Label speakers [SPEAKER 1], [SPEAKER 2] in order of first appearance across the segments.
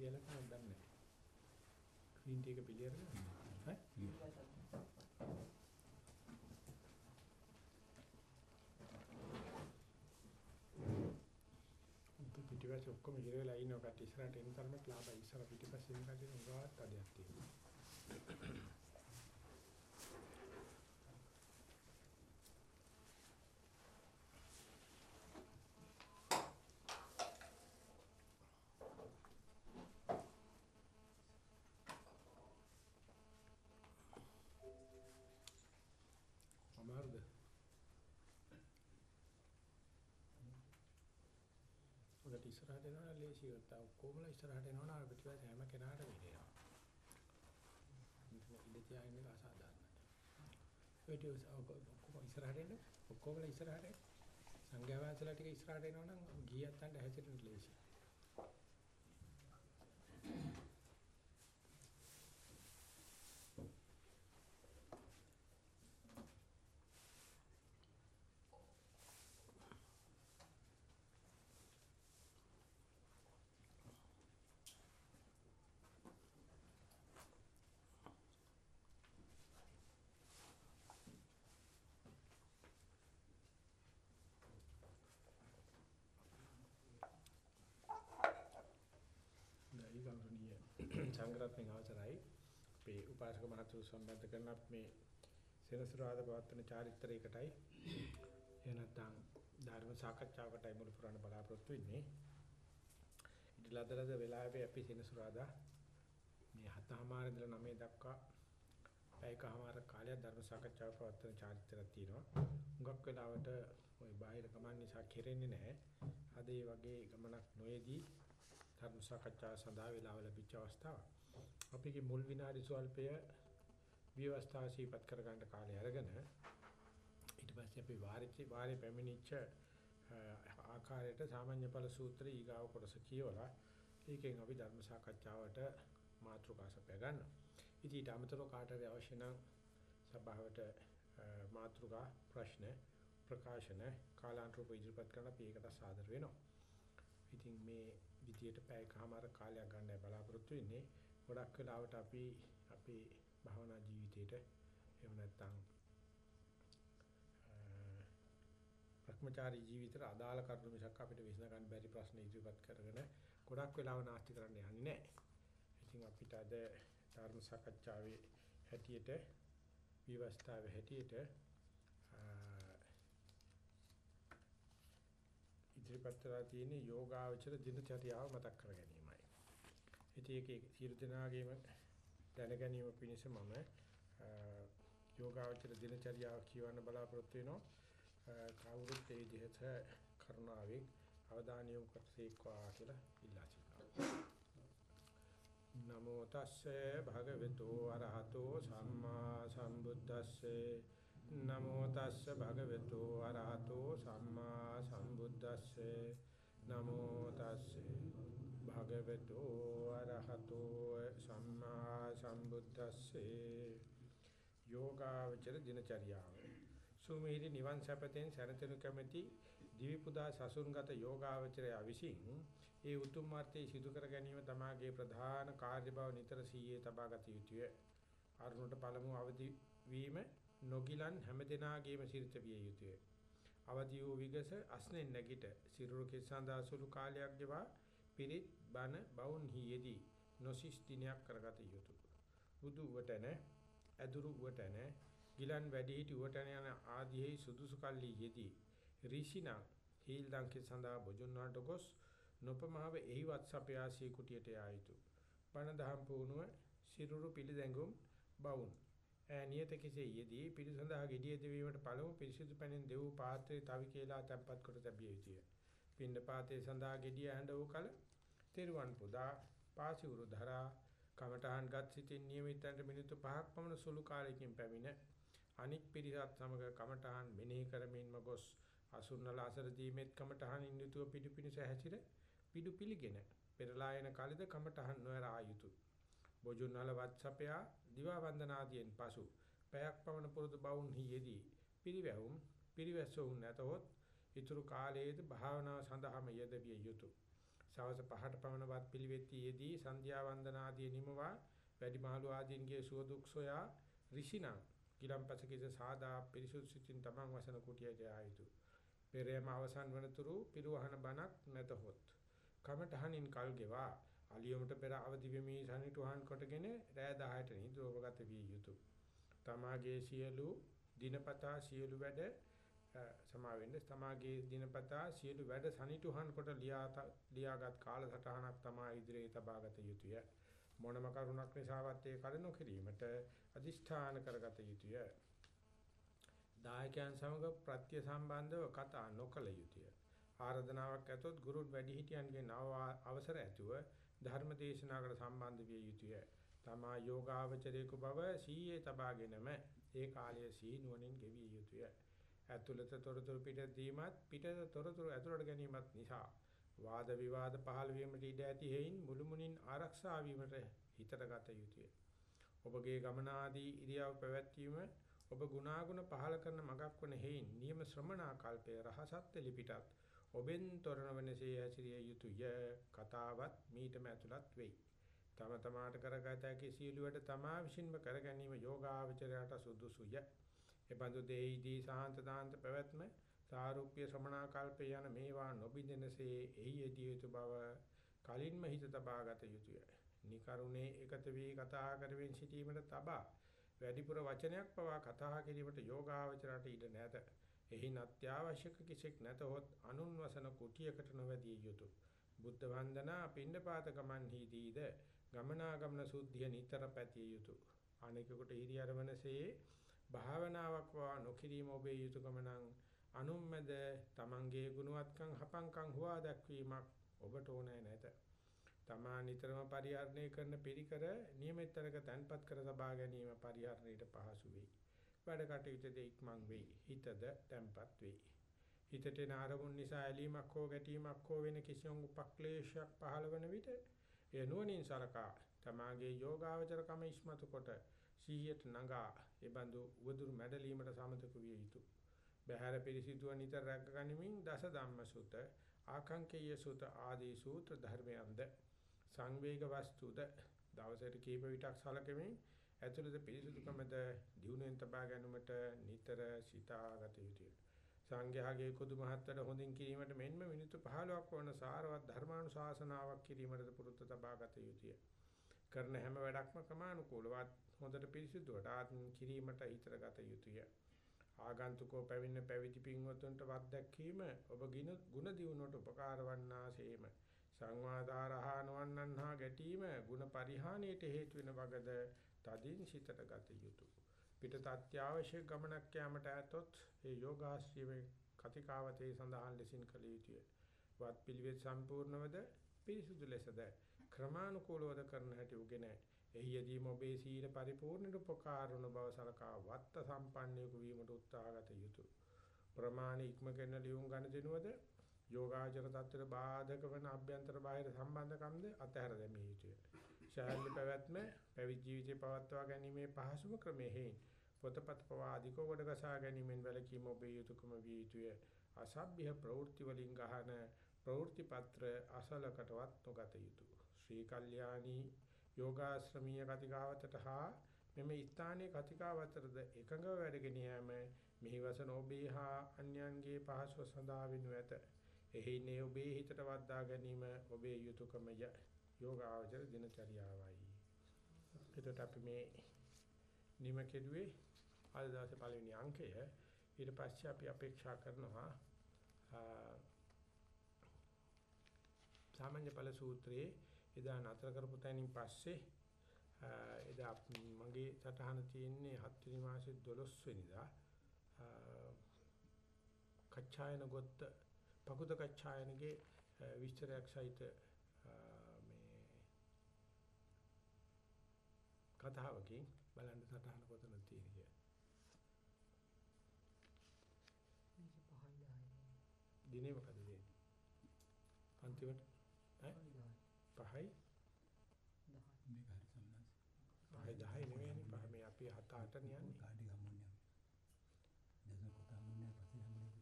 [SPEAKER 1] කියලා තමයි දන්නේ. green tea එක පිළියෙල ඈ? පිටිපස්ස ඔක්කොම ඉර වෙලා ඉන්නවා කට්ටිය ඉස්සරහට එන තරමට ලාභයි ඉස්සර පිටිපස්සේ ඉන්න කට්ටිය උගාවත් අධ්‍යයක් තියෙනවා. අමාරුද? ඔකට ඉස්සරහට එනවා ලේසියි ගත්තා. ඔක්කොමලා ඉස්සරහට එනවා අර පිටිපස්ස හැම කෙනාට වෙනවා. ඉඳ තියාගෙන ඉන්න අසාධාරණයි. ඒටිස් ඔක්කොම ඉස්සරහට එන්න ඔක්කොමලා ඉස්සරහට සංඝයා වහන්සේලා ටික ඉස්සරහට එනවනම් ගියත් අන්න හැසිරෙන්න ලේසියි. ගෞරවනීය සංග්‍රහයෙන් අවසරයි. අපේ උපාසක මහතුරු සම්බන්ධ කරන මේ සෙනසුරාදා පවත්වන චාරිත්‍රයකටයි එහෙ නැත්නම් ධර්ම සාකච්ඡාවකටයි මුල් පුරාණ බලාපොරොත්තු වෙන්නේ. ඉතිලදලද වෙලාවේ අපි සෙනසුරාදා මේ හතමාර ඉඳලා 9 දක්වා පැයකමාර කාලයක් ධර්ම සාකච්ඡාව පවත්වන චාරිත්‍රයක් තියෙනවා. හුඟක් වෙලාවට ওই බාහිර ගමන් නිසා කෙරෙන්නේ නැහැ. අද ඒ වගේ ගමනක් නොයේදී ධර්ම සාකච්ඡාව සඳහා වේලාව ලැබිච්ච අවස්ථාව. අපිගේ මුල් විනාඩි සල්පය විවස්ථාව සීපත් කර ගන්න කාලය අරගෙන ඊට පස්සේ අපි වාරිච්චි වාරේ පැමිණිච්ච ආකාරයට සාමාන්‍ය ඵල සූත්‍රය ඊගාව කොටස කියවලා ඒකෙන් අපි ධර්ම සාකච්ඡාවට මාතෘකා සපය ගන්නවා. ඉතින් ඊට අමතරව කාටද අවශ්‍ය නම් සභාවට මාතෘකා ප්‍රශ්න ප්‍රකාශන කාලාන්තරූප ඉදිරිපත් කරන අපි ඒකට සාදර වෙනවා. ඉතින් මේ විදියට පැයකමාර කාලයක් ගන්නයි බලාපොරොත්තු වෙන්නේ. ගොඩක් වෙලාවට අපි අපේ භවනා ජීවිතේට එහෙම නැත්නම් භ්‍රමචාරී ජීවිතේට අදාළ කරුණු මිසක් අපිට විසඳ ගන්න බැරි ප්‍රශ්න ඉදිරිපත් කරගෙන ගොඩක් වෙලාව නාස්ති කරන්න යන්නේ නැහැ. ඉතින් අපිට අද ධර්ම සාකච්ඡාවේ හැටියට විවස්ථාවේ හැටියට ඉදිරිපත් කරලා තියෙන යෝගාවචර දිනචරියාව මතක් කර ගැනීමයි. ඉතින් ඒකේ සියලු දෙනාගේම දැන ගැනීම පිණිස මම යෝගාවචර දිනචරියාව කියවන්න බලාපොරොත්තු වෙනවා. කවුරුත් ඒ විදිහට කරුණාවෙන් අවධානය යොමු කරසේක්වා කියලා ඉල්ලා සිටිනවා. නමෝ තස්සේ භගවතු අරහතෝ සම්මා සම්බුද්දස්සේ නමෝ තස්ස භගවතු අරහතෝ සම්මා සම්බුද්දස්සේ නමෝ තස්සේ භගවතු අරහතෝ සම්මා සම්බුද්දස්සේ යෝගාවචර දිනචරියාව සුමේරි නිවන් සැපතෙන් සැනතෙනු කැමැති දිවි පුදා සසුන්ගත යෝගාවචරය විසින් ඒ උතුම් මාර්ථය සිදු කර ගැනීම තමාගේ ප්‍රධාන කාර්ය බව නිතර සීයේ තබා ගත යුතුය. අරුණට පළමු අවදි වීම නොගිලන් හැමදෙනාගේම සිරිත විය යුතුය. අවදි වූ විගස අස්නෙන් නැගිට සිරුරු කෙසඳා සුළු කාලයක් ගෙවා පිරිත් බන බවුන් හියේදී නොසිස් දිනයක් කරගත යුතුය. බුදු වටන ඇදුරු වටන ගිලන් වැඩි හිටි වටන යන ආදීහි සුදුසු කල්ලි යෙදී ඍෂිනා හීල් දංකේ සඳහා බොජුන්නාට ගොස් නොපමාව එහිවත් සපයාසී කුටියට යා යුතුය. බණ දහම් පුණුව සිරුරු පිළිදැඟුම් බවුන් ඈ නියත කෙසේ යෙදී පිරිසඳහා gediye දෙවීමට පළමු පිරිසිදු පැනෙන් දෙව් පාත්‍රයේ තවි කියලා තැම්පත් කොට තැබිය යුතුය. පින්ඩ පාතේ සඳහා gediye ඇඬ වූ කල තෙරුවන් පුදා පාසිවුරු ධරා කමඨහන් ගත් සිටින් නියමිතන්ට මිනිත්තු 5ක් පමණ සුළු කාලයකින් පැමිණ අනික් පිරිසත් සමග කමඨහන් මෙනෙහි කරමින්ම ගොස් අසුන්නල අසර දීමෙත් කමඨහන් ඉන්දුව පිටු පිනිස හැසිර පිටු පිළිගෙන පෙරලා යන කලද කමඨහන් නොයර ආයුතු බොජුන්නල වත්සපයා දිවා වන්දනාදීන් පසු පැයක් පමණ පුරුදු බවුන් හියේදී පිරිවැවුම් පිරිවැසුම් නැතහොත් ඊතුරු කාලයේද භාවනාව සඳහාම යෙදවිය යුතුය සවස් පහට පමණ වත් පිළිවෙත්තියේදී සන්ධ්‍යා වන්දනාදී නිමවා වැඩිමහලු ආදීන්ගේ සුව දුක් සොයා ඍෂිනා ගිලම්පසකේද සාදා පිරිසුදු සිතින් තමන් වසන කුටියට ආ යුතුය. පෙරයම අවසන් වනතුරු පිරුවහන බණක් නැතහොත් කමඨහනින් කල් ගෙවා අලියොමට පෙර අවදි වෙමි සනිටුහන් කොටගෙන රෑ 10ට නිද්‍රෝපගත විය යුතුය. තමාගේ සියලු දිනපතා සියලු වැඩ සමා වෙන්නේ. තමාගේ දිනපතා සියලු වැඩ සනිටුහන් කොට ලියාගත් කාලසටහනක් තමා ඉදිරියේ තබාගත යුතුය. මොනම කරුණක් නිසාවත් ඒ කල නොකිරීමට අදිෂ්ඨාන කරගත යුතුය. දායකයන් සමග ප්‍රත්‍ය සම්බන්ධව කතා නොකළ යුතුය. ආරාධනාවක් ඇතොත් ගුරු වැඩිහිටියන්ගේ නව අවසර ඇතුව ධර්ම දේශනාවකට සම්බන්ධ විය යුතුය තමා යෝගාවචරයක බව සීයේ තබාගෙනම ඒ කාලයේ සී නුවණින් ගෙවිය යුතුය ඇතුළත තොරතුරු පිට දීමත් පිටත තොරතුරු ඇතුළට ගැනීමත් නිසා වාද විවාද පහළ වීමට ඉඩ ඇති හේයින් මුළුමුණින් ආරක්ෂා වීමට හිතට ගත යුතුය. ඔබගේ ගමනාදී ඉරියව් පැවැත්වීම ඔබ ගුණාගුණ පහළ කරන මගක් වන හේයින් නියම ශ්‍රමණා කල්පයේ රහසත් එලිපිටත් ඔබෙන් තොරණ වනසේ ඇසිරිය යුතුය. කතාවත් මීටම ඇතුළත් වෙයි. තම තමාට කරගත හැකි සියලුවට තමා විසින්ම කර ගැනීම යෝගාවචරයට සුදුසුය. එබඳු දෙයිදී සාන්ත දාන්ත පැවැත්ම සාරුප්‍ය ශ්‍රමණා කල්පේ යන මේවා නොබින්දනසේ එහි යෙදිය යුතු බව කලින්ම හිත තබාගත යුතුය. නිකරුණේ එකත වී කතා කරමින් සිටීමට තබා වැඩිපුර වචනයක් පවා කතා කිරීමට යෝගාවචරයට ඉඩ නැත. එහි නත්‍යවශ්‍යක කිසික් නැතහොත් අනුන් වසන කුටියකට නොවැදිය යුතුය. බුද්ධ වන්දනා පින්නපාත ගමන්හිදීද ගමනාගමන සුද්ධිය නිතර පැතිය යුතුය. අනෙකුට හිරි අරවනසේ භාවනාවක් වා නොකිරීම ඔබේ යුතුයකම නම් අනුම්මද තමන්ගේ ගුණවත්කම් හපංකම් හුවා දැක්වීමක් ඔබට ඕනෑ නැත. තමා නිතරම පරිහරණය කරන පිරිකර නියමිතරක තන්පත් කර තබා ගැනීම පරිහරණයට පහසු වෙයි. වැඩ කටයුතු ඉක්මන් වෙයි. හිතද තැම්පත් වෙයි. හිතට එන අරමුණ නිසා ඇලීමක් හෝ ගැටීමක් හෝ වෙන කිසියම් උපක්ලේශයක් පහළ වන විට එය නුවණින් සලකා තමාගේ යෝගාවචරකම ඉස්මතු කොට සීයට නගා ඒ බඳු උවදුරු මැඩලීමට සමතක විය යුතුය. බහැර පිරිසිදුව නිතර රැකගනිමින් දස ධම්මසුත ආකාංකේය සුත ආදී සූත්‍ර ධර්මයන්ද සංවේග වස්තුද දවසට කීප විටක් සලකමින් ඇතුළත පිරිසුදුකමද දිනුවෙන් තබා ගැනීමට නිතර සිතාගත යුතුය. සංඝයාගේ කුදු මහත්තර හොඳින් කිරීමට මෙන්ම මිනිත්තු 15ක් වන සාරවත් ධර්මානුශාසනාවක් කිරීමටද පුරුද්ද තබාගත යුතුය. කරන හැම වැඩක්ම ක්‍රමානුකූලවත් හොඳට පිරිසුදුවට ආත්ම කිරීමට හිතරගත යුතුය. ආගන්තුකෝ පැවින්න පැවිදි පින්වත්තුන්ට වද්දැක්වීම ඔබ ගුණ දියුණුවට උපකාර වන්නාseම සංවාදාරහානවන්නන් හා ගැටීම ගුණ පරිහානියට හේතු වෙන බගද තදින් සිතට ගත යුතුය. පිටත අත්‍යවශ්‍ය ගමනක් යාමට ඇතොත් ඒ යෝගාශ්‍රයේ කතිකාවතේ සඳහන් ලෙසින් කළ යුතුය. වත් පිළිවෙත් සම්පූර්ණවද පිරිසුදු ලෙසද ක්‍රමානුකූලවද කරන හැටි උගෙන එහියදීම ඔබේ සීල පරිපූර්ණට උපකාරණ බව සලකා වත්ත සම්පන්නයෙකු වීමට උත්සාහගත යුතුය. ප්‍රමාණ ඉක්ම කරන ලියුම් ගන්න දෙනවද යෝගාචර தත්තර බාධක වන අභ්‍යන්තර බාහිර සම්බන්ධකම්ද අතහැර දැමිය යුතුය. ශාරීරික පැවැත්ම පැවිදි ජීවිතේ පවත්වා ගැනීමේ පහසුම ක්‍රමයේ හේයින් පොතපත් පවා අධික කොට ගසා ගැනීමෙන් වැළකීම ඔබේ යුතුයකම විය යුතුය. අසභ්‍ය ප්‍රවෘත්ති වලින් ගහන ප්‍රවෘත්ති පත්‍ර අසලකටවත් නොගත යුතුය. ශ්‍රී කල්යාණී යෝගාශ්‍රමීය කතිකාවතට හා මෙම ස්ථානයේ කතිකාවතරද එකඟව වැඩගෙන යෑම මෙහි වසන ඔබේ හා අන්‍යයන්ගේ පහසුව සඳහා වෙනු ඇත. එහිනේ ඔබේ හිතට වද්දා ගැනීම ඔබේ යුතුයකමය යෝගාචර දිනචරියාවයි. එතකොට අපි මේ නිම කෙරුවේ අද දවසේ පළවෙනි අංකය ඊට පස්සේ අපි අපේක්ෂා කරනවා සාමාන්‍ය ඵල සූත්‍රයේ එදා නතර කරපු තැනින් පස්සේ එදා මගේ සටහන තියෙන්නේ 7 වෙනි මාසේ 12 වෙනිදා කච්චායන ගොත්ත පකුද කච්චායනගේ විස්තරයක් සහිත කතාවකින් බලන්න සටහන කොතනද තියෙන්නේ දිනේ මොකද දෙන්නේ? අන්තිමට ඈ? 5යි 10 මේක හරි සම්මාස. 5යි 10යි නෙවෙයිනේ පහ මේ අපි 7 8 නියන්නේ
[SPEAKER 2] කාඩි ගම්මුන්නේ දැන් කොටා මුන්නේ පස්සේ හම්බුනේ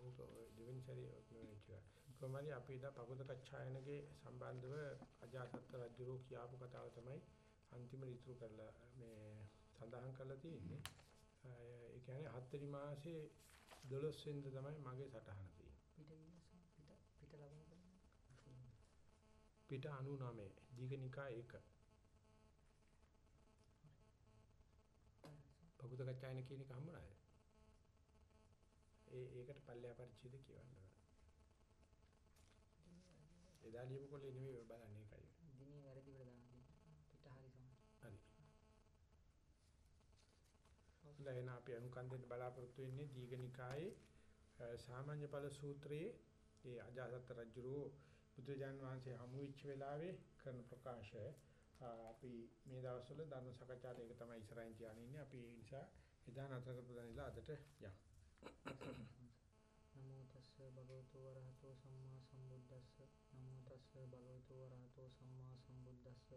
[SPEAKER 1] ඔව් දෙවෙනි සැරේ නෙවෙයි කියලා. කොහොමද? අපි දා පගුද කච්චායනගේ සම්බන්ධව අජාසත් රජුරෝ කියාපු කතාව තමයි අන්තිම ඍතු කරලා මේ සඳහන් කරලා තියෙන්නේ. ඒ කියන්නේ හත්වෙනි මාසේ 12 වෙනිදා තමයි මගේ සටහන තියෙන්නේ.
[SPEAKER 2] පිට පිට පිට ලබන
[SPEAKER 1] පිට 99 දීඝනිකා 1. පගුද කච්චායන කියන එක හම්බුනාද? ඒ ඒකට පල්ලෙහා පරිච්ඡේද කියවන්න ඕන. එදා ලියපු කොලේ නෙමෙයි බලන්නේ ඒකයි.
[SPEAKER 2] දිනේ වැරදි වල දාන්න පිට හරි සම.
[SPEAKER 1] හරි. හොඳයි. එහෙනම් අපි අනුකම් දෙන්න බලාපොරොත්තු වෙන්නේ දීඝනිකායේ සාමාන්‍ය ඵල සූත්‍රයේ ඒ අජාසත් රජුරෝ බුදුජාන් වහන්සේ හමු වෙච්ච වෙලාවේ කරන ප්‍රකාශය. අපි මේ දවස්වල ධර්ම සාකච්ඡාට ඒක තමයි ඉස්සරහින් තියාගෙන ඉන්නේ. අපි ඒ නිසා එදා නතර කරපු දණිලා අදට යමු.
[SPEAKER 2] නමෝ තස්ස භගවතු වරහතෝ සම්මා සම්බුද්දස්ස. නමෝ තස්ස භගවතු වරහතෝ සම්මා සම්බුද්දස්ස.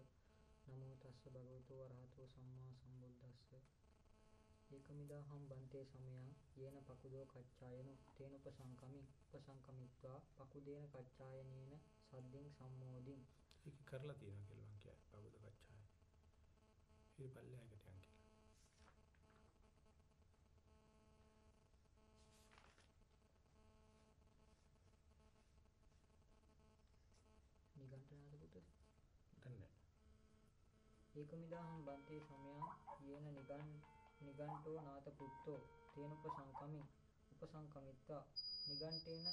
[SPEAKER 2] නමෝ තස්ස භගවතු වරහතෝ සම්මා සම්බුද්දස්ස. ඒකමිදාහම් බන්තේ සමයං යේන පකුදෝ කච්චායනෝ තේන උපසංකමි උපසංකමිත්වා පකුදේන කච්චායනේන සද්දින් සම්මෝදින්
[SPEAKER 1] ඒක කරලා තියෙනවා කියලා මං කියයි බබුද කච්චාය. ඊට පල්ලෙහාකට යන් කියලා.
[SPEAKER 2] නිගණ්ඨනාථ පුතේ
[SPEAKER 1] දැන් නෑ.
[SPEAKER 2] ඒකමිදාහම් බන්තේ සමයං යේන නිගණ් නිගණ්ඨෝ නාත පුත්තෝ තේන උපසංකමි උපසංකමිත්වා නිගණ්ඨේන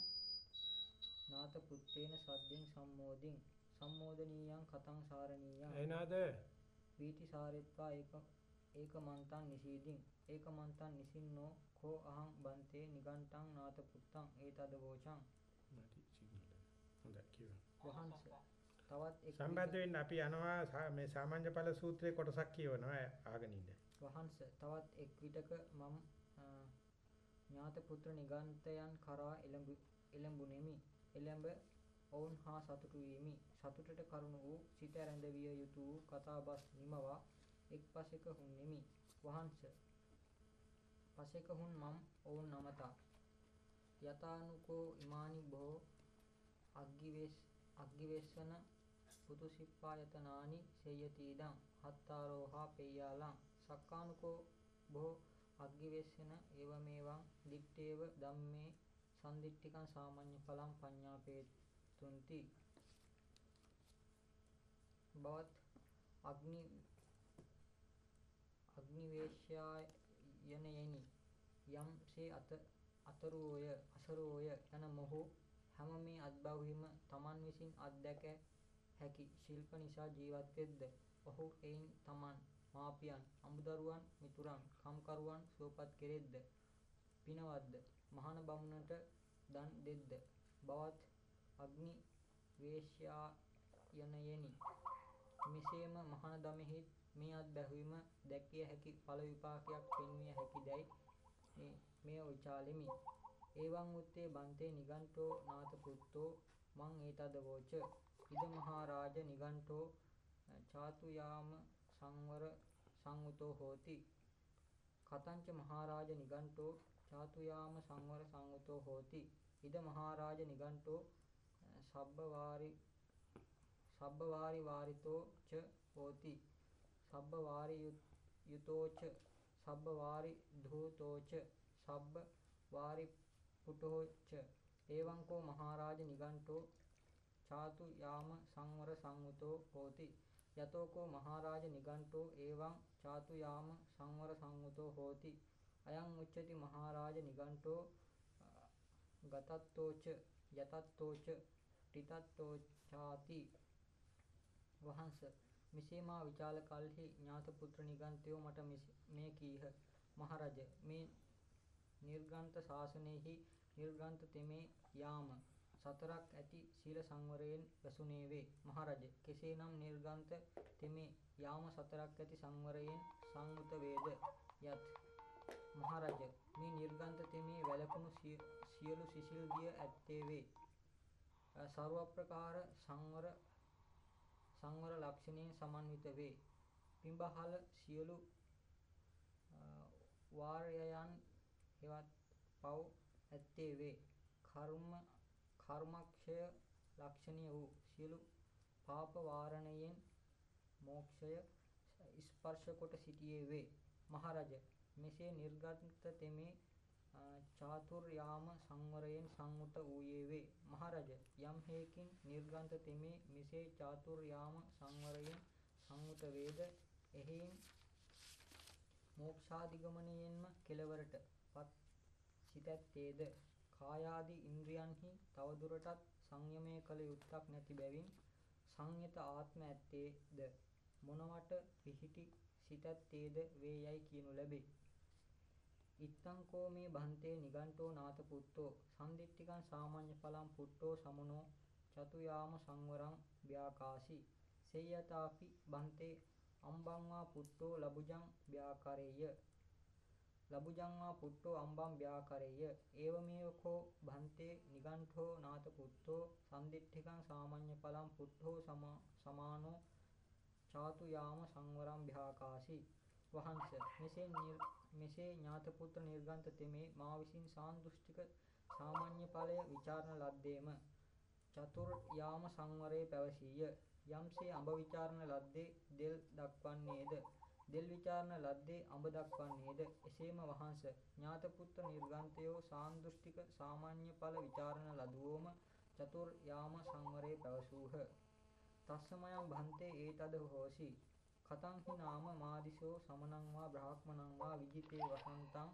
[SPEAKER 2] නාත පුත්තේන සද්දින් සම්මෝදින් සම්මෝදනීයං කතං සාරණීයං
[SPEAKER 1] එනවාද?
[SPEAKER 2] වීති සාරෙත්වා ඒක ඒකමන්තං නිසීදින් ඒකමන්තං නිසින්නෝ කෝ අහං බන්තේ නිගණ්ඨං නාත පුත්තං ඒතද වෝචං. වහන්ස තවත් එක්
[SPEAKER 1] සම්බන්ධ වෙන්න අපි යනවා මේ සාමාන්‍ය ඵල සූත්‍රයේ කොටසක් කියවනවා ආගෙන ඉන්න.
[SPEAKER 2] වහන්ස. තවත් එක් විටක මම අ, ඥාත පුත්‍ර නිගන්තයන් කරා එළඹු එළඹුනෙමි එළඹ ඔවුන් හා සතුටු වීමි. සතුටට කරුණ වූ සිත ඇරඳ විය යුතු වූ කතාබස් නිමවා එක් පසෙක හුන්නෙමි වහන්ස. පසෙක හුන් මම් ඔවුන් නමතා. යතානුකෝ ඉමානි බෝ අග්ගිවේස් අග්ගිවේස්සන පුතුසිප්පායතනානි සේයතිදං හත්තාරෝහා පෙය්‍යාලං. සක්කානුකෝ බෝ අග්ගිවේස්සන ඒවමේවං දිත්තේව ධම්මේ සම්දිට්ඨිකං සාමාන්‍ය ඵලං පඤ්ඤාපේතුන්ති. බවත් අග්නි අග්නිවේශ්‍යාය යනෙයනි යම්සේ අත අතරෝය අසරෝය යන මොහු හැම මේ අත්බවීම තමන් විසින් අත්දැක හැකි ශිල්ප නිසා ජීවත් වෙද්ද? ඔහු එයින් තමන් මාපියන් අමුදරුවන් මිතුරන් කම්කරුවන් සුවපත් කෙරෙද්ද? පිනවත්ද? මහාන බමුණට දන් දෙද්ද? බවත් අග්නි වේශ්‍යා යනයෙනි මෙසේම මහාන දමෙහි මේ අත් බැහුවීම දැකිය හැකි ඵල විපාකයක් පෙන්විය හැකිදැයි මේ මෙය විචාලෙමි. එවං උත්තේ බන්තේ නිගණ්ඨෝ නාත පුත්තෝ මං ඒතද වෝච. ඉද මහරජ නිගණ්ඨෝ චාතු යාම සංවර සංඋතෝ හෝති. කතංච මහරජ නිගණ්ඨෝ චාතු යාම සංවර සංඋතෝ හෝති. ඉද මහරජ නිගණ්ඨෝ සබ්බ වාරි සබ්බ වාරි වාරිතෝ ච හෝති. සබ්බ වාරි යුතෝ ච සබ්බ වාරි ධූතෝ ච සබ්බ වාරි පුටෝ ච. එවං කෝ මහරජ නිගණ්ඨෝ චාතු යාම සංවර සංඋතෝ හෝති. යතෝ කෝ මහරජ නිගණ්ඨෝ එවං චාතු යාම සංවර සංඋතෝ හෝති. අයං උච්චති මහරජ නිගණ්ඨෝ ගතත්තෝ ච යතත්තෝ ච ටිතත්තෝ ചാති වහන්ස මෙසේ මා විචාල කල්හි ඥාත පුත්‍ර නිගන්තයෝ මට මේ කීහ. මහරජ මේ නිර්ගන්ත ශාසනයෙහි නිර්ගන්ත තෙමේ යාම. සතරක් ඇති සීල සංවරයෙන් වැසුනේ වේ මහරජ කෙසේනම් නිර්ගන්ත තෙමේ යාම සතරක් ඇති සංවරයෙන් සංවුත වේද යත් මහරජ මේ නිර්ගන්ත තෙමේ වැළකුණු සියලු සිසිල් දිය ඇත්තේ වේ ਸਰව ප්‍රකාර සංවර සංවර ලක්ෂණයෙන් සමන්විත වේ. පිඹහල සියලු වාරයයන් හෙවත් පව් ඇත්තේ වේ. කර්ම කර්මක්ෂය ලක්ෂණීය වූ සියලු පාප වාරණයෙන් මෝක්ෂය ස්පර්ශ කොට සිටියේ වේ. මහරජ මෙසේ නිර්ගත තෙමේ චාතුර්යාම සංවරයෙන් සංවුත වූයේ වේ. මහරජ යම් හේකින් නිර්ගන්ත තෙමේ මෙසේ චාතුර්යාම සංවරයෙන් සංවුත වේද එහෙයින් මෝක්ෂාදිගමනයෙන්ම කෙලවරට පත් සිතැත්තේද කායාදී ඉන්ද්‍රියන්හි තවදුරටත් සංයමය කළ යුත්තක් නැති බැවින් සංයත ආත්ම ඇත්තේද මොනවට පිහිටි සිතැත්තේද වේ යයි කියනු ලැබේ. ඉත්තං කෝ මේ භන්තේ නිගණ්ඨෝ නාත පුත්තෝ සම්දිට්ඨිකං සාමාන්‍ය ඵලං පුට්ටෝ සමුනෝ චතුයාම සංවරං ව්‍යාකාසි සේයතාපි භන්තේ අම්බං වා පුට්ටෝ ලබුජං ව්‍යාකරේය ලබුජංවා පුට්ටෝ අම්බම් ව්‍යාකරේය ඒවමේවකෝ භන්තේ නිගණ්ඨෝ නාත පුත්තෝ සම්දිට්ඨිකං සාමාන්‍ය පලං පුට්ඨෝ සමානෝ චාතු යාම සංවරම් භ්‍යාකාසි වහන්ස මෙසේ මෙසේ ඥාත පුත්‍ර නිර්ගන්ත තෙමේ මා විසින් සාන්දෘෂ්ටික සාමාන්‍ය ඵලය ਵਿਚාරණ ලද්දේම චතුර් යාම සංවරේ පැවසීය. යම්සේ අඹ ਵਿਚාරණ ලද්දේ දෙල් දක්වන්නේද? දෙල් વિચારන ලද්දේ අඹ දක්වන්නේද? එසේම වහන්ස. ඥාත පුත්‍ර නිර්ගන්තයෝ සාන්දෘෂ්ටික සාමාන්‍ය ඵල વિચારන ලදුවෝම චතුර් යාම සංවරේ පැවසූහ. තස්සමයන් භන්තේ ඒතද හෝසි. කතං හි නාම මාදිසෝ සමනං වා බ්‍රාහ්මණං වා විජිතේ වසන්තං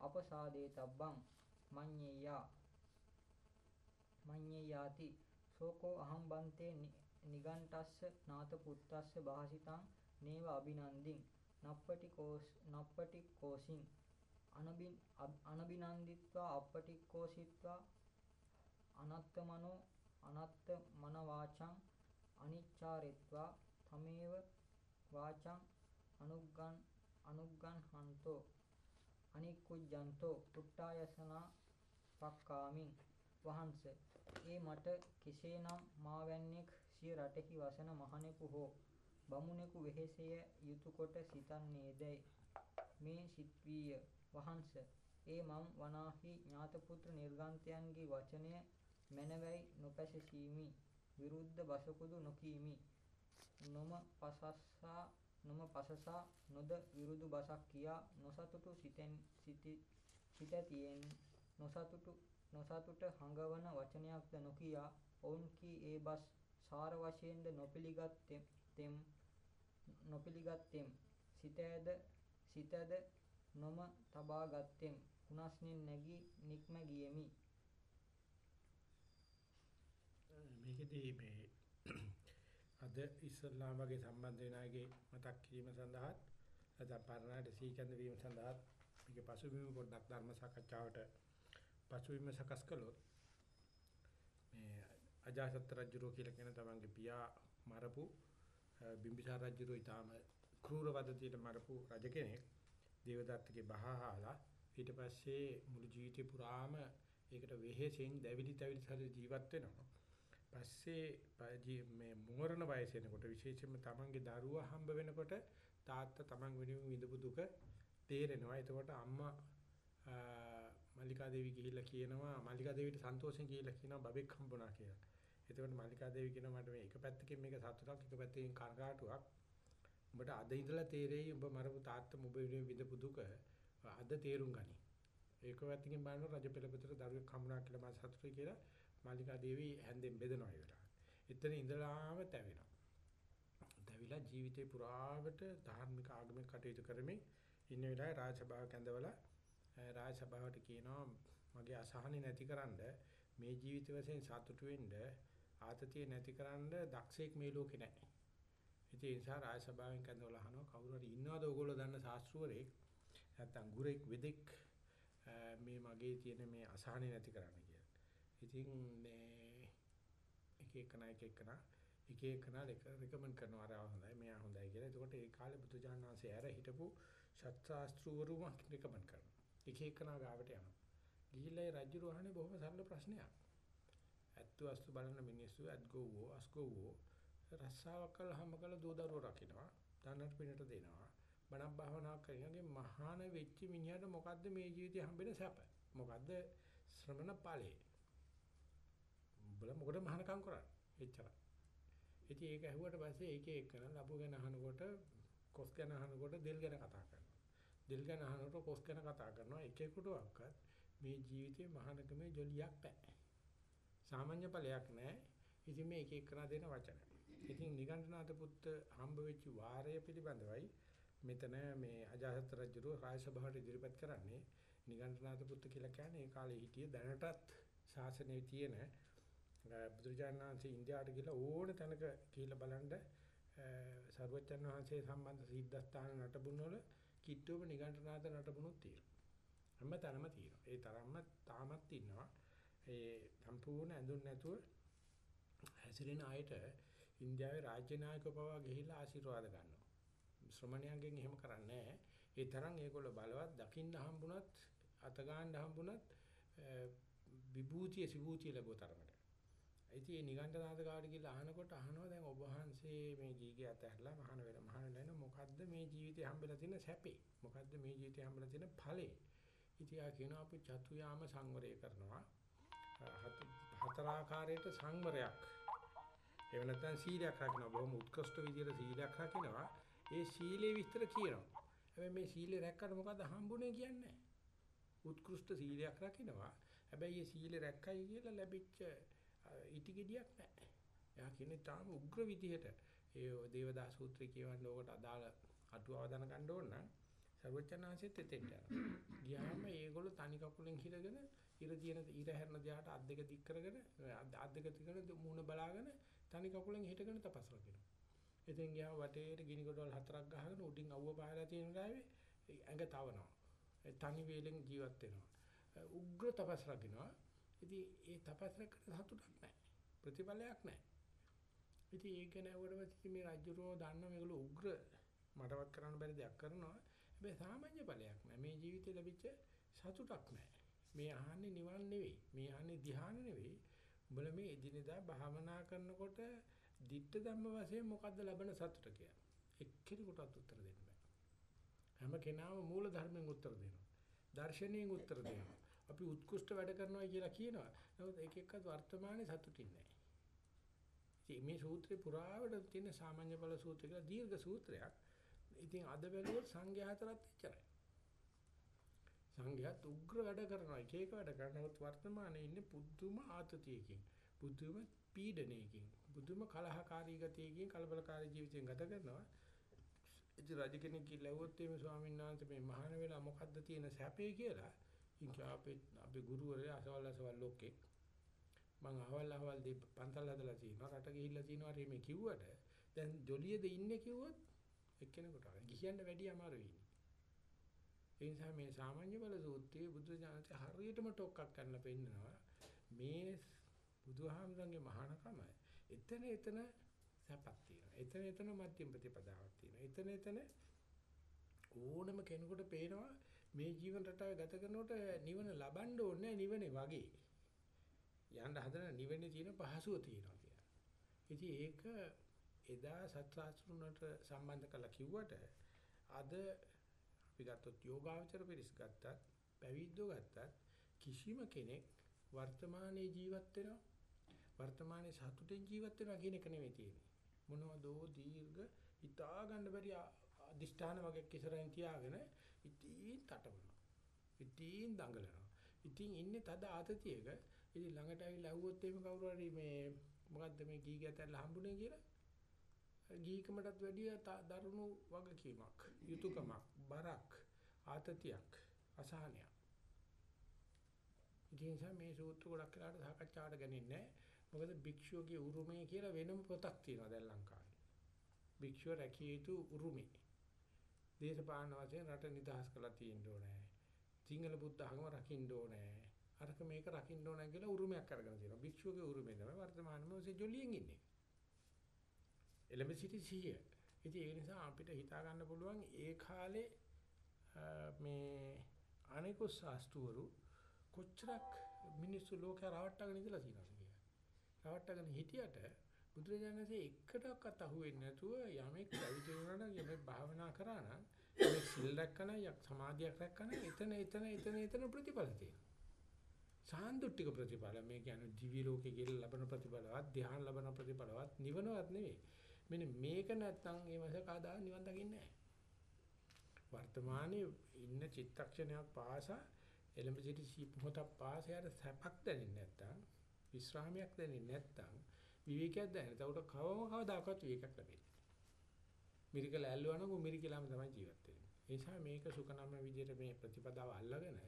[SPEAKER 2] අපසාදේ තබ්බං. මඤ්ඤේයා. මඤ්ඤේයාති. සෝකෝ අහං බන්තේ නිගණ්ඨස්ස නාත පුත්තස්ස භාසිතං නේව අබිනන්දින් නප්පටි කෝස් නප්පටි කෝසින්. අනබින් අනබිනන්දිත්වා අප්පටි කෝසිත්වා. අනත්තමනෝ අනත්ත මන වාචං අනිච්චාරෙත්වා තමේව වාචං. අනුග්ගන් අනුග්ගන්හන්තෝ. අනික්කුජ්ජන්තෝ පුට්ටායසනා පක්කාමින්. වහන්ස ඒ මට කෙසේනම් මාවැන්නේක් සිය රටෙහි වසන මහණෙකු හෝ බමුණෙකු වෙහෙසය යුතු කොට සිතන්නේදැයි මේ සිත්වීය. වහන්ස. ඒ මම් වනාහි ඥාතපුත්‍ර නිර්ගන්තයන්ගේ වචනය මැනවැයි නොපැසසීමි. විරුද්ධ බසකුදු නොකීමි. නොම පසස්සා නොම පසසා නොද විරුදු බසක් කියා නොසතුටු සිතෙන් සිතැතියෙන් නොසතුටු නොසතුට හඟවන වචනයක්ද නොකියා ඔවුන් කී ඒ බස් සාර වශයෙන්ද නොපිළිගත් තෙම් නොපිළිගත්තෙම්. සිතෑද සිතද නොම තබා ගත්තෙම් හුනස්නෙන් නැගී නික්ම ගියෙමි.
[SPEAKER 1] මේකෙදී මේ අද ඉස්ලාම් වගේ සම්බන්ධ වෙන අයගේ මතක් කිරීම සඳහා නැත්නම් පරණයට සීකන්ද වීම සඳහා මේකේ පසුබිම පොඩ්ඩක් ධර්ම සාකච්ඡාවට පසුබිම සකස් කළොත් මේ අජාසත් රජුරෝ කියලා කියන තමන්ගේ පියා මරපු බිම්බිසාර රජුරෝ ඊටාම ක්‍රූර වදතියට මරපු රජ කෙනෙක් දේවදත්තගේ බහහාලා ඊට පස්සේ මුළු ජීවිතේ පුරාම ඒකට වෙහෙසෙන් දැවිලි තැවිලි සර ජීවත් වෙනවා. පස්සේ මේ මෝරණ වයස එනකොට විශේෂයෙන්ම තමන්ගේ දරුවා හම්බ වෙනකොට තාත්තා තමන් වෙනුවෙන් විඳපු දුක තේරෙනවා. එතකොට අම්මා මල්ලිකා දේවි ගිහිල්ලා කියනවා මල්ලිකා දේවිට සන්තෝෂෙන් ගිහිල්ලා කියනවා බබෙක් හම්බුණා කියලා. එතකොට මල්ලිකා දේවි කියනවා මට මේ එක පැත්තකින් මේක සතුටක් එක පැත්තකින් කනගාටුවක්. උඹට අද ඉඳලා තේරෙයි උඹ මරපු තාත්තා උඹ වෙනුවෙන් විඳපු දුක අද තේරුම් ගනි. ඒක පැත්තකින් බලනකොට රජ පෙළපතට දරුවෙක් හම්බුණා කියලා මම සතුටුයි කියලා මල්ලිකා දේවි හැන්දෙන් බෙදනවා ඒ වෙලාවට. එතන ඉඳලාම තැවෙනවා. තැවිලා ජීවිතේ පුරාවට ධාර්මික ආගමික කටයුතු කරමින් ඉන්න වෙලාවේ රාජසභාවක ඇඳවලා රාජසභාවට කියනවා මගේ අසහනෙ නැතිකරන්න මේ ජීවිත වශයෙන් සතුටු වෙන්න ආතතිය නැතිකරන්න දක්ෂයෙක් මේ ලෝකේ නැහැ. ඉතින් ඒ නිසා රාජසභාවෙන් කැඳවලා අහනවා කවුරු හරි ඉන්නවද ඕගොල්ලෝ දන්න ශාස්ත්‍රවරයෙක් නැත්තම් ගුරෙක් වෙදෙක් මේ මගේ තියෙන මේ අසහනෙ නැති කරන්න කියලා. ඉතින් මේ එක එකන එක එකන එක එකන රෙකමන්ඩ් කරනවා අර හොඳයි මෙයා හොඳයි කියලා. එතකොට ඒ කාලේ බුදුජානක වහන්සේ ඇර හිටපු ශාස්ත්‍රවරුම රෙකමන්ඩ් කරනවා. එක එකනා ගාවට යනවා. ගිහිල්ලා ඒ රජු රහනේ බොහොම සරල ප්‍රශ්නයක්. ඇත්තු අස්තු බලන මිනිස්සු ඇත්ගොව්වෝ අස්ගොව්වෝ රස්සාවක් කළා හැම කළ දෝ දරුවෝ රකින්නවා. ධනට පිනට දෙනවා. බණක් භාවනා කරනගේ මහාන වෙච්ච මිනිහට මොකද්ද මේ ජීවිතේ හම්බෙන සැප? මොකද්ද ශ්‍රමණ ඵලේ? උඹලා මොකටද මහානකම් කරන්නේ? එච්චරයි. ඉතින් ඒක ඇහුවට පස්සේ ඒකේ එකන ලැබු ගැන අහනකොට කොස් ගැන අහනකොට දෙල් ගැන කතා කරනවා. දෙල් ගැන අහනකොට කොස් ගැන කතා කරනවා. එකෙකුටවත් මේ ජීවිතේ මහානකමේ ජොලියක් නැහැ. සාමාන්‍ය ඵලයක් නැහැ. ඉතින් මේ එක එකනා දෙන වචන. ඉතින් නිගණ්ඨනාත පුත්ත හම්බ වෙච්ච වාරය පිළිබඳවයි මෙතන මේ අජාසත් රජුගේ රාජ සභාවට ඉදිරිපත් කරන්නේ නිගණ්ඨනාත පුත්ත කියලා කියන්නේ ඒ කාලේ හිටිය දැනටත් ශාසනයේ තියෙන බුදුරජාණන්සේ ඉන්දියාවට ගිහලා ඕන තැනක කියලා බලන්න සර්වචන් වහන්සේ සම්බන්ධ සිද්ධාස්ථාන නටබුන් වල කිට්ටුවම නිගණ්ඨනාත නටබුනුත් තියෙනවා. හැම තැනම තියෙනවා. ඒ තරම්ම තාමත් ඉන්නවා. ඒ සම්පූර්ණ ඇඳුම් නැතුව හැසිරෙන අයට ඉන්දියාවේ රාජ්‍ය නායකව පවා ගිහිල්ලා ආශිර්වාද ගන්නවා. ශ්‍රමණයන්ගෙන් එහෙම කරන්නේ නැහැ. ඒ තරම් ඒගොල්ලෝ බලවත් දකින්න හම්බුණත් අත ගන්න හම්බුණත් විභූතිය සිභූතිය ලැබුව තරමට. ඉතින් මේ නිගණ්ඨනාථ කාට ගිහලා අහනකොට අහනවා දැන් ඔබ වහන්සේ මේ ගීගේ අතහැරලා මහාන වෙන මහාන වෙන මොකද්ද මේ ජීවිතේ හම්බෙලා තියෙන සැපේ? මොකද්ද මේ ජීවිතේ හම්බෙලා තියෙන ඵලේ? ඉතින් ආ කියනවා අපි චතුයාම සංවරය කරනවා. හතර ආකාරයට සංවරයක් එහෙම නැත්නම් සීලයක් රකින්න බොහොම උත්කෘෂ්ඨ විදියට සීලයක් රකින්නවා. ඒ සීලේ විස්තර කියනවා. හැබැයි මේ සීලේ රැක්කට මොකද හම්බුනේ කියන්නේ? උත්කෘෂ්ඨ සීලයක් රකින්නවා. හැබැයි මේ සීලේ රැක්කයි කියලා ලැබිච්ච ඉටි ගෙඩියක් නැහැ. එයා කියන්නේ තාම උග්‍ර විදියට ඒ දේවදාස සූත්‍රය කියවන්න ඕකට අදාළ අටුවාව දැනගන්න ඕන නම් සර්වචනාංශෙත් එතෙන්ට යනවා. ගියාම ඒගොල්ලෝ තනි කකුලෙන් හිරගෙන ඉර දින ඉර හැරන දිහාට අත් දෙක දික් කරගෙන අත් දෙක දික් කරගෙන මූණ බලාගෙන තනි කකුලෙන් හිටගෙන තපස් රකින්න. ඉතින් ගියාම වටේට ගිනි ගොඩවල් හතරක් ගහගෙන උඩින් අවුව පහලා තියෙන ගාවේ ඇඟ තවනවා. තනි වේලෙන් ජීවත් වෙනවා. උග්‍ර තපස් රකින්නවා. ඉතින් ඒ තපස් රැකගෙන සතුටක් නැහැ. ප්‍රතිඵලයක් නැහැ. ඉතින් ඒක නෑවුවට මේ රාජ්‍යරෝ දන්න මේගොල්ලෝ උග්‍ර මටවත් කරන්න බැරි දෙයක් කරනවා. හැබැයි සාමාන්‍ය ඵලයක් නෑ. මේ ජීවිතේ ලැබිච්ච සතුටක් නෑ. මේ අහන්නේ නිවන් නෙවෙයි. මේ අහන්නේ ධ්‍යාන නෙවෙයි. උඹලා මේ එදිනෙදා භාවනා කරනකොට ditta ධම්ම වශයෙන් මොකද්ද ලබන සතුට කියලා. එක්කෙනෙකුටවත් උත්තර දෙන්න බෑ. හැම කෙනාම මූල ධර්මයෙන් උත්තර දෙනවා. දර්ශනයෙන් උත්තර දෙනවා. අපි උත්කෘෂ්ඨ වැඩ කරනවා කියලා කියනවා. නමුත් එක එකත් වර්තමානයේ සතුටින් නැහැ. ඉතින් මේ සූත්‍රේ පුරාවට තියෙන සාමාන්‍ය බල සූත්‍රය කියලා දීර්ඝ සූත්‍රයක්. ඉතින් අද බැලුවොත් සංඝයා හතරත් එච්චරයි. සංඝයාත් උග්‍ර වැඩ කරනවා. එක එක වැඩ කරනවත් වර්තමානයේ ඉන්නේ පුදුම ආතතියකින් පුදුම පීඩනයකින් පුදුම කලහකාරී ගතියකින් කලබලකාරී ජීවිතයෙන් ගත කරනවා. ඉතින් රජ කෙනෙක් කිව්ලවොත් මේ ස්වාමීන් වහන්සේ මේ මහාන වෙලා මොකද්ද තියෙන සැපේ කියලා. ඉතින් අපේ අපේ ගුරුවරයා අසවල් අසවල් ලෝකේ මං අහවල් අහවල් දෙ පන්සල් හදලා තියෙනවා රට ගිහිල්ලා තියෙනවා. මේ කිව්වට. දැන් ජොලියද ඉන්නේ කිව්වොත් එක්කෙනෙකුට ගිහින්න වැඩි අමාරුයි ඒ නිසා මේ සාමාන්‍ය බල සූත්‍රයේ බුදු දානത്തെ හරියටම ටොක්ක්ක් කරන්න පෙන්නනවා මේ බුදුහාමුදුරන්ගේ මහානකම එතන එතන සැපක් තියෙනවා. එතන එතන මධ්‍යම ප්‍රතිපදාවක් තියෙනවා. එතන එතන ඕනම කෙනෙකුට පේනවා මේ ජීවන රටාව ගත කරනකොට නිවන ලබන්න ඕනේ නිවනේ වගේ. යන්න හදන නිවනේ තියෙන පහසුව තියෙනවා කියලා. ඉතින් ඒක එදා සත්‍යාසෘණට සම්බන්ධ කරලා කිව්වට අද අපි ගත්තොත් යෝගාවචර පිරිස් ගත්තත් පැවිද්දෝ ගත්තත් කිසිම කෙනෙක් වර්තමානයේ ජීවත් වෙනවා වර්තමානයේ සතුටින් ජීවත් වෙනවා කියන එක නෙවෙයි තියෙන්නේ. මොනවදෝ දීර්ඝ හිතා ගන්න බැරි අදිෂ්ඨාන වගේ ඉස්සරහින් තියාගෙන ඉතින් තටමනවා ඉතින් දඟලනවා. ඉතින් ඉන්නේ තද ආතතියක ඉතින් ළඟට ඇවිල්ලා ඇහුවොත් එහෙම කවුරු හරි මේ මොකද්ද මේ ගී ගැතැල්ල හම්බුනේ කියලා ගීකමටත් වැඩිය දරුණු වගකීමක් යුතුයකමක් බරක් ආතතියක් අසහනයක්. ඉතින් මේ සූත්‍ර ගොඩක් වෙලාවට සාකච්ඡාවට ගන්නේ මොකද භික්ෂුවගේ උරුමය කියලා වෙනම පොතක් තියෙනවා දැන් ලංකාවේ. භික්ෂුව රැකිය යුතු උරුමය. දේශපාලන වශයෙන් රට නිදහස් කරලා තියෙන්න ඕනේ. සිංහල බුද්ධ ධර්ම රකින්න ඕනේ. අරක මේක රකින්න ඕනේ කියලා උරුමයක් අරගෙන තියෙනවා. භික්ෂුවගේ උරුමය තමයි වර්තමානයේ ඔසේ ජොලියෙන් ඉන්නේ. එළඹ සිටි සිහිය. ඉතින් ඒ නිසා අපිට හිතා ගන්න පුළුවන් ඒ කාලේ මේ අනිකුත් ශාස්ත්‍රවරු කොච්චරක් මිනිස්සු ලෝකය රවට්ටගෙන ඉඳලා තියෙනවද කියලා. රවට්ටගෙන හිටියට බුදුරජාණන්සේ එකටවත් අහුවෙන්නේ නැතුව යමෙක් ඇවිදිනවා නම් යමෙක් භාවනා කරා නම් යමෙක් සිල් රැක්කන යක් සමාධියක් රැක්කන එතන එතන එතන එතන ප්‍රතිඵල තියෙනවා. සාන්දුට්ටික ප්‍රතිඵල මේ කියන්නේ දිවි ලෝකේ කියලා ලබන ප්‍රතිඵලවත් ධ්‍යාන ලබන ප්‍රතිඵලවත් නිවනවත් නෙවෙයි. මෙන්න මේක නැත්තම් ඒ මාස කවදා නිවන් දකින්නේ නැහැ. වර්තමානයේ ඉන්න චිත්තක්ෂණයක් පාසා එළඹ සිටි මොහොතක් පාසා යට සැපක් දැනෙන්නේ නැත්තම් විශ්‍රාමයක් දැනෙන්නේ නැත්තම් විවේකයක් දැනෙන්නේ. ඒකට කවම කවදාකවත් විවේකයක් ලැබෙන්නේ නැහැ. මිරිකල ඇල්ලුවා නම් මිරිකලම තමයි ජීවත් වෙන්නේ. ඒ නිසා මේක සුකනම විදිහට මේ ප්‍රතිපදාව අල්ලගෙන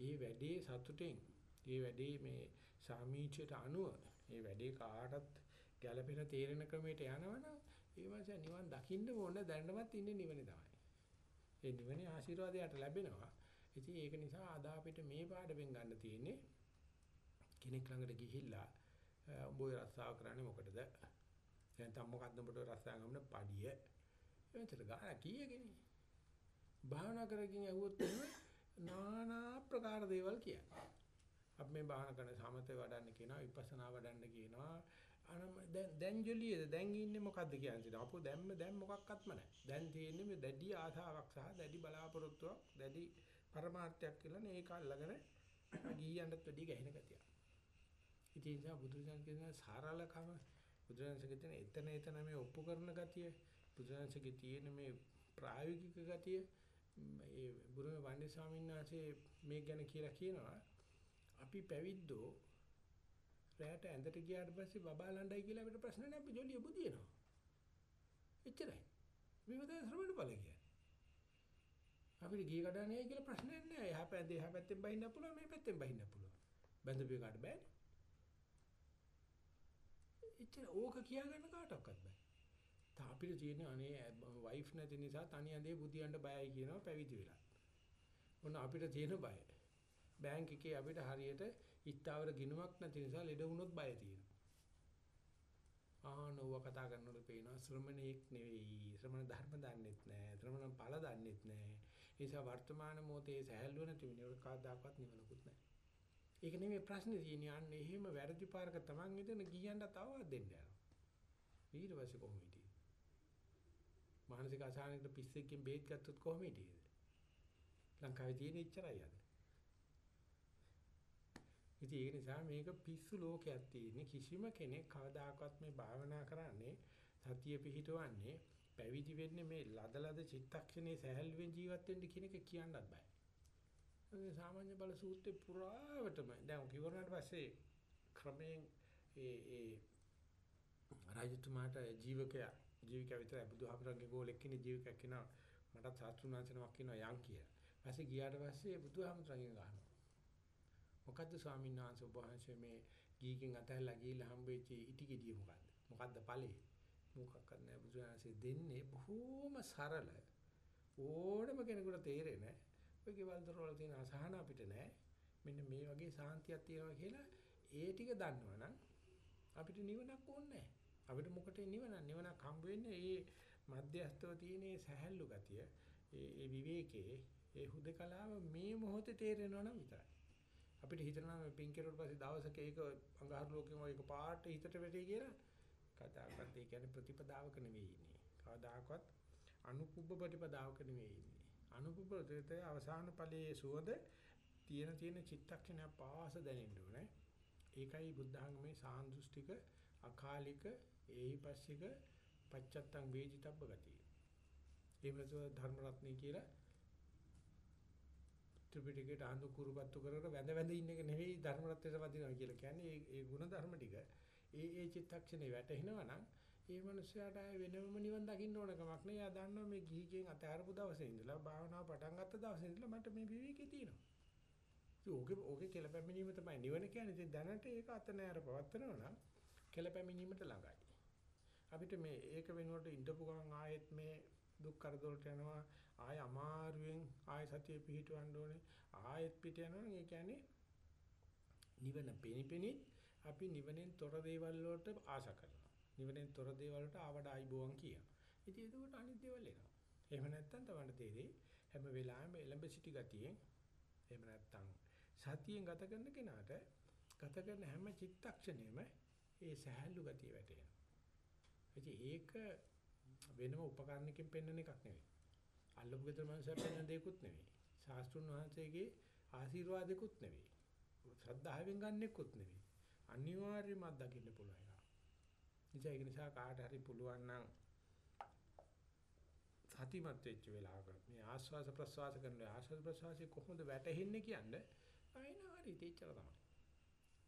[SPEAKER 1] ඒ වැඩේ සතුටෙන් ඒ වැඩේ මේ සාමීචයට අනුව ඒ වැඩේ කාටත් ගැළපෙන තේරෙන ක්‍රමයට යනවනම් ඒ මාසේ නිවන් දකින්න ඕන දැනනවත් ඉන්නේ නිවනේ තමයි. ඒ නිවනේ ආශිර්වාදයට ලැබෙනවා. ඉතින් ඒක නිසා අද අපිට මේ පාඩමෙන් ගන්න තියෙන්නේ කෙනෙක් ළඟට ගිහිල්ලා උඹ ඔය රස්සාව කරන්නේ මොකටද? නැත්නම් මොකද්ද උඹට රස්සාව ගමන පඩිය? එතන ගාන කීයකනේ? භාවනා කරකින් ඇහුවොත් එහෙම নানা ප්‍රකාර දේවල් කියන්නේ. අපි මේ භාවනා කරන සමතේ වඩන්න කියනවා විපස්සනා වඩන්න කියනවා අනම දැන් දැන් ජොලියද? දැන් ඉන්නේ මොකද්ද කියන්නේ අපෝ දැම්ම දැන් මොකක්වත්ම නැහැ. දැන් තියෙන්නේ මේ දැඩි ආසාවක් සහ දැඩි බලාපොරොත්තුවක් දැඩි පරමාර්ථයක් කියලා නේ ඒක අල්ලගෙන ගියන්නත් වැඩි ගැහෙන ගතිය. ඉතින් ඒ නිසා බුදුසසුන කියන සරලකම බුදුරජාණන්සේ කියන එතන එතන මේ ඔප්පු කරන ගතිය බුදුරජාණන්සේ තියෙන මේ ප්‍රායෝගික ගතිය ඒ බුරුමේ වන්දේ ස්වාමීන් වහන්සේ මේක ගැන කියලා කියනවා. අපි පැවිද්දෝ රැයට ඇඳට ගියාට පස්සේ බබා ලණ්ඩයි කියලා අපිට ප්‍රශ්න නැහැ අපි ජොලිය බුදිනවා. එච්චරයි. මේක තමයි ශ්‍රමණ ඵල කියන්නේ. අපිට ගිය කඩන්නේ කියලා ප්‍රශ්නයක් නැහැ. එහා පැත්තේ එහා පැත්තෙන් බහින්න පුළුවන් මේ පැත්තෙන් බහින්න පුළුවන්. බැඳපු එකට බෑනේ. එච්චර ඕක කියාගන්න කාටවත් බෑ. තා අපිට තියෙන අනේ වයිෆ් නැති නිසා තනි අඳේ බුදියන්න බයයි කියනවා පැවිදි වෙලා. ඔන්න අපිට තියෙන බය. බැංක් එකේ අපිට හරියට ඉස්තාවර ගිණුමක් නැති නිසා ලෙඩ වුණොත් බය තියෙනවා. ආනෝව කතා කරනකොට පේනවා ශ්‍රමණේක් නෙවෙයි. ශ්‍රමණ ධර්ම දන්නෙත් නැහැ. ශ්‍රමණ ඵල දන්නෙත් නැහැ. ඒ නිසා වර්තමාන මොහොතේ සහැල්ලුව නැති වෙනකොට කවදාකවත් නිවනකුත් නැහැ. ඒක නෙමෙයි ප්‍රශ්නේ තියෙන්නේ. අන්න එහෙම වැරදි පාරක Taman ඉදන ගියන්න තවවත් දෙන්න යනවා. ඊට පස්සේ කොහොම හිටියේ? මානසික අසහනයකට පිස්සෙක්ගෙන් බේත් ගත්තොත් කොහොම හිටියේද? ලංකාවේ තියෙන ඉච්චරයි අද. ඉතින් ඒ නිසා මේක පිස්සු ලෝකයක් තියෙන්නේ කිසිම කෙනෙක් කවදාකවත් මේ භාවනා කරන්නේ සතිය පිහිටවන්නේ පැවිදි වෙන්නේ මේ ලදලද චිත්තක්ෂණේ සහැල්ලුවෙන් ජීවත් වෙන්න කියන එක කියන්නත් බෑ. ඒ සාමාන්‍ය බල සූත්‍රේ පුරාවටම දැන් කිවරණට පස්සේ ක්‍රමයෙන් ඒ ඒ රාජතුමාට ජීවකයා ජීවිකයා විතරයි බුදුහාමරගේ ගෝලෙක් කෙනෙක් ජීවිකයක් කෙනා මටත් සාත්‍රුණාචනමක් කියනවා යන් කියලා. ඊපස්සේ ගියාට පස්සේ බුදුහාමරගෙන් ගහනවා. මොකද්ද ස්වාමීන් වහන්සේ ඔබ වහන්සේ මේ ගීකින් අතහැරලා ගිහිල්ලා හම්බෙච්ච ඉටි ගෙඩිය මොකද්ද? මොකද්ද ඵලෙ? මොකක්වත් නැහැ බුදුහාමසේ දෙන්නේ බොහොම සරල ඕනම කෙනෙකුට තේරෙන ඔය ගෙවල් දොරවල තියෙන අසහන අපිට නැහැ. මෙන්න මේ වගේ සාන්තියක් තියෙනවා කියලා ඒ ටික දන්නවනම් අපිට නිවනක් ඕනේ නැහැ. අපිට මොකටද නිවන? නිවනක් හම්බ වෙන්නේ ඒ මධ්‍යස්තව තියෙන සැහැල්ලු ගතිය, ඒ ඒ විවේකයේ, ඒ හුදකලාව මේ මොහොතේ තේරෙනවා නම් විතරයි. අපිට හිතනවා මේ පින් කෙරුවට පස්සේ දවසක ඒක අඟහරු ලෝකෙම ඒක පාට හිතට වැටේ කියලා කතාවකට ඒ කියන්නේ ප්‍රතිපදාවක නෙවෙයි ඉන්නේ. කවදාකවත් අනුකුබ්බ ප්‍රතිපදාවක නෙවෙයි ඉන්නේ. අනුකුබ්බ ප්‍රතිපදාවේ අවසාන ඵලයේ සුවඳ තියෙන තියෙන චිත්තක්ෂණය පාස දැනෙන්න ඕනේ. ඒකයි බුද්ධාගමේ සාන්දෘෂ්ටික අකාලික ඒහිපස්සික පච්චත්තං වේජිතබ්බ ගතිය. එහෙමද ධර්ම රත්නේ කියලා ත්‍රිපිටකයට ආඳු කුරුපත්තු කර කර වැඳ වැඳ ඉන්න එක නෙවෙයි ධර්ම රත්නයට වදිනවා කියලා කියන්නේ. ඒ ඒ ಗುಣ ධර්ම ටික ඒ ඒ චිත්තක්ෂණේ වැටෙනවා නම් ඒ මනුස්සයාට ආය වෙනම නිවන් දකින්න ඕන කමක් නෑ. එයා දන්නවා මේ ගිහිගෙන් අතහැරපු දවසේ ඉඳලා භාවනාව පටන් ගත්ත දවසේ ඉඳලා මට මේ විවේකේ තියෙනවා. ඉතින් ඕකේ ඕකේ කියලා පැමිණීම තමයි නිවන කියන්නේ. ඉතින් දැනට ඒක අත නෑර පවත්නවා නම් කියලා පැමිණීමට ළඟයි. අපිට මේ ඒක වෙනුවට ඉඳපු ගමන් ආයෙත් මේ දුක් කරදරට යනවා ආය අමාරුවෙන් ආය සතිය පිහිටවන්න ඕනේ. ආයෙත් පිට යනවා ඒ කියන්නේ නිවන පෙනිපෙනි අපි නිවනෙන් තොර දේවල් වලට ආශා කරනවා. නිවනෙන් තොර දේවල් වලට ආවඩ ආයිබෝවන් කියනවා. ඉතින් ඒකට අනිත් දේවල් එනවා. එහෙම නැත්නම් තවන්න තේරෙයි හැම වෙලාවෙම එළඹ සිටි ගතියෙන් එහෙම නැත්නම් සතියෙන් ගත කරන කෙනාට ගත කරන හැම චිත්තක්ෂණයෙම ඒ සහැල්ලු ගතිය වැටෙනවා. ඉතින් ඒක වෙනම උපකරණකින් පෙන්වන එකක් නෙවෙයි. අල්ලපු ගෙදර මනුස්සයෙක් පෙන්වන දෙයක්වත් නෙවෙයි. ශාස්ත්‍රුන් වහන්සේගේ ආශිර්වාදයක්වත් නෙවෙයි. ශ්‍රද්ධාවෙන් ගන්නෙකුත් නෙවෙයි. අනිවාර්යයෙන්ම අත්දකින්න පුළුවන් එක. නිසා ඒක නිසා කාට හරි පුළුවන් නම් සතිමත් වෙච්ච වෙලාවක මේ ආස්වාස ප්‍රස්වාස කරන ආස්වාස ප්‍රස්වාසයේ කොහොමද වැටෙන්නේ කියන්නේ අයින හරි තේච්චර තමයි.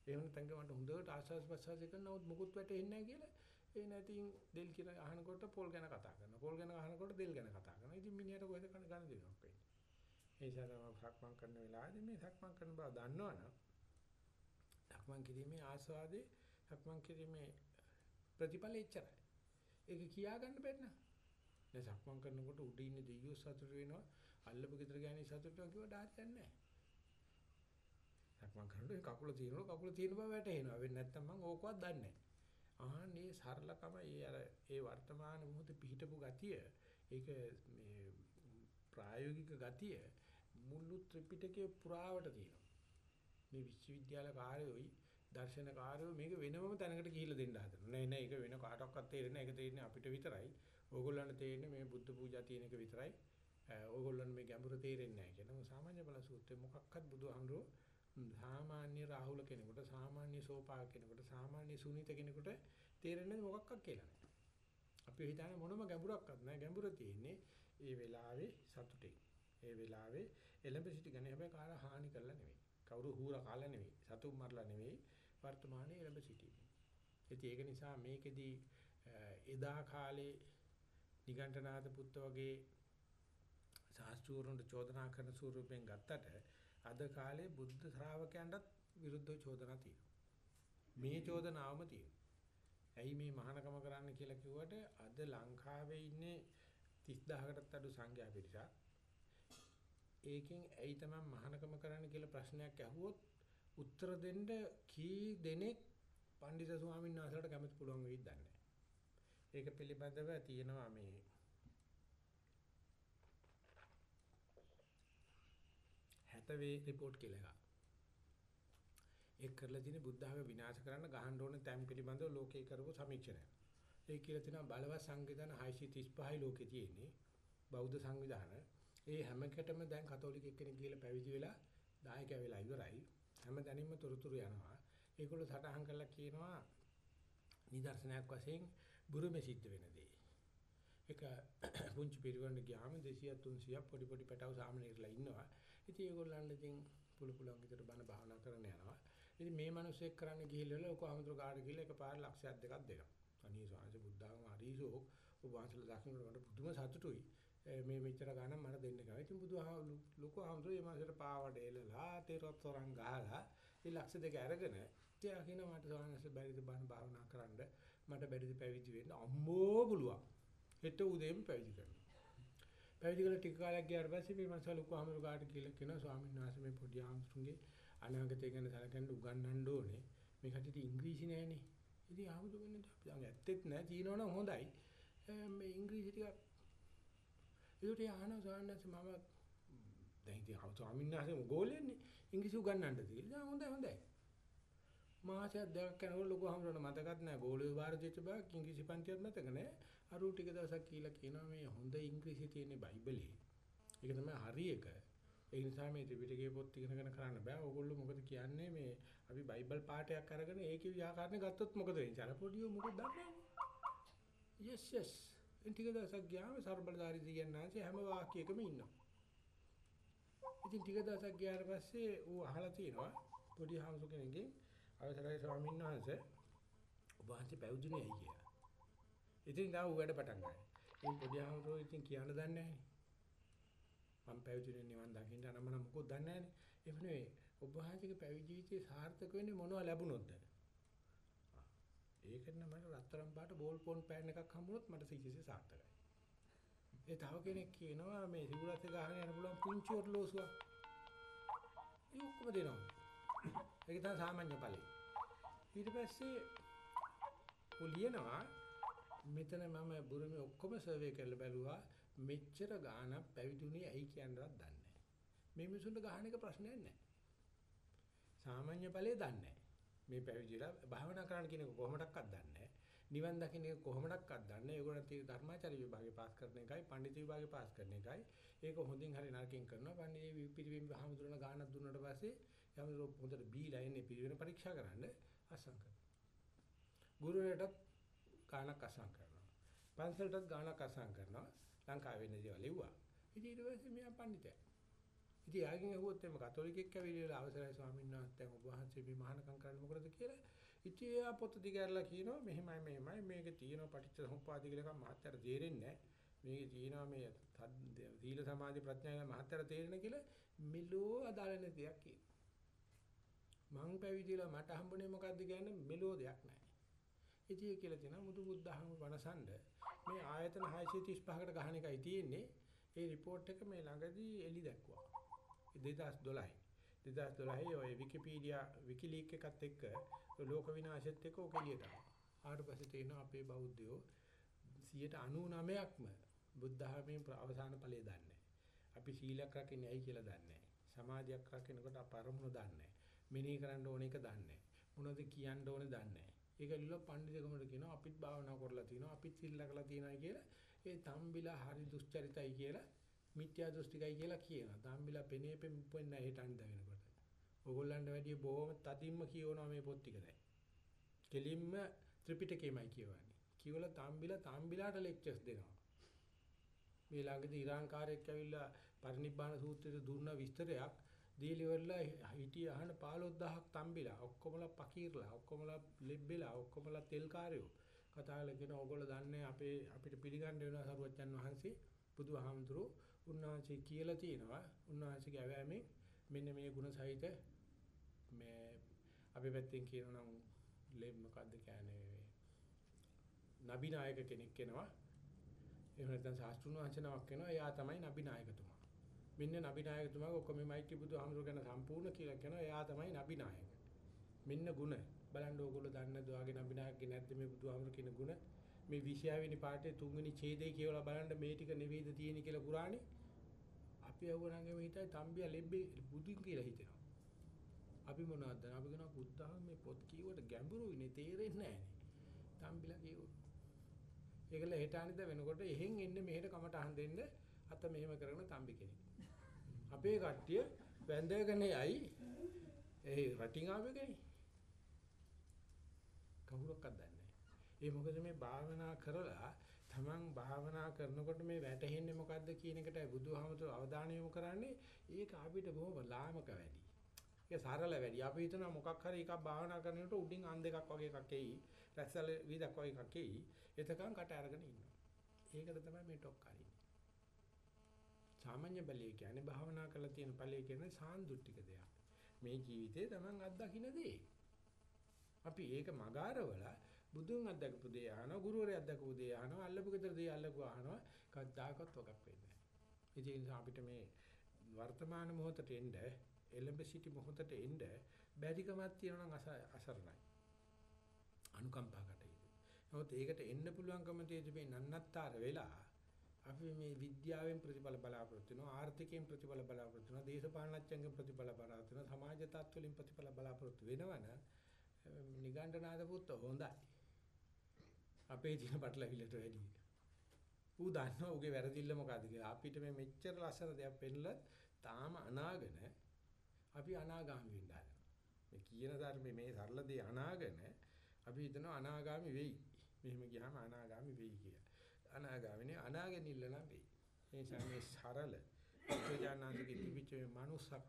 [SPEAKER 1] එහෙම නැත්නම් මට හොඳට ආස්වාස ප්‍රස්වාස කරනවොත් මුකුත් වැටෙන්නේ නැහැ කියලා ඒ නැතිනම් දෙල් කියලා අහනකොට පොල් ගැන කතා කරනවා. පොල් ගැන අහනකොට දෙල් ගැන කතා කරනවා. ඉතින් මිනිහට කොහෙද කන ගන්න දෙනවක් වෙන්නේ. ඒ නිසා තමයි සක්මන් කරන වෙලාවේදී මේ සක්මන් කරන බව දන්නවනම් සක්මන් කිරීමේ ආස්වාදේ සක්මන් කිරීමේ ප්‍රතිඵල එච්චරයි. ඒක කියා ගන්න බැන්න. දැන් සක්මන් කරනකොට උඩ ඉන්න දෙයියෝ සතුට වෙනවා. අල්ලපු ගෙදර ගෑණි සතුට වෙනවා කිව්වට හරියන්නේ නැහැ. සක්මන් කරනකොට කකුල තියෙනවා කකුල තියෙන බව වැටහෙනවා. වෙන්නේ නැත්තම් මම ඕකවත් දන්නේ නැහැ. ආන්නේ සරලකම ඒ අර ඒ වර්තමාන මොහොතේ පිහිටපු ගතිය ඒක මේ ප්‍රායෝගික ගතිය මුළු ත්‍රිපිටකයේ පුරාවට තියෙනවා. මේ විශ්වවිද්‍යාල කාර්යෝයි දර්ශන කාර්යෝ මේක වෙනමම තැනකට ගිහිල්ලා දෙන්න හදනවා. නෑ නෑ ඒක වෙන කාටවත් තේරෙන්නේ නෑ. ඒක තේරෙන්නේ අපිට විතරයි. ඕගොල්ලන්ට තේරෙන්නේ මේ බුද්ධ පූජා තියෙන එක විතරයි. ඕගොල්ලන් මේ ගැඹුර තේරෙන්නේ නෑ කියන සාමාන්‍ය බල සූත්‍රයේ මොකක්වත් බුදුහාමුදුරුවෝ සාමාන්‍ය රාහුල කෙනෙකුට සාමාන්‍ය සෝපාක කෙනෙකුට සාමාන්‍ය සුනීත කෙනෙකුට තේරෙන්නේ මොකක්වත් කියලා නෑ. අපි හිතන්නේ මොනම ගැඹුරක්වත් නෑ. ගැඹුර තියෙන්නේ ඒ වෙලාවේ සතුටේ. ඒ වෙලාවේ එළඹ සිටි ගන්නේ හැබැයි කාට හානි කරලා නෙවෙයි. කවුරු හූරා කාලා නෙවෙයි. සතුම් මරලා නෙවෙයි. වර්තමානයේ එළඹ සිටීම. ඉතින් ඒක නිසා මේකෙදි එදා කාලේ නිගණ්ඨනාථ පුත්ත වගේ ශාස්ත්‍රූරුන්ට චෝදනා කරන ස්වරූපයෙන් ගත්තට අද කාලේ බුද්ධ ශ්‍රාවකයන්ටත් විරුද්ධව චෝදනා තියෙනවා. මේ චෝදනාවම තියෙනවා. ඇයි මේ මහානකම කරන්න කියලා කිව්වට අද ලංකාවේ ඉන්නේ 30000කටත් අඩු සංඛ්‍යා පිරිසක්. ඒකෙන් ඇයි තමයි මහානකම කරන්න කියලා ප්‍රශ්නයක් ඇහුවොත් උත්තර දෙන්න කී දෙනෙක් පඬිතු ස්වාමීන් වහන්සේලාට කැමති පුළුවන් වෙයිද දන්නේ ඒක පිළිබඳව තියෙනවා මේ හැතවේ report කියලා එකක්. ඒක කරලා තියෙන බුද්ධ ආගම විනාශ කරන්න ගහන්න ඕන තැන් පිළිබඳව ලෝකේ කරපු සමීක්ෂණය. ඒක කියලා තියෙනවා බලවත් සංවිධාන 635යි ලෝකේ තියෙන්නේ. බෞද්ධ සංවිධාන. ඒ හැම එකටම දැන් කතෝලික එක්කෙනෙක් ගිහලා පැවිදි වෙලා දායකයා වෙලා ඉවරයි. හැම දැනින්ම තොරතුරු යනවා. ඒගොල්ලෝ සටහන් කරලා කියනවා නිදර්ශනයක් වශයෙන් බුරුමේ සිද්ධ වෙන දේ. ඒක පුංචි පිරිවන්න ගියාම 200 300 පොඩි පොඩි පැටව සාමනීරලා ඉන්නවා. ඉතින් ඒගොල්ලන්ට ඉතින් පුළු පුළුවන් විදිහට බණ භාවනා කරන්න යනවා. ඉතින් මේ මිනිස්සෙක් කරන්න ගිහිල්ලා ලොකු අහමුදුර ගාඩ ගිහිල්ලා එකපාර ලක්ෂයක් දෙකක් දෙනවා. අනේ ස්වාමීන් බුද්ධාගම හරිසෝ ඔබ වහන්සේලා දකින්නට මට පුදුම සතුටුයි. මේ මෙච්චර ගණන් මට දෙන්න ගා. ඉතින් බුදුහා ලොකු අහමුදුර මේ මාසෙට පාවඩ එලලා තේරොත්තරන් ගහලා ඒ ලක්ෂ දෙක අරගෙන තියා කියන මට ස්වාමීන් බැරිද බණ භාවනා කරන්න මට බැරිද පැවිදි වෙන්න අම්මෝ පුළුවන්. හෙට උදේම පැවිදි කරනවා. පැවිදි කරලා ටික කාලයක් ගියාට පස්සේ මේ මනස ලොකු අහමුදුර ගාඩ කියලා කියනවා ස්වාමීන් වහන්සේ මේ පොඩි ආම්සුන්ගේ අනාගතය ගැන සැලකන්න උගන්වන්න ඕනේ. මේ කටියට ඉංග්‍රීසි නැහැනේ. ඉතින් ආමුදු වෙන්නේ අපි දැන් ඇත්තෙත් නැහැ. තියෙනවනම් හොඳයි. මේ ඉංග්‍රීසි ටිකක් ඒකට යහන සාන්නස් මම දැන් ඉතින් ආව ස්වාමීන් වහන්සේ ගෝලෙන්නේ ඉංග්‍රීසි උගන්වන්නද කියලා. හොඳයි හොඳයි. මාසයක් දෙකක් යනකොට ලොකු හම්රන මතකත් නැහැ. ගෝලිය වාරජිත බා ඉංග්‍රීසි පන්තියක් මතක නැහැ. අර ටික දවසක් කියලා කියනවා මේ හොඳ ඉංග්‍රීසි තියෙන බයිබලේ. ඒක තමයි හරි එක. ඒ නිසා මේ ත්‍රිපිටකයේ පොත් ඉගෙනගෙන කරන්න බෑ. ඕගොල්ලෝ මොකද කියන්නේ මේ අපි බයිබල් පාඩයක් අරගෙන ඒකේ ව්‍යාකරණ ගත්තොත් මොකද වෙන්නේ? අර පොඩියෝ මොකද දන්නේ yes yes. ටික දවසක් ගියාම ਸਰබලධාරී දෙවියන් නැන්සේ හැම වාක්‍යයකම ඉන්නවා. ඉතින් ටික දවසක් ගියාට පස්සේ ඌ අහලා තියෙනවා පොඩි හාමුදුර කෙනෙක්ගෙන් අවසරයි ස්වාමීන් වහන්සේ ඔබ වහන්සේ පැවිදිුනේ ඇයි කියලා. ඉතින් ගාව වැඩ පටන් ගන්නවා. ඉතින් පොඩි හාමුදුරුවෝ ඉතින් කියන්න දන්නේ නැහැ. මම පැවිදිුනේ නිවන් දකින්න නම් මම මොකද දන්නේ නැහැනේ. ඒ වෙනුවේ ඔබ වහන්සේගේ පැවිදි ජීවිතේ සාර්ථක වෙන්නේ මොනවද ලැබුණොත්ද? ඒකට නම් මට රත්තරන් පාට බෝල් පොන් පෑන් එකක් හම්බුනොත් මට සිසිසේ සාර්ථකයි. ඒ තව කෙනෙක් කියනවා මේ සිවුරත් ගහගෙන යන්න පුළුවන් පුංචි ඔරලෝසුවක්. ඒ ඔක්කොම දෙනවා. ඒක තමයි සාමාන්‍ය ඵලෙ. ඊට පස්සේ ඔලියනවා මෙතන මම බුරුමේ ඔක්කොම සර්වේ කරලා බැලුවා මෙච්චර ගාණක් පැවිදුනේ ඇයි කියනවත් දන්නේ නැහැ. මේ මිනිසුන්ට ගහන එක ප්‍රශ්නයක් නැහැ. සාමාන්‍ය ඵලයේ දන්නේ නැහැ. මේ පැවිදිලා භාවනා කරන්න කියන එක කොහොමඩක්වත් දන්නේ නැහැ. නිවන් දකින්න එක කොහොමඩක්වත් දන්නේ නැහැ. ඒගොල්ලෝ තියෙන ධර්මාචාර්ය විභාගේ පාස් කරන එකයි, පඬිතු විභාගේ පාස් කරන එකයි. ඒක හොඳින් හරි නරකින් කරනවා. පඬිතු පිරිවිම් බහමුදුරන ගානක් දුන්නාට පස්සේ යමරෝ හොඳට බීලා ඉන්නේ පිළිවෙන පරීක්ෂා කරන්න අසං කරනවා. ගුරුවරයාටත් ගානක් අසං කරනවා. පන්සලටත් ගානක් අසං කරනවා. ලංකාවේ ඉන්න දේවල් ලිව්වා. ඉතින් ඊට පස්සේ මෙයා පඬිතයා. ඉතින් යාගෙන් අහුවොත් එimhe කතෝලිකෙක් ඇවිල්ලා අවසරයි ස්වාමීන් වහන්සේ ඔබ වහන්සේ මේ මහානකම් කරන්න මොකටද කියලා. ඉතින් එයා පොත දිගහැරලා කියනවා මෙහෙමයි මෙහෙමයි මේකේ තියෙනවා පටිච්ච සමුප්පාද කියලා එකක් මහත්තයාට තේරෙන්නේ නැහැ. මේකේ තියෙනවා මේ සීල සමාධි ප්‍රඥා මහත්තයාට තේරෙන කියලා මෙලෝ අදාළ නැති දෙයක් කියනවා. මං පැවිදිලා මට හම්බුනේ මොකද්ද කියන්නේ මෙලෝ දෙයක් නැහැ. ඉතින් ඒ කියලා තියෙනවා මුතු බුද්ධහම වනසඬ මේ ආයතන 635කට ගහන එකයි තියෙන්නේ. ඒ report එක මේ ළඟදී එලි දැක්කුවා. 2012. 2012 ඔය විකිපීඩියා විකිලීක් එකත් එක්ක ලෝක විනාශෙත් එක්ක ඔක එළියට ආවා. ආවට පස්සේ තේරෙනවා අපේ බෞද්ධයෝ 99%ක්ම බුද්ධ ධර්මයේ අවසාන ඵලය දන්නේ අපි සීලයක් රකින්නේ ඇයි කියලා දන්නේ සමාධියක් රකින්නකොට අපරමුණ දන්නේ මෙනෙහි කරන්න ඕන එක දන්නේ මොනවද කියන්න ඕනේ දන්නේ ඒක ලියලා පඬිතුකමට කියනවා අපිත් භාවනා කරලා තියෙනවා අපිත් සිල් ලකලා තියෙනවා කියලා ඒ තම්බිලා හරි දුස්චරිතයි කියලා මිත්‍යා දෘෂ්ටිකයි කියලා කියනවා. තම්බිලා පෙනේ පෙන්නේ නැහැ හිටන් දවෙනකොට. ඕගොල්ලන්ට වැඩිය බොහොම තදින්ම කියවනවා මේ පොත් ටික දැන්. කෙලින්ම ත්‍රිපිටකයමයි කියවන්නේ. කියවලා තම්බිලා තම්බිලාට ලෙක්චර්ස් දෙනවා. මේ ළඟදී ඉරාන්කාරයෙක් ඇවිල්ලා පරිනිබ්බාන සූත්‍රයේ දුන්න විස්තරයක් දීලිවරලා හිටිය අහන 15000ක් තම්බිලා ඔක්කොමලා පකීරලා ඔක්කොමලා ලෙබ්බෙලා ඔක්කොමලා තෙල්කාරයෝ කතා කරගෙන ඕගොල්ලෝ දන්නේ අපේ අපිට පිළිගන්න වෙනවා සරුවච්චන් වහන්සේ බුදුහාමුදුරුවෝ උන්වහන්සේ කියලා තියෙනවා උන්වහන්සේගේ අවෑමෙන් මෙන්න මේ ಗುಣ සහිත මේ අපි පැත්තෙන් කියනවා නම් ලෙබ් මොකද්ද කියන්නේ නබිනායක කෙනෙක් වෙනවා එහෙම නැත්නම් ශාස්ත්‍රුණ වංශනාවක් වෙනවා. එයා තමයි නබි නායකතුමා. මෙන්න නබි නායකතුමාගේ ඔක්කොම මේ මෛත්‍රී බුදුහාමුදුර ගැන සම්පූර්ණ කියලා කියනවා. එයා තමයි නබි නායක. මෙන්න ಗುಣ. බලන්න ඕගොල්ලෝ දන්නේ නැද්ද ඔයගේ නබි නායකගේ නැද්ද මේ බුදුහාමුදුර කියන ಗುಣ? මේ 26 වෙනි පාඩේ තුන්වෙනි ඡේදය කියලා බලන්න මේ ටික නෙවෙයිද තියෙන්නේ කියලා කුරානේ. අපි අහුවනගේ හිතයි තම්බිය ලෙබ්බේ බුදුන් කියලා හිතෙනවා. අපි මොනවද දන්නේ? අපි කියනවා බුද්ධහම මේ පොත් කියවට ගැඹුරුයිනේ තේරෙන්නේ නැහනේ. තම්බිලා කියවෝ. ඒකල හෙට අනිද්දා වෙනකොට එහෙන් එන්නේ මෙහෙට කමටහන් දෙන්න අත මෙහෙම කරන තම්බි කෙනෙක්. අපේ කට්ටිය වැඳගෙන යයි ඒ රටින් ආවෙකනේ. කවුරක්වත් දන්නේ නැහැ. ඒ මොකද මේ භාවනා කරලා තමන් භාවනා කරනකොට මේ වැටහෙන්නේ මොකද්ද කියන එකටයි බුදුහාමතුරු අවධානය යොමු කරන්නේ. ඒක අපිට බොහොම ලාමක වැඩි. ඒක සරල වැඩි. අපි හිතනවා මොකක් හරි එකක් භාවනා කරනකොට උඩින් අන් දෙකක් වගේ එකක් එයි. රැස්සල වීදක් වගේ එකක් එයි. එතකන් කට අරගෙන ඉන්නවා. ඒකට තමයි මේ ටොක් කරින්නේ. සාමාන්‍ය බලය කියන්නේ භාවනා කරලා තියෙන ඵලය කියන්නේ සාන්දුට්ටික දෙයක්. මේ ජීවිතේ Taman අත්දකින්න දේ. අපි ඒක මගාරවල බුදුන් අත්දකපු දේ අහනවා, ගුරුවරයා අත්දකපු දේ අහනවා, අල්ලපු ගෙදර දේ අල්ලපු අහනවා. කවදාකවත් වගක් වෙන්නේ නැහැ. ඒ නිසා අපිට මේ වර්තමාන මොහොතට එන්න, එළඹ සිටි මොහොතට එන්න බැරිකමක් තියෙනවා නම් අසරණයි. අනුකම්පා කටයුතු. නමුත් ඒකට එන්න පුළුවන්කම තියෙන්නේ නන්නත්තර වෙලා අපි මේ විද්‍යාවෙන් ප්‍රතිඵල බලාපොරොත්තු වෙනවා ආර්ථිකයෙන් ප්‍රතිඵල බලාපොරොත්තු වෙනවා දේශපාලනඥයෙන් ප්‍රතිඵල බලාපොරොත්තු වෙනවා සමාජ තත්ත්වවලින් ප්‍රතිඵල බලාපොරොත්තු වෙනවනම් නිගණ්ඨනාද පුත්ත හොඳයි අපේ දින පටලවිලට වැඩි ඌ දන්නවා ඌගේ වැරදිල්ල මොකද්ද කියලා අපිට මේ මෙච්චර ලස්සන දෙයක් පෙන්නලත් තාම අනාගෙන අපි අනාගාමී වෙන්න හදනවා මේ කියන ධර්මයේ මේ සරල දේ අනාගෙන අපි හිතනවා අනාගාමි වෙයි. මෙහෙම ගියාම අනාගාමි වෙයි කියලා. අනාගාමිනේ අනාගෙන ඉල්ල නම් වෙයි. ඒ නිසා මේ සරල ප්‍රජානාන්දගේ තිබිච්ච මේ manussකම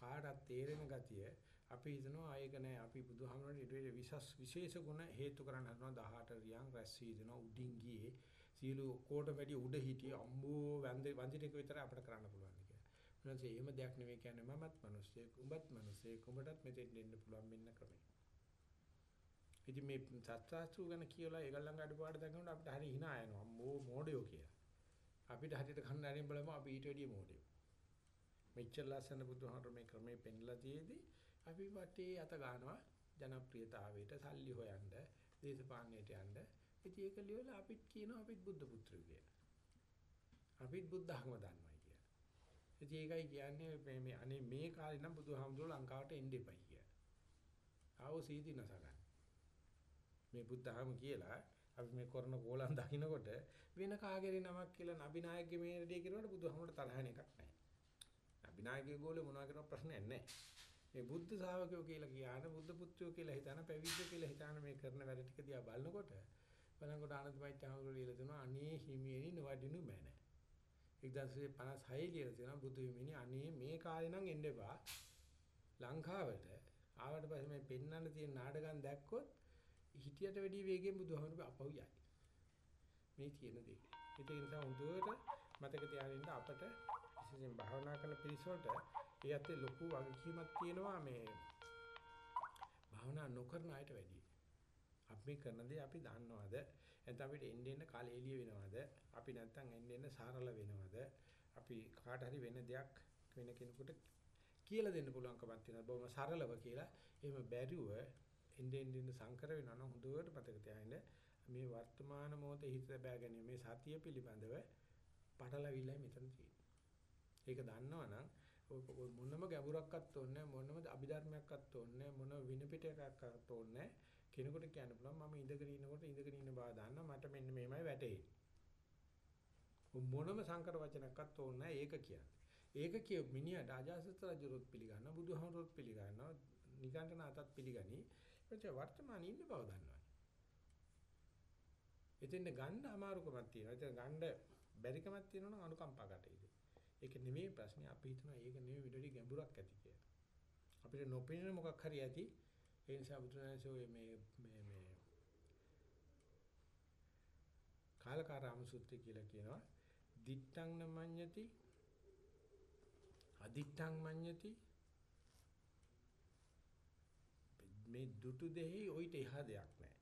[SPEAKER 1] කාටත් තේරෙන ගතිය අපි හිතනවා ආයක නැහැ අපි බුදුහාමරට ඊට වඩා විශේෂ විශේෂ ගුණ හේතු කරන්න හදනවා 18 රියන් රැස් වීදෙනවා උඩින් ගියේ සීළු කොට වැඩි උඩ හිටියේ අම්බෝ වන්දි වන්දිනේක විතර අපිට කරන්න පුළුවන් කියලා. මොනවාද එහෙම දෙයක් නෙවෙයි කියන්නේ මමත් මිනිස්සෙක් උඹත් මිනිස්සෙක් උඹටත් මෙතෙන් දෙන්න පුළුවන් මෙන්න ක්‍රමය. ඉතින් මේ සත්‍යාස්ත්‍රු ගැන කියලා ඒගොල්ලන් අඩපාඩු දක්වනකොට අපිට හරි hina යනවා. අම්මෝ මෝඩයෝ කියලා. අපිට හරියට කන්න ඇරින් බලමු අපි ඊට වැඩිය මෝඩයෝ. මෙච්චර ලස්සන බුදුහාමර මේ ක්‍රමේ පෙන්ලා තියේදී අපි වටේ අත ගන්නවා ජනප්‍රියතාවයට සල්ලි හොයන්න, දේශපාලනයට යන්න. ඉතින් ඒක ලියලා අපිත් කියනවා අපිත් බුද්ධ පුත්‍රයෝ කියලා. අපිත් බුද්ධ ධර්ම දන්නවා කියලා. ඉතින් ඒකයි කියන්නේ මේ මේ අනේ මේ කාලේ නම් බුදුහාමුදුරුවෝ ලංකාවට එන්න එපයි කියලා. ආවෝ සීදී නැසගන්න. මේ බුද්ධහම කියලා අපි මේ කරන කෝලම් දකින්නකොට වෙන කාගේරි නමක් කියලා නබිනායකගේ මේ දෙය කියනකොට බුදුහමකට තරහ වෙන එකක් නැහැ. නබිනායකගේ ගෝලේ මොනවා කරන ප්‍රශ්නයක් නැහැ. මේ බුද්ධ ශාවකයෝ කියලා කියන බුද්ධ පුත්‍රයෝ කියලා හිතන පැවිද්දෝ කියලා හිතන මේ කරන වැඩ ටික දිහා බලනකොට බලනකොට ආනන්දමයි චාමරු ලියලා දෙනවා අනේ හිමියනි නොවඩිනු මැන 1956 ලියලා තියෙනවා බුදු හිමියනි අනේ මේ කාලේ නම් එන්න එපා ලංකාවට ආවට පස්සේ මේ පෙන්වන්න තියෙන නාටකම් දැක්කොත් හිටියට වැඩි වේගෙන් බුදුහාමුදුරුවෝ අපහු යයි මේ තියෙන දේ ඒක නිසා හොඳට මතක තියාගන්න අපට විශේෂයෙන් භාවනා කරන පිරිස වලට ඒ ඇත්තේ ලොකු වගකීමක් තියෙනවා මේ භාවනා නොකරන අයට වැඩි. අපි මේ කරන දේ අපි දන්නවද? නැත්නම් අපිට එන්න එන්න කාලේලිය වෙනවද? අපි නැත්නම් එන්න එන්න සරල වෙනවද? අපි කාට හරි වෙන දෙයක් වෙන කෙනෙකුට කියලා දෙන්න පුළුවන්කමක් තියෙනවා. බොහොම සරලව කියලා. එහෙම බැරිව එන්න එන්න සංකර වෙනවා නම් හොඳට මතක තියාගන්න. මේ වර්තමාන මොහොතේ හිත බෑ ගැනීම මේ සතිය පිළිබඳව පටලවිල්ලයි මෙතන තියෙන්නේ. ඒක දන්නවනම් ඔය මොනම ගැඹුරක්වත් ඕනේ මොනම අභිධර්මයක්වත් ඕනේ මොන වින පිටයක්වත් ඕනේ කෙනෙකුට කියන්න පුළුවන් මම ඉඳගෙන ඉන්නකොට ඉඳගෙන ඉන්න බව දන්නා මට මෙන්න මේමයි වැටෙන්නේ මොනම සංකර වචනයක්වත් ඕනේ ඒක කියන්නේ. ඒක කිය මිනිහට අජාසත් රජුරුත් පිළිගන්නවා බුදුහමරුත් පිළිගන්නවා නිගණ්ඨන අතත් පිළිගනි. එතකොට වර්තමානයේ ඉන්න බව දන්නවා එතෙන් ගන්න අමාරුකමක් තියෙනවා එතන ගන්න බැරිකමක් තියෙනවා නම් අනුකම්පා කටයුතු ඒක නෙමෙයි ප්‍රශ්නේ. අපි හිතනවා ඒක නෙමෙයි විඩෝඩි ගැඹුරක් ඇති කියලා. අපිට නොපෙනෙන මොකක් හරි ඇති. ඒ නිසා බුදුරජාණන්සේ මේ මේ මේ කාලකාරාම සූත්‍රය කියලා කියනවා. දිත්තං නමඤ්ඤති අදිත්තං මඤ්ඤති මේ දුටු දෙහි ඔయిత එහා දෙයක් නැහැ.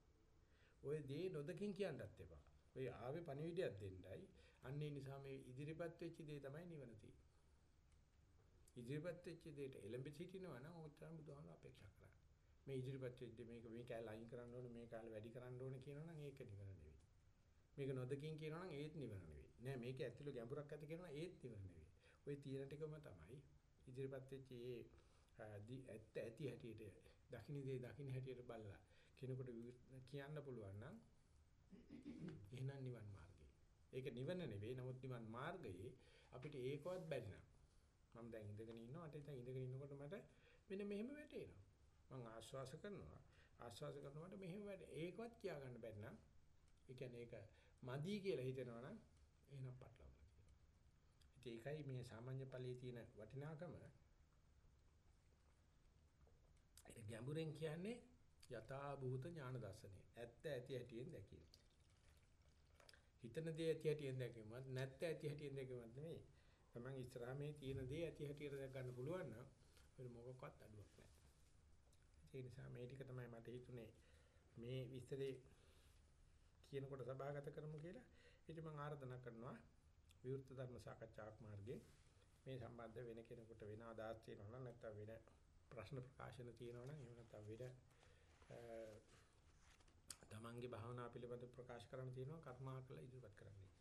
[SPEAKER 1] ওই දේ නොදකින් කියන්නත් එපා. ඔය ආවේ පණිවිඩයක් දෙන්නයි. අන්න ඒ නිසා මේ ඉදිරිපත් වෙච්ච දේ තමයි නිවන තියෙන්නේ. ඉදිරිපත් වෙච්ච දෙයට එළඹ සිටිනවා නම් ඕක තමයි බුදුහාම අපේක්ෂා කරන්නේ. මේ ඉදිරිපත් වෙද්දී මේක මේ කැල අයින් කරන්න ඕනේ මේ කාලේ වැඩි කරන්න ඕනේ කියනවනම් ඒක නිවන නෙවෙයි. මේක නොදකින් කියනවනම් ඒත් නිවන නෙවෙයි. නෑ මේක ඇතුළ ගැඹුරක් ඇති කියනවනම් ඒත් නිවන නෙවෙයි. ওই තීරණ ටිකම තමයි ඉදිරිපත් වෙච්ච ඒ ඇත්ත ඇති හැටියට දකින්න දේ දකින්න හැටියට බලලා කෙනෙකුට කියන්න පුළුවන් නම් එහෙනම් නිවන් මාර්ගය. ඒක නිවන නෙවෙයි. නමුත් නිවන් මාර්ගයේ අපිට ඒකවත් බැරි නම් මම දැන් ඉඳගෙන ඉන්නවා. අට ඉතින් ඉඳගෙන ඉන්නකොට මට මෙන්න මෙහෙම වැටෙනවා. මම ආශ්වාස කරනවා. ආශ්වාස කරනකොට මෙහෙම වැටේ. ඒකවත් කියා ගන්න බැරි නම් ඒ කියන්නේ ඒක මදි කියලා හිතෙනවා නම් එහෙනම් පටලවලා තියෙනවා. ඒකයි මේ සාමාන්‍ය ඵලයේ තියෙන වටිනාකම. ඒක ගැඹුරෙන් කියන්නේ යථා භූත ඥාන දර්ශනය. ඇත්ත ඇති හැටියෙන් දැකීම. හිතන දේ ඇති හැටියෙන් දැකීමත් නැත්te ඇති හැටියෙන් දැකීමත් නෙමෙයි. තමන් ඉස්සරහා මේ තියෙන දේ ඇති හැටියට දැක ගන්න පුළුවන් නම් වෙන මොකක්වත් අඩුවක් නැහැ. ඒ නිසා මේ ටික තමයි මට හිතුනේ මේ විස්තරේ කියනකොට සභාගත කරමු කියලා. ඉතින් මම ආරාධනා කරනවා විවෘත ධර්ම සාකච්ඡාවක් මාර්ගයේ මේ සම්බන්ධ වෙන කෙනෙකුට වෙන අදහස් තියෙනවා නම් නැත්නම් වෙන ප්‍රශ්න ප්‍රකාශන තියෙනවා නම් එහෙම නැත්නම් වෙන තමන්ගේ භාවනා පිළිබඳ ප්‍රකාශ කරන්න තියෙනවා කර්මාකල ඉදිරිපත් කරන්න.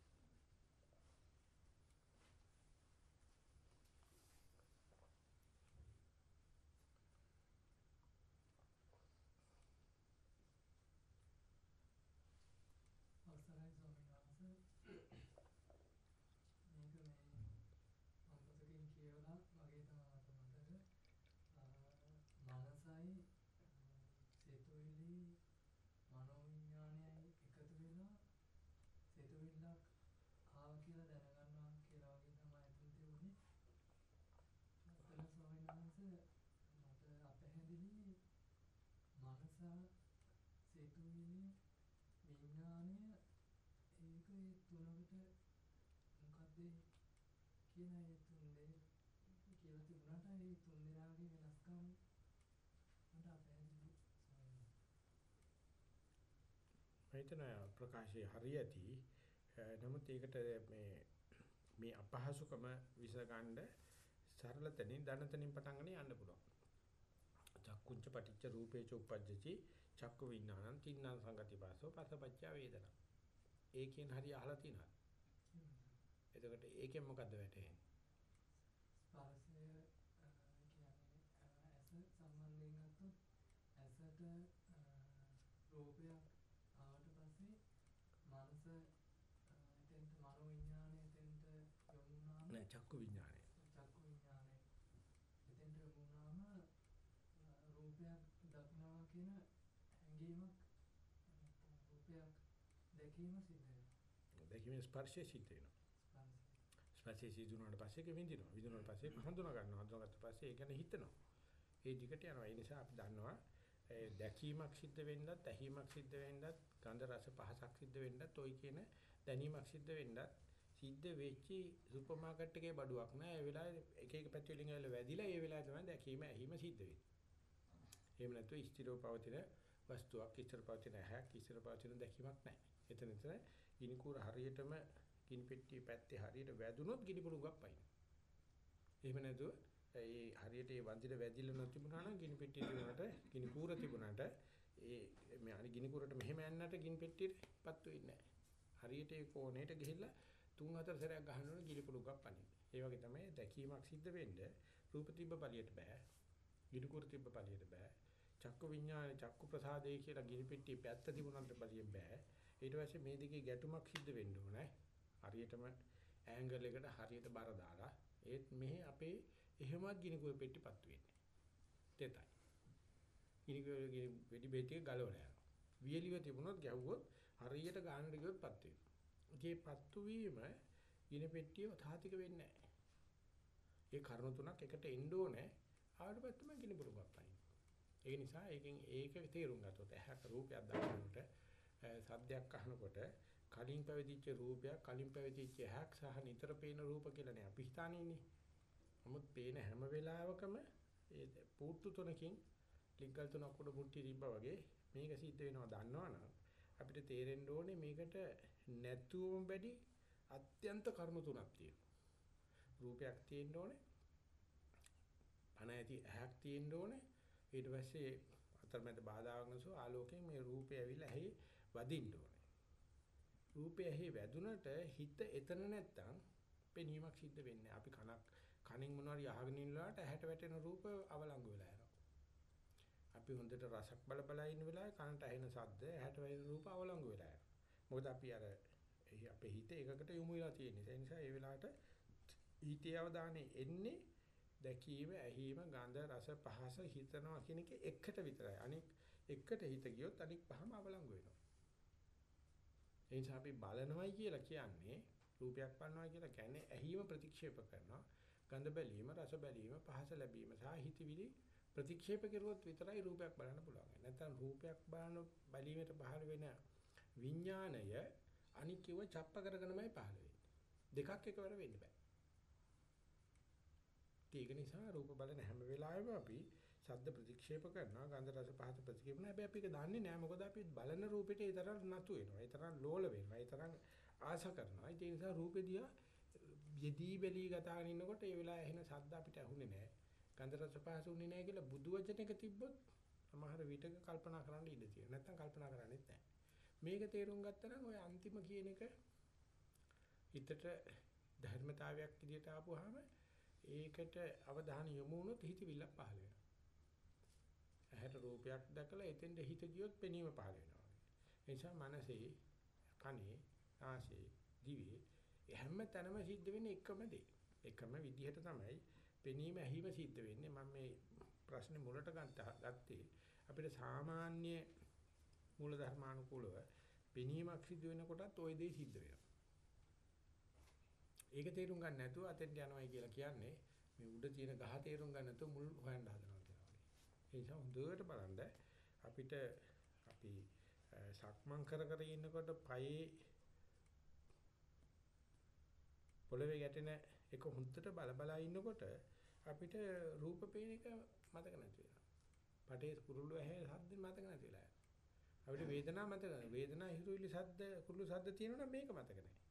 [SPEAKER 3] කියන ඒ තුන් දෙය කියලා තිබුණාට ඒ තුන් දෙනාගේ වෙනස්කම් මට අපහැදිලි
[SPEAKER 1] මම හිතනවා ප්‍රකාශයේ හරියටි නමුත් ඒකට මේ මේ අපහසුකම විස ගන්න සරල තැනින් ධන තැනින් පටන් ගන්න යන්න පුළුවන්. චක්කුංච පටිච්ච රූපේච උපජ්ජති චක්කු විඥානං තින්නම් සංගති පාසෝ පසපච්ච වේදනා. ඒකෙන් හරිය අහලා තියෙනවා. එතකොට ඒකෙන් මොකද්ද වැටෙන්නේ?
[SPEAKER 3] ස්පර්ශය කියන්නේ ඇස සම්බන්ධයෙන් ගත්තොත් ඇසට රූපයක් ආවට පස්සේ මනස එතෙන්ට මනෝ විඥානය එතෙන්ට යොමු වුණාම
[SPEAKER 1] නෑ චක්කු විඥානය.
[SPEAKER 3] චක්කු විඥානය එතෙන්ට යොමු වුණාම රූපයක් දක්නවා කියන හැඟීමක් නැත්නම් රූපයක් දැකීම සිද්ධ වෙනවා.
[SPEAKER 1] දැකීමේ ස්පර්ශය සිද්ධ වෙනවා. ස්පර්ශය සිද්ධ වුණාට පස්සේ ඒක විඳිනවා. විඳිනාට පස්සේ හඳුනා ගන්නවා. හඳුනාගත්ත පස්සේ ඒ ගැන හිතනවා. ඒ දිගට යනවා. ඒ නිසා අපි දන්නවා ඒ දැකීමක් සිද්ධ වෙන්නත්, ඇහිීමක් සිද්ධ වෙන්නත්, ගන්ධ රස පහසක් සිද්ධ වෙන්නත්, ওই කියන දැනීමක් සිද්ධ වෙන්නත් සිද්ධ වෙච්චි සුපර් මාකට් එකේ බඩුවක් නෑ. ඒ වෙලාවේ එක එක පැති වලින් ඇවිල්ලා වැදිලා ඒ වෙලාවේ තමයි දැකීම, ඇහිීම සිද්ධ වෙන්නේ. එහෙම නැත්නම් ස්ථිරව පවතින වස්තුවක්, ස්ථිර පවතින ඇහැක්, ස්ථිර පවතින දැකීමක් නෑ. එතන එතන ගිනි කූර හරියටම ගිනි පෙට්ටිය පැත්තේ හරියට වැදුනොත් ගිනි පුරුඟක් පයින්. එහෙම නැතුව ඒ හරියට ඒ වන්දිට වැදිලා නොතිබුණා නම් ගිනි පෙට්ටිය තිබුණාට ගිනි කූර තිබුණාට ඒ මේ අනි ගිනි කූරට මෙහෙම යන්නට ගිනි පෙට්ටියට පත්තු වෙන්නේ නැහැ. හරියට ඒ කෝණයට ගිහිල්ලා තුන් හතර සැරයක් ගහනකොට ගිනි පුරුඟක් පනින්න. ඒ වගේ තමයි දැකීමක් සිද්ධ වෙන්නේ. රූප තිබ්බ පළියට බෑ. ගිනි කූර තිබ්බ පළියට බෑ. චක්කු විඤ්ඤාණය චක්කු ප්‍රසාදේ කියලා ගිනි පෙට්ටිය පැත්ත තිබුණාට පළියෙන් බෑ. ඊට පස්සේ මේ දෙකේ ගැටුමක් සිද්ධ වෙන්න ඕනේ. හරියටම ඇන්ගල් එකට හරියට බර දාලා ඒත් මෙහි අපේ එහෙමත් ගිනිකුව පෙට්ටිපත් වෙන්නේ. තෙතයි. ගිනිකුව වෙඩි බෙටි ගලවලා යනවා. වියලිව තිබුණොත් ගැව්වොත් හරියට ගානට ගියොත් පත් වෙනවා. ඒ පත්තු වීම ගිනි පෙට්ටිය තාතික වෙන්නේ නැහැ. ඒ කරුණු තුනක් එකට එන්න ඕනේ. ආවට පස්සේ තමයි ගිනි පුරුකක් පයින්. ඒ නිසා ඒකෙන් ඒක තේරුම් ගත්තොත් ඇහැට රූපයක් දකිනකොට සද්දයක් අහනකොට කලින් පැවතිච්ච රූපයක් කලින් පැවතිච්ච ඇහක් සහ නිතර පේන රූප කියලානේ අපි හිතානින්නේ. නමුත් පේන හැම වෙලාවකම ඒ පුට්ටු තුනකින් ලිග්ගල් තුනක් උඩ මුට්ටි තිබ්බා වගේ මේක සිද්ධ වෙනවා දන්නවනම් අපිට තේරෙන්න ඕනේ මේකට නැතුවම බැරි අත්‍යන්ත කර්ම තුනක් තියෙනවා. රූපයක් තියෙන්න ඕනේ. පණ ඇති ඇහක් තියෙන්න ඕනේ. ඊට පස්සේ අතරමැද බාධාවක් නැසෝ ආලෝකයෙන් මේ රූපය ඇවිල්ලා ඇහි වදින්න ඕනේ. රූපය ඇහි වැදුනට හිත එතන නැත්තම් පෙනීමක් සිද්ධ වෙන්නේ. අපි කනක් කනින් මොනවාරි අහගෙන ඉන්නලාට ඇහැට වැටෙන රූප අවලංගු වෙලා යනවා. අපි හොඳට රසක් බල බල ඉන්න වෙලාවේ කනට ඇහෙන ශබ්ද ඇහැට වැටෙන රූප අවලංගු වෙලා යනවා. මොකද අපි අර අපේ හිත එකකට යොමු වෙලා තියෙන නිසා. ඒ නිසා ඒ වෙලාවට හිතේ අවධානය එන්නේ දැකීම, ඇහිීම, ගඳ, රස, පහස හිතනවා කියන එක එකට විතරයි. අනික එකට හිත ගියොත් අනික පහම අවලංගු වෙනවා. ඒ නිසා අපි බලනවයි කියලා කියන්නේ රූපයක් බලනවා කියලා කියන්නේ ඇහිීම ප්‍රතික්ෂේප කරනවා. ගඳ බැලීම, රස බැලීම, පහස ලැබීම සහ හිතවිලි ප්‍රතික්ෂේප කරුවොත් විතරයි රූපයක් බලන්න පුළුවන්. නැත්නම් රූපයක් බලන බැලීමට පහළ වෙන විඥාණය අනික්කව ڇප්ප කරගෙනමයි පහළ වෙන්නේ. දෙකක් එකවර වෙන්න බෑ. ඒක නිසා රූප බලන හැම වෙලාවෙම අපි ශබ්ද ප්‍රතික්ෂේප කරනවා ගන්ධ රස පහත ප්‍රතික්ෂේප කරනවා. හැබැයි අපි ඒක දන්නේ නැහැ. මොකද අපි බලන රූපෙට ඒ තරම් නතු වෙනවා. ඒ තරම් ලෝල වෙනවා. ඒ තරම් ආශ කරනවා. ඒ නිසා රූපෙ දිහා යෙදී බැලී ගතාගෙන ඉන්නකොට ඒ වෙලාවේ ඇහෙන ශබ්ද අපිට ඇහුනේ නැහැ. ගන්ධ රස පහස උන්නේ නැහැ කියලා බුදු වචනයක තිබ්බොත් සමහර විටක කල්පනා කරන්න ඉඩ තියෙනවා. නැත්නම් කල්පනා කරන්නේත් නැහැ. මේක තේරුම් ගත්තා නම් ওই අන්තිම කියන එක හිතට ධර්මතාවයක් විදියට ආපුවාම ඒකට අවධානය යොමු වුණොත් හිතවිල්ල පහළ වෙනවා. ඇහැට රූපයක් දැකලා එතෙන්ද හිත ගියොත් පෙනීම පහළ වෙනවා. ඒ නිසා මනසේ, කනේ, නාසයේ, දිවේ හැම තැනම සිද්ධ වෙන්නේ එකම දේ. එකම විදිහට තමයි පෙනීම ඇහිම සිද්ධ වෙන්නේ. මම මේ ප්‍රශ්නේ මුලට ගත්තේ අපිට සාමාන්‍ය මූල ධර්මානුකූලව පෙනීමක් සිද්ධ වෙනකොටත් ওই දේ සිද්ධ වෙනවා. ඒක තේරුම් ගන්න නැතුව අතෙන්ට යනවායි කියලා කියන්නේ මේ උඩ තියෙන ගහ තේරුම් ගන්න නැතුව මුල් හොයන්න හදනවා කියලා වගේ. ඒ නිසා හොඳට බලන්න අපිට අපි සක්මන් කර කර ඉන්නකොට පයේ පොළවේ ගැටෙන එක හොඳට බල බලා ඉන්නකොට අපිට රූප පේන එක මතක නැති වෙනවා. පටේ කුරුළු ඇහැ සද්ද මතක නැති වෙලා යනවා. අපිට වේදනාව මතක නැහැ. වේදනාව හිරුවිලි සද්ද කුරුළු සද්ද තියෙනවා මේක මතක නැහැ.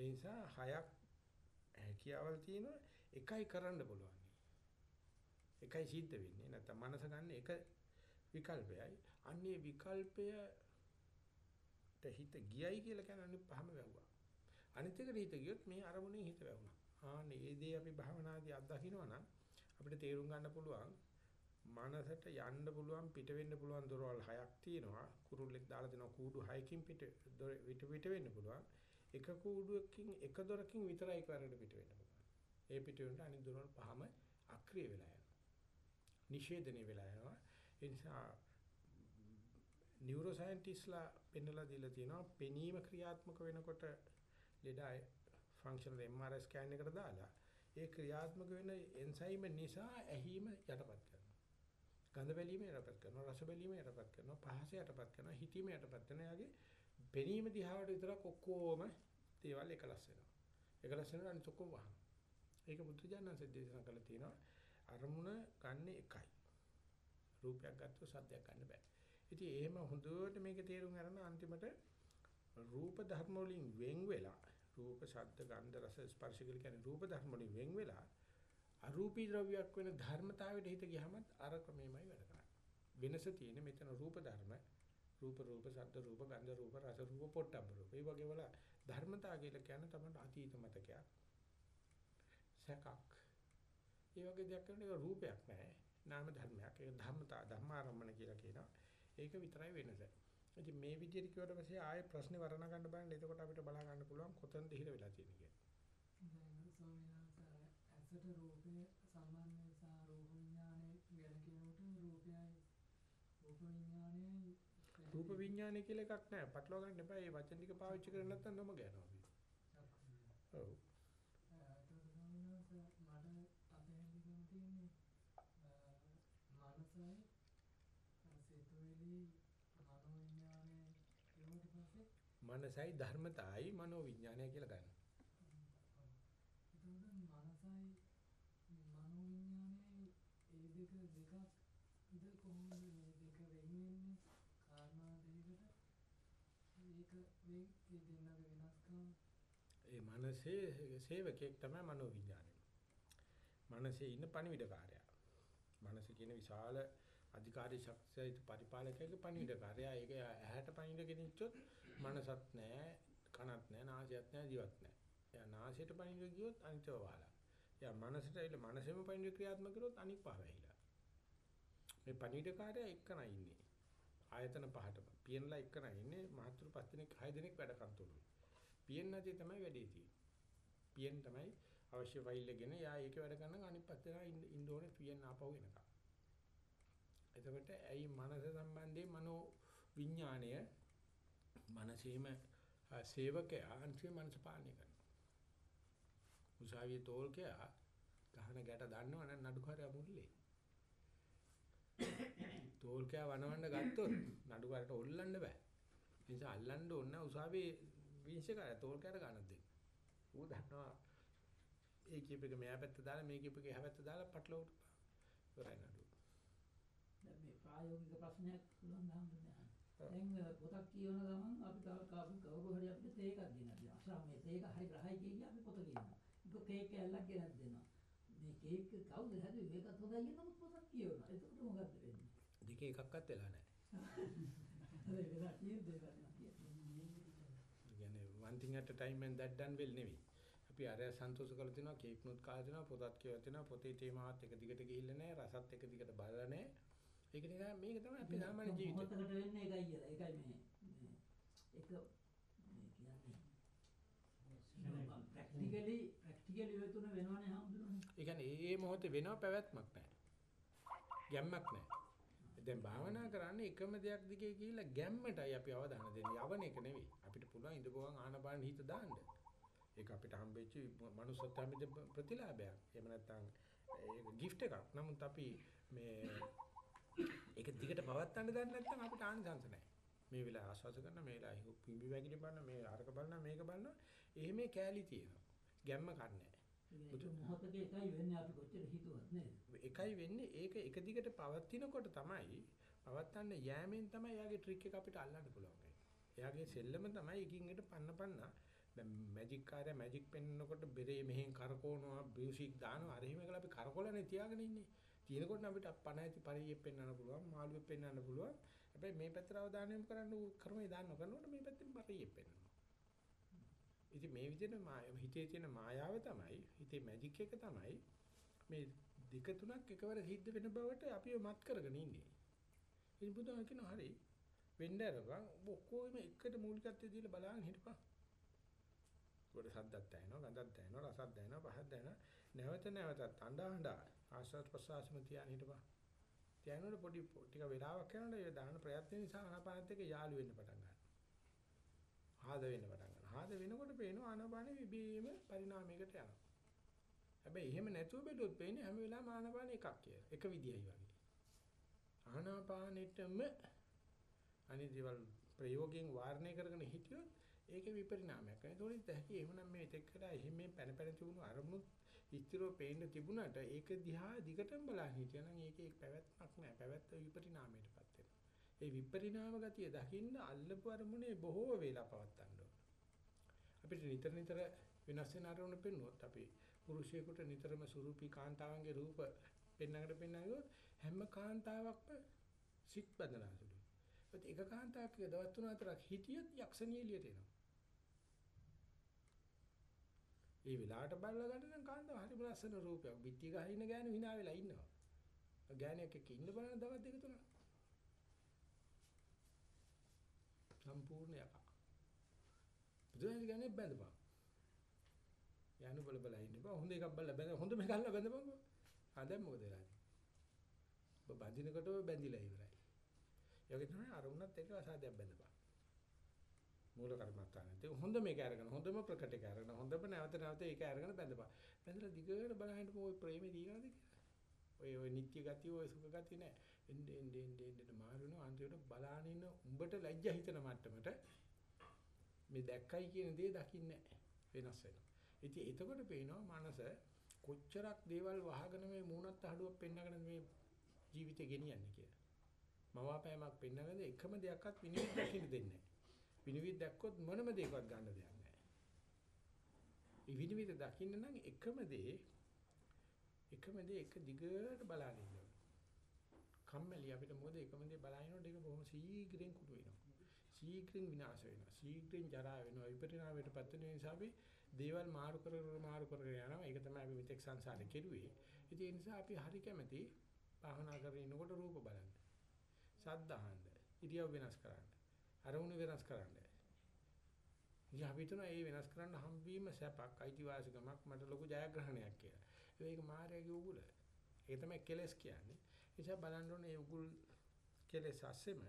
[SPEAKER 1] ඒ නිසා හයක් හැකියාවල් තියෙනවා එකයි කරන්න පුළුවන්. එකයි සිද්ධ වෙන්නේ නැත්නම් මනස ගන්න එක විකල්පයයි. අන්නේ විකල්පයට හිත ගියයි කියලා කියන්නේ අනිත් පහම වැවුවා. අනිත් එකට හිත ගියොත් මේ අරමුණේ හිත වැවුණා. ආන්නේ ඒ දේ අපි භාවනාදී අත්දකින්නවා නම් අපිට තේරුම් ගන්න පුළුවන් මනසට යන්න පුළුවන් පිට වෙන්න පුළුවන් දොරවල් හයක් තියෙනවා. කුරුල්ලෙක් දාලා දෙනවා කූඩු හයකින් පිට විට පිට වෙන්න පුළුවන්. එක කූඩුවකින් එක දොරකින් විතරයි කරට පිට වෙන්න පුළුවන්. ඒ පිට වෙනට අනිත් දොරවල් පහම අක්‍රිය වෙලා යනවා. නිෂේධනය වෙලා යනවා. ඒ නිසා නියුරෝ සයන්ටිස්ලා පෙන්නලා දීලා තියෙනවා පෙනීම ක්‍රියාත්මක වෙනකොට ලෙඩ ෆන්ක්ෂනල් MRI ස්කෑන් එකකට දාලා ඒ ක්‍රියාත්මක වෙන එන්සයිම නිසා ඇහිම යටපත් කරනවා. ගඳ බැලීම යටපත් කරනවා, රස බැලීම යටපත් කරනවා, පහස යටපත් කරනවා, හිතීම යටපත් කරනවා. එයාගේ පෙනීම දිහාවට විතරක් ඔක්කොම දේවල් එකලස් වෙනවා. එකලස් වෙනවා අනිත් ඔක්කොම වහනවා. ඒක බුදුජානක දේශනා කළා තියෙනවා. අරමුණ ගන්න එකයි. රූපයක් ගත්තොත් සද්දයක් ගන්න බෑ. ඉතින් එහෙම හොඳට මේක තේරුම් ගන්න අන්තිමට රූප ධර්ම වලින් වෙන් වෙලා රූප ශබ්ද ගන්ධ රස ස්පර්ශ කියලා කියන්නේ රූප ධර්ම වලින් වෙන් වෙලා අරූපී ද්‍රව්‍යයක් වෙන ධර්මතාවයට හිත ගියහම අර ක්‍රමෙමයි වැඩ කරන්නේ. වෙනස තියෙන්නේ මෙතන රූප ධර්ම රූප රූප ශබ්ද රූප ගන්ධ රූප රස රූප පොට්ටබ්බ රූප. ඒ වගේ වල ධර්මතාව කියලා කියන්නේ තමයි අතීත මතකයක්. සකක්. ඒ වගේ දෙයක් කරන එක රූපයක් නෑ. නාම ධර්මයක්. ඒක ධම්මතා ධම්මාරම්මන කියලා කියනවා. ඒක විතරයි වෙනස. ඉතින් මේ විදිහට කිව්වට පස්සේ ආයේ ප්‍රශ්නේ වර්ණ ගන්න බලන්න. එතකොට අපිට බලා ගන්න පුළුවන් කොතනද හිර වෙලා තියෙන්නේ කියලා.
[SPEAKER 3] දැන් ස්වාමීන් වහන්සේ ඇසට රූපේ සම්බන්ධ සහ රූප විඥානයේ ගැන කියනකොට රූපයයි රූප විඥානයයි
[SPEAKER 1] රූප විඥානය කියලා එකක් නැහැ. පටලවා ගන්න එපා. මේ වචන ටික පාවිච්චි කරන්නේ නැත්නම් නොම ගන්නවා අපි. ඔව්.
[SPEAKER 3] ඒකට ස්වාමීන් වහන්සේ මට අපහැදිලිකම තියෙන්නේ මනසයි සිතුවිලි මනෝවිඥානය කියවට පස්සේ
[SPEAKER 1] මනසයි ධර්මතායි මනෝ විඥානය කියලා ගන්න.
[SPEAKER 3] එතකොට මනසයි මනෝවිඥානයයි ඒ දෙක දෙකක්ද කොහොමද මේ දෙක වෙන් වෙන්නේ කාරණා දෙකකට ඒක වෙන් ඒ දෙන්නගේ වෙනස්කම්
[SPEAKER 1] ඒ මනසේ සේවකයෙක් තමයි මනෝ විඥානය. මනසේ ඉන්න පණිවිඩකාරයා. මනස කියන විශාල අධිකාරී ශක්තියිත පරිපාලකයෙක් පණිවිඩකාරයා. ඒක ඇහැට පණිවිඩ ගෙනිච්චොත් මනසත් නැහැ, කනත් නැහැ, නාසයත් නැහැ, දිවත් නැහැ. එයා නාසයට පණිවිඩ ගියොත් අනිතව වහලා. එයා මනසට ඇවිල්ලා මනසෙම පණිවිඩ ක්‍රියාත්මක කරොත් අනික් පහ වැහිලා. මේ පණිවිඩකාරයා එක්කන ඉන්නේ. ආයතන පහටම. පියන්ලා එක්කන ඉන්නේ. මහතුරු පස් දිනක් හය දිනක් වැඩ කන්තරුයි. පියන් නැති තමයි වැඩේ තියෙන්නේ. පියන් තමයි අවශ්‍ය ෆයිල් එකගෙන යා ඒක වැඩ කරන අනිත් පැත්තට ඉන්න ඕනේ පියන් ආපහු එනකම්. එතකොට ඇයි මනස සම්බන්ධයෙන් මනෝ විඥාණය මනසේම සේවකයා අන්තිම මනස පාලනය කරනවා. උසාවියේ තෝල්කයා ගහන ගැට දන්නවනම් නඩුකාරයා මුල්ලේ. තෝල්කයා වනවන්න ගත්තොත් නඩුකාරට ඔල්ලන්න බෑ. ඒ නිසා අල්ලන්න ඕන උසාවියේ විංශකාරය තෝල්කයට ගන්නත් දෙන්න. ඌ දන්නවා ඒ කීප එක මෙයා පැත්ත දාලා මේ කීප එක එහා පැත්ත දාලා පටලවට ඉවරයි නඩුව.
[SPEAKER 4] දැන් මේ ප්‍රායෝගික ප්‍රශ්නයක් පුළුවන් හම්බුනේ. දැන් පොතක් කියවන ගමන් අපි තව කාපු කවුරු හරි අපිට තේකක් ගෙනත් දෙනවා. අසරා මේ තේක හරි රහයි කියකිය අපි පොත කියනවා. ඒක කේක් කැල්ලක් ගෙනත් දෙනවා. මේ කේක් කවුද හැදුවේ? මේකත් හොඳයි කියනමුත් පොතක් කියවනවා. එතකොට මොකද්ද
[SPEAKER 1] දෙකේ එකක්වත් වෙලා නැහැ.
[SPEAKER 4] අර වෙලා කියන දේ කරනවා කියන්නේ.
[SPEAKER 1] one thing at a time and that done well නෙවෙයි. අපි අරය සන්තෝෂ කරලා තිනවා කේක් නුත් කාලා තිනවා පොතත් කියවලා තිනවා පොතේ තේමාවත් එක දිගට ගිහිල්ලා නැහැ රසත් එක දිගට බලලා නැහැ. ඒක නිසා මේක තමයි අපේ සාමාන්‍ය ජීවිතය.
[SPEAKER 4] මොහොතකට වෙන්නේ ඒකයි කියලා. ඒකයි මේ මේ එක මේ කියන්නේ ප්‍රැක්ටිකලි ප්‍රැක්ටිකලි ඔය තුන වෙනවනේ හම්දුනේ.
[SPEAKER 1] ඒ කියන්නේ ඒ මොහොතේ වෙනව පැවැත්මක් නැහැ. ගැම්මක් නැහැ. දැන් භාවනා කරන්නේ එකම දෙයක් දිගේ ගිහිල්ලා ගැම්මටයි අපි අවධානය දෙන්නේ. යවන එක නෙවෙයි. අපිට පුළුවන් ඉඳපුවම ආනපාන හිත දාන්න. ඒක අපිට හම්බෙච්ච manussත් හම්බෙච්ච ප්‍රතිලාභයක්. එහෙම නැත්නම් ඒක gift එකක්. නමුත් අපි මේ ඒක දිගට පවත්වන්න දන්නේ නැත්නම් අපිට ආනිසංස නැහැ. මේ වෙලාව ආස්වාද කරන මේ වෙලාව පිම්බි වැగిලි බලන මේ අරක බලන මේක බලන එහෙම කෑලි තියෙනවා. ගැම්ම කන්නේ
[SPEAKER 4] ඒක මොහොතක එකයි වෙන්නේ අපි කොච්චර හිතුවත් නේද?
[SPEAKER 1] එකයි වෙන්නේ ඒක එක දිගට පවත්ිනකොට තමයි පවත්න්න යෑමෙන් තමයි එයාගේ ට්‍රික් එක අපිට අල්ලන්න පුළුවන්. එයාගේ සෙල්ලම තමයි එකින් එකට පන්න පන්න දැන් මැජික් කාර්ය මැජික් පෙන්නකොට බෙරේ මෙහෙන් කරකවනවා මියුසික් දානවා අර එහෙම එකලා අපි කරකවලනේ තියාගෙන ඉන්නේ. තියෙනකොට අපිට පණ ඇති පරියෙත් පෙන්වන්න පුළුවන් මාළුවෙක් පෙන්වන්න පුළුවන්. හැබැයි මේ පැත්තට අවධානය යොමු කරන්න ක්‍රමය දාන්න කරනකොට මේ පැත්තෙන් පරියෙත් පෙන්වනවා. ඉතින් මේ විදිහට හිතේ තියෙන මායාව තමයි හිතේ මැජික් එක තමයි මේ දෙක තුනක් එකවර සිද්ධ වෙන බවට අපිව මත් කරගෙන ඉන්නේ. ඉතින් බුදුහාම කියනවා හරි වෙන්න අරපන් ඔක්කොම එකට මූලිකත්වය දීලා බලන්න හිටපන්. උඩ සද්දක් දැනෙනවා, ගඳක් දැනෙනවා, රසක් දැනෙනවා, පහක් දැනෙනවා. නැවත නැවතත් අඬා අඬා ආස්වාද ප්‍රසආසම තියාගෙන හිටපන්. ධානවල පොඩි ටික වෙලාවක් යනකොට ඒ දාන ප්‍රයත්න නිසා ආනාපානෙත් එක්ක යාළු වෙන්න පටන් ගන්නවා. ආද වෙන්න පටන් ගන්නවා. ආද වෙනකොට පේනවා ආනාපානෙ විබීම පරිණාමයකට යනවා. හැබැයි එහෙම නැතුව බැලුවොත් පේන්නේ හැම වෙලාවෙම ආනාපාන එකක් කියලා. එක විදියයි වගේ. ආනාපානෙටම අනිත් දේවල් ප්‍රයෝගයෙන් වාරණය කරගෙන හිටියොත් ඒකේ විපරිණාමයක්. ඒතකොට දැකි එහෙමනම් මේ තෙක් කළා එහෙම මේ පැන පැන තිබුණු අරමුණු ඉස්තිරව පේන්න තිබුණාට ඒක දිහා දිගටම බලන් හිටියනම් ඒකේ පැවැත්මක් නැහැ. පැවැත්ත විපරිණාමයටපත් වෙනවා. ඒ විපරිණාම ගතිය දකින්න අල්ලපු අරමුණේ බොහෝ වේලා පවත්තන්න ඕන. අපිට නිතර නිතර වෙනස් වෙන අරමුණු පෙන්වුවොත් අපි පුරුෂයෙකුට නිතරම සුරූපී කාන්තාවන්ගේ රූප පෙන්නකට පෙන්නනකොට හැම කාන්තාවක්ම සිත් බඳනසුලු. ඒත් එක කාන්තාවක් දවස් තුන හතරක් හිටියොත් යක්ෂණිය එළියට එනවා. ඒ වෙලාවට බලලා ගන්න නම් කාන්තාව හරිම ලස්සන රූපයක්. පිටිය ගහගෙන ඉන්න ගෑනු hina වෙලා ඉන්නවා. ගෑණියක් එක්ක ඉන්න බලන දවස් දෙක තුනක්. සම්පූර්ණ යකා. බුදුන් කියන්නේ බැඳපන්. යනු බල බල ඉන්න බා හොඳ එකක් බලලා බැඳ හොඳ මේක අල්ල බැඳපන්. ආ දැන් මොකද වෙලා තියෙන්නේ? ඔබ බැඳිනකොට බැඳිලා ඉවරයි. ඒ වගේ තමයි අරුණත් එක්ක අසාදයක් බැඳපන්. මූල කර්මස්ථානේ. හොඳ මේක අරගෙන හොඳම ප්‍රකට එක අරගෙන හොඳම නැවත නැවත ඒක අරගෙන බැඳපන්. බැඳලා දිගට බලහින්න ඔය ප්‍රේමේ දීලාද කියලා. ඔය ඔය නිත්‍ය ගතිය ඔය සුඛ ගතිය නෑ. එන්නේ එන්නේ එන්නේ එන්නේ මාරු වෙනවා අන්තිමට බලාගෙන ඉන්න උඹට ලැජ්ජා හිතෙන මට්ටමට මේ දැක්කයි කියන දේ දකින්නේ වෙනස් වෙනවා. ඉතින් එතකොට පේනවා මනස කොච්චරක් දේවල් වහගෙන මේ මූණත් අහඩුවක් පෙන්නගෙන මේ ජීවිතේ ගෙනියන්නේ කියලා. මවාපෑමක් පෙන්නගෙන එකම දෙයක්වත් විනිවිද දකින්න දෙන්නේ නැහැ. විනිවිද දැක්කොත් මොනම දෙයක්වත් ගන්න දෙයක් නැහැ. ඒ විනිවිද දකින්න නම් එකම දේ එකම දේ එක දිගට බලන්න ඉන්න කම්මැලි අපිට මොකද එකම දේ බලනකොට ඒක බොහොම ශීඝ්‍රයෙන් කුඩු වෙනවා. ශීඝ්‍රයෙන් විනාශ වෙනවා. ශීඝ්‍රයෙන් ජරා වෙනවා. විපරිණාමයටපත් වෙන නිසා අපි දේවල් මාරු කර කර මාරු කර යනවා. ඒක තමයි අපි මෙතෙක් සංසාරේ කෙරුවේ. ඉතින් ඒ නිසා අපි හරි කැමති භාවනා කරගෙන ඉනකොට රූප බලන්න. ශබ්ද අහන්න. ඉරියව් වෙනස් කරන්න. අරමුණු වෙනස් කරන්න. ඉතින් අපි හිතනවා මේ වෙනස් කරන්න හම්බවීම සැපක්, අයිතිවාසිකමක් මට ලොකු ජයග්‍රහණයක් කියලා. ඒක මායාවේ උගුල. ඒක තමයි කෙලස් කියන්නේ. ඒ නිසා බලන්න ඕනේ මේ උගුල් කෙලස් ඇස්සෙම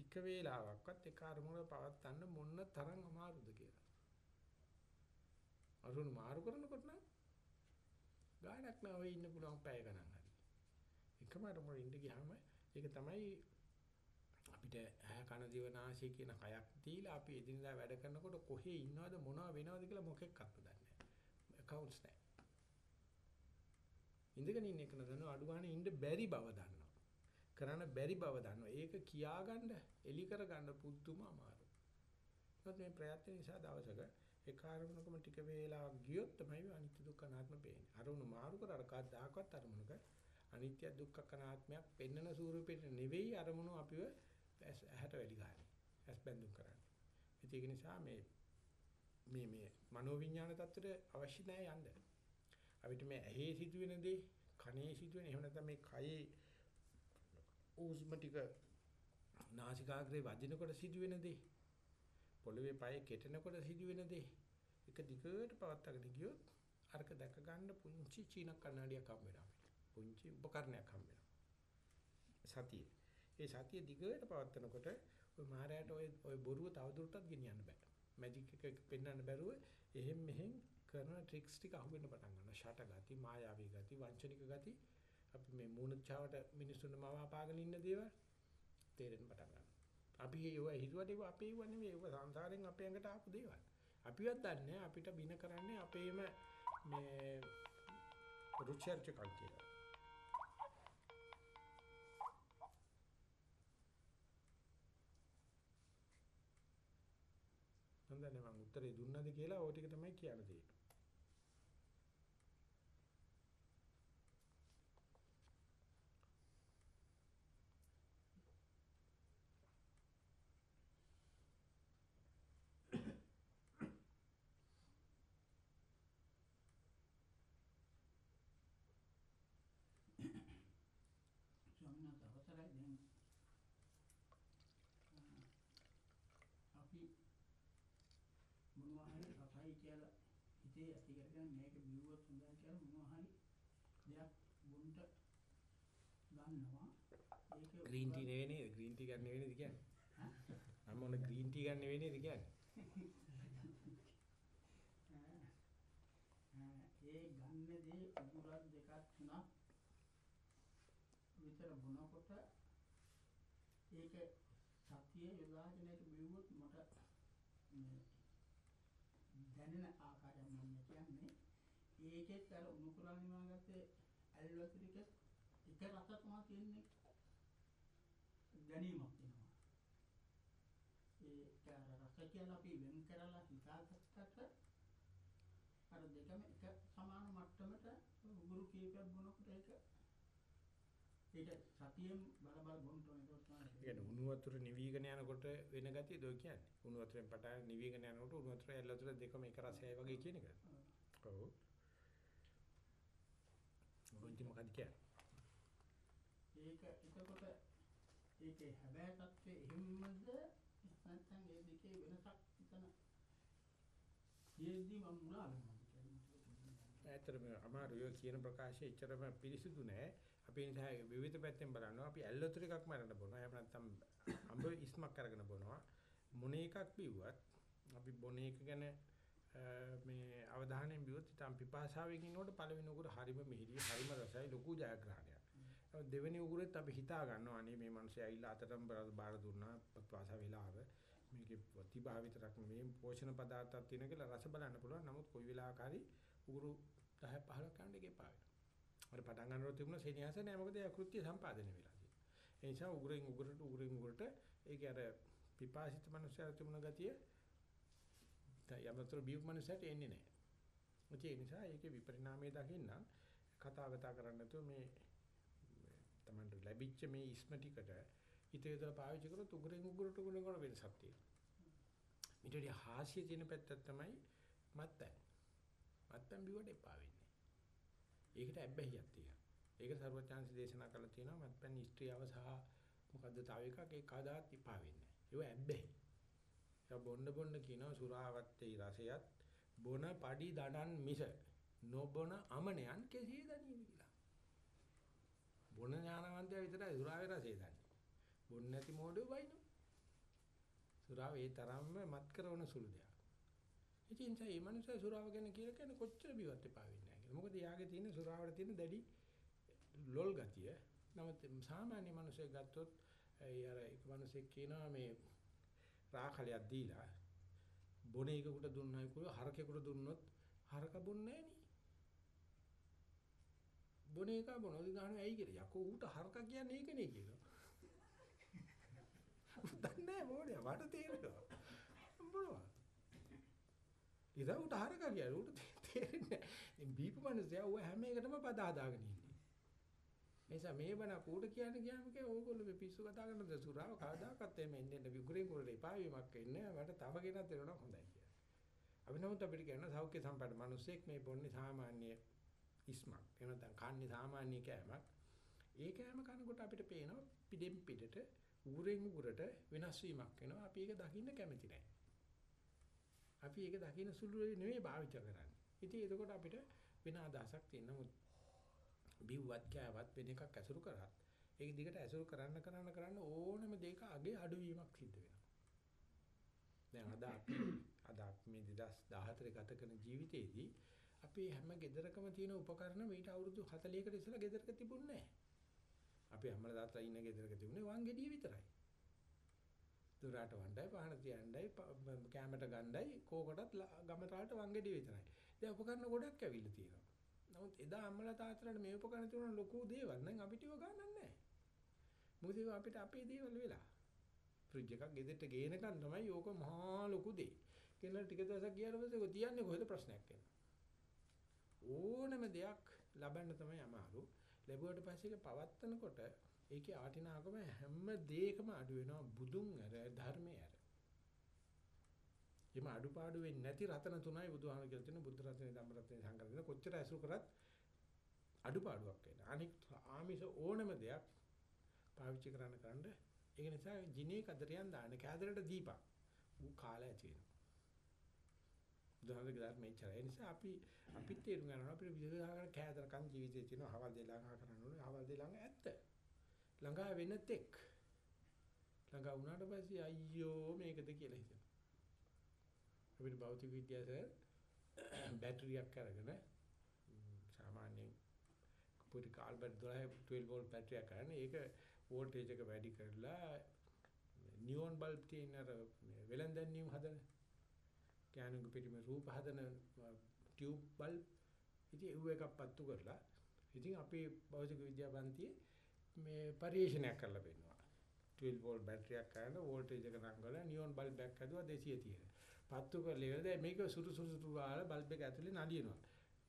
[SPEAKER 1] ටික වේලාවක්වත් ඒ කර්මවල පවත්තන්න මොන තරම් අමාරුද කියලා. අරුණ මාරු කරනකොට නම් ගානක් නෑ ඔය ඉන්න පුළුවන් පැය ගණන් හරි. එකම අරමුණ ඉඳ ගියාම ඒක තමයි අපිට ඇහ කන දිව නාසය කියන කයක් දීලා අපි එදිනදා වැඩ කරනකොට කොහේ ඉන්නවද මොනව වෙනවද කියලා මොකෙක්වත් දන්නේ නැහැ. accounts නැහැ. ඉඳගෙන ඉන්න එක නදන අඩු ගන්න ඉන්න බැරි බව දන්නවා. කරන්න බැරි බව දන්නවා. ඒක කියාගන්න එලි කරගන්න පුදුම අමාරුයි. මොකද මේ ප්‍රයත්න නිසා දවසක ඒ කාර්මුණකම ටික වේලාවක් ගියොත් තමයි අනිත්‍ය දුක්ඛ අනාත්ම පේන්නේ. අරුණ මාරු කර අර කවදාකවත් අරමුණක අනිත්‍ය දුක්ඛ අනාත්මයක් පෙන්වන ස්වරූපෙට නෙවෙයි අරමුණු අපිව ඇහැට වැඩි ගන්න. ඇස් බැඳුම් කරන්නේ. ඒක නිසා මේ මේ මේ මනෝවිඤ්ඤාණ தත්ත්වයට අවශ්‍ය නැහැ යන්න. අපිට මේ ඇහි සිදුවෙන දේ, කනේ සිදුවෙන, එහෙම නැත්නම් මේ කයේ ඌස්ම ටික නාසිකාග්‍රේ වදිනකොට සිදුවෙන දේ, පොළවේ පය කෙටෙනකොට සිදුවෙන දේ, එක දිගට පවත්වාගෙන ගියොත් අරක දැක ගන්න පුංචි චීන කන්නඩියක් හම්බ වෙනවා. පුංචි උපකරණයක් හම්බ වෙනවා. සතිය. ඒ සතිය දිගට පවත්නකොට ඔය මායයට ඔය ඔය බොරුව තවදුරටත් ගෙනියන්න බෑ. මැජික් එක පෙන්වන්න බැරුව එහෙම් මෙහෙම් කරන ට්‍රික්ස් ටික අහුවෙන්න පටන් ගන්නවා. ෂට ගති, මායාවී ගති, වංචනික ගති අපි මේ මූණචාවට මිනිස්සුන්ව මවාපාගෙන ඉන්න දේවල් තේරෙන්න පටන් ගන්නවා. අපි ඒව හිතුවට ඒව අපේ ඒව නෙවෙයි. ඒව සංසාරයෙන් අපේ ඇඟට ආපු දේවල්. අපිවත් දන්නේ අපිට බින කරන්නේ අපේම මේ රුචර්චකම් කියලා. හොඳයි මම උත්තරේ දුන්නද කියලා ඕක ටික තමයි කියන්න තියෙන්නේ.
[SPEAKER 4] ස්වාමීන් වහන්සේ අවසරයි දැන් අපි මොනවා හරි රසයි කියලා හිතේ ඇති කරගෙන මේක බිව්වොත් හොඳයි කියලා මොනවා හරි දෙයක් බොන්න ගන්නවා ඒකේ
[SPEAKER 1] ග්‍රීන් ටී නෙවෙයි නේද? ග්‍රීන් ටී ගන්න නෙවෙයි නේද කියන්නේ? මම මොන ග්‍රීන් ටී ගන්න නෙවෙයි නේද කියන්නේ?
[SPEAKER 4] ඒ ගන්නදී උගුරක් දෙකක් තුනක් විතර බොනකොට ඒක සතිය යොදාගෙන ඒක බිව්වොත් මට මේ දැනෙන ආකාරයක් මම කියන්නේ ඒකෙත් අර උණු කුරා නිවාගත්තේ ඇල්වතිරිකෙත් එක රස තමයි තියෙන්නේ දැනීමක් වෙනවා ඒ අර රස කියලා අපි වෙන් කරලා හිතාගත්තට අර දෙකම එක සමාන මට්ටමට උගුරු කීපයක් බොනකොට ඒක ඒක සතියෙන් බල බල බොන්න ඕනේ ඒක
[SPEAKER 1] ඒ
[SPEAKER 4] තමයි
[SPEAKER 1] කියන්නේ උණු වතුර නිවිගෙන යනකොට වෙන ගතියද ඔය කියන්නේ? උණු වතුරෙන් පටන් නිවිගෙන යනකොට උණු වතුර ඇල්ල වතුර දෙකම එක රසයයි වගේ කියන එකද? ඔව්. මොකද මොකද කියන්නේ?
[SPEAKER 4] ඒක එතකොට ඒකේ හැබෑ තත්ත්වය එහෙමද නැත්නම් ඒ දෙකේ වෙනසක් එතන තියෙද්දි මම මුලා වෙනවා
[SPEAKER 1] ඇත්තටම අමාරු ඔය කියන ප්‍රකාශය එච්චරම පිරිසිදු නෑ. අපි නිසා විවිධ පැත්තෙන් බලනවා. අපි ඇල්ලතර එකක් මරන්න බොනවා. එහෙම නැත්නම් අඹ ඉස්මක් අරගෙන බොනවා. මොන එකක් බිව්වත් අපි බොන එක ගැන මේ අවධානයෙන් බිව්වොත් ඊටම් පිපාසාවෙන් ඉන්නකොට පළවෙනි උගුර හරිම මිහිරි හරිම රසයි ලොකු ජයග්‍රහණයක්. නමුත් දෙවෙනි උගුරෙත් අපි හිතා ගන්නවා අනේ මේ මිනිස්සයා ඇවිල්ලා අතටම බර- බාර දුන්නා පිපාසා වෙලාව. මේකේ ප්‍රතිභා විතරක් නෙවෙයි පෝෂණ පදාර්ථයක් තියෙන කියලා රස බලන්න පුළුවන්. නමුත් කොයි වෙලාවක හරි උගුරු 10 15 කන්න එකේ පාවෙනවා. අර පටන් ගන්නකොට තිබුණ සෙනෙහස නෑ මොකද ඒ කෘත්‍ය සම්පාදනය වෙලා තියෙන්නේ. ඒ නිසා උගුරෙන් උගුරට උගුරෙන් උගුරට ඒක අර පිපාසිත මනුස්සයර තිබුණ ගතිය යමතර බියු මනුස්සයට එන්නේ නෑ. ඒ නිසා ඒකේ විපරිණාමය දකින්න කතා බතා කරන්න නැතුව මේ තමන්ට ලැබිච්ච මේ ඉස්ම ටිකට හිතේදලා පාවිච්චි කරොත් උගුරෙන් උගුරට උගුරෙන් කරන වෙනසක් තියෙනවා. ඊට වඩා හාස්‍ය තියෙන පැත්තක් තමයි මත්තන්. මත්තන් බිවට එපා වෙන්නේ. ඒකට ඇබ්බැහියක් තියෙනවා. ඒක සර්වචාන්සි දේශනා කරලා තියෙනවා මත්පැන් ස්ත්‍රියව සහ මොකද්ද තව එකක් ඒ කදාත් ඉපා වෙන්නේ. ඒව ඇබ්බැහි. ඒ බොන්න බොන්න කියනවා සුරාවත්තේ රසයත් බොන padi දඩන් මිස නොබොන අමනයන් කෙසේ දනියද කියලා. බොන ඥානවන්තයා විතරයි සුරාවේ රසය දන්නේ. බොන්නේ නැති මොඩේ වයින්නවා. සුරාව ඒ තරම්ම මත් කරන සුළු දෙයක්. ඉතින් ඒ මනුස්සය සුරාව ගැන කියලා කියන්නේ කොච්චර බිවත් එපා වෙන්නේ නැහැ කියලා. මොකද යාගේ තියෙන සුරාවට තියෙන දැඩි ලොල් ගතිය. නමුත් සාමාන්‍ය මිනිස්සෙක් ගත්තොත් ඒ අර එක මිනිසෙක් කියනවා මේ රාඛලයක් දීලා බොන එකකට දුන්නයි කිව්ව හරකෙකුට දුන්නොත් හරක බොන්නේ නැහැ නේ. බොන එක බොනොත් ගන්න ඇයි කියලා. යකෝ ඌට හරක කියන්නේ ඒකනේ කියලා. දන්නේ මොඩේ මට තේරෙනවා. බොනවා. ඉතින් ඌට හරක කියන්නේ ඌට තේරෙන්නේ නැහැ. බීපු මිනිස්සයා ඌ හැම එකටම පද හදාගෙන ඉන්නේ. නිසා මේ බණ කූට කියන්නේ ගියාම කිය ඕගොල්ලෝ මේ පිස්සු කතා කරනද සුරාව කවදාකවත් එමෙ එන්නේ නැහැ විගුරෙන් කුරේ එපා වීමක් වෙන්නේ මට තව කෙනෙක් දෙනවා හොඳයි කියලා. අපි නමුත් අපිට කියන සෞඛ්‍ය සම්පන්න මිනිස්සෙක් මේ බොන්නේ සාමාන්‍ය ඉස්මක්. එහෙම නැත්නම් කන්නේ සාමාන්‍ය කෑමක්. ඒ කෑම කනකොට අපිට පේනවා පිටෙන් පිටට උගුරෙන් උගුරට වෙනස් වීමක් වෙනවා. අපි ඒක දකින්න කැමති නැහැ. අපි ඒක දකින්න සුළු නෙවෙයි භාවිත කරන්නේ. ඉතින් එතකොට අපිට වෙන අදහසක් තියෙන නමුත් බිව්වත් කෑවත් වෙන එකක් ඇසුරු කරත් ඒක දිගට ඇසුරු කරන්න කරන්න කරන්න ඕනම දෙයක අගේ අඩුවීමක් සිද්ධ වෙනවා. දැන් අද අපි අද අපි මේ 2014 ගත කරන ජීවිතේදී අපි හැම ගෙදරකම තියෙන උපකරණ මීට අවුරුදු 40කට ඉස්සෙල්ලා ගෙදරක තිබුණේ නැහැ. අපි අම්මලා තාත්තා ඉන්න ගෙදරක තිබුණේ වන් ගෙඩිය විතරයි. දුරාට වණ්ඩයි පහන තියණ්ඩයි ප- කැමරට ගණ්ඩයි කෝකටත් ල- ගමරාට වන් ගෙඩිය විතරයි. දැන් උපකරණ ගොඩක් ඇවිල්ලා තියෙනවා. නමුත් එදා අම්මලා තාත්තලාට මේ උපකරණ තිබුණ ලොකු දේවල් නම් අපිට ඒව ගන්නන්නේ නැහැ. මොකද ඒවා අපිට අපේ දේවල් වෙලා. ෆ්‍රිජ් එකක් ගෙදරට ගේනකන් තමයි ඕක මහා ලොකු දෙයක්. කියලා ටික දවසක් ගියාට පස්සේ ඔය තියන්නේ කොහෙද ප්‍රශ්නයක් එනවා. ඕනම දෙයක් ලබන්න තමයි අමාරු. ලැබුවට පස්සේ ඒක පවත්නකොට ඒකේ ආටිනාකම හැම දෙයකම අඩු වෙනවා බුදුන් ඇර ධර්මයේ ඇර. එම අඩුපාඩු වෙන්නේ නැති රතන තුනයි බුදුහාම කියලා තියෙන බුද්ධ රත්නේ ධම්ම රත්නේ සංඝ රත්නේ කොච්චර ඇසුරු කරත් අඩුපාඩුවක් වෙනවා. අනික ආමිෂ ඕනම දෙයක් පාවිච්චි කරන්න කරන්න ඒක නිසා ජිනේ කදරියන් දාන්න කෑදරට දීපක්. ඌ කාලය ඇති වෙනවා. බුදුහාමගේ ධර්මයේ ඉච්චරයි. ඒ නිසා අපි අපිත් තේරුම් ගන්නවා අපිට විවිධාකාර කෑදරකම් ජීවිතේ තියෙනවා. හවල් දෙලා කරන්න ඕනේ. හවල් දෙලා ඇත්ත. ළඟා වෙන තෙක් ළඟා වුණාට පස්සේ අයියෝ මේකද කියලා හිතෙනවා. අපිට භෞතික විද්‍යාවේ බැටරියක් අරගෙන සාමාන්‍යයෙන් පොඩි කාල්බර් 12 12 වෝල්ට් බැටරියක් ගන්න. ඒක වෝල්ටේජ් එක වැඩි කරලා නියොන් බල්බ් තියෙන අර වෙලෙන් දැන්වීම හදන කැනුක පිටිම රූප හදන ටියුබ් බල්බ් ඉතින් ඒව එකක් පත්තු කරලා ඉතින් අපේ භෞතික විද්‍යා පන්තියේ මේ පරිශීලනයක් කරලා පෙන්නනවා 12 වෝල්ට් බැටරියක් ගන්න වෝල්ටේජ් එක නංගලා නියොන් බල්බ් එකක් හදුවා 230 පත්තු කරලා ඉවරද මේක සුරු සුරු සුරු ගාලා බල්බ් එක ඇතුලේ නලියනවා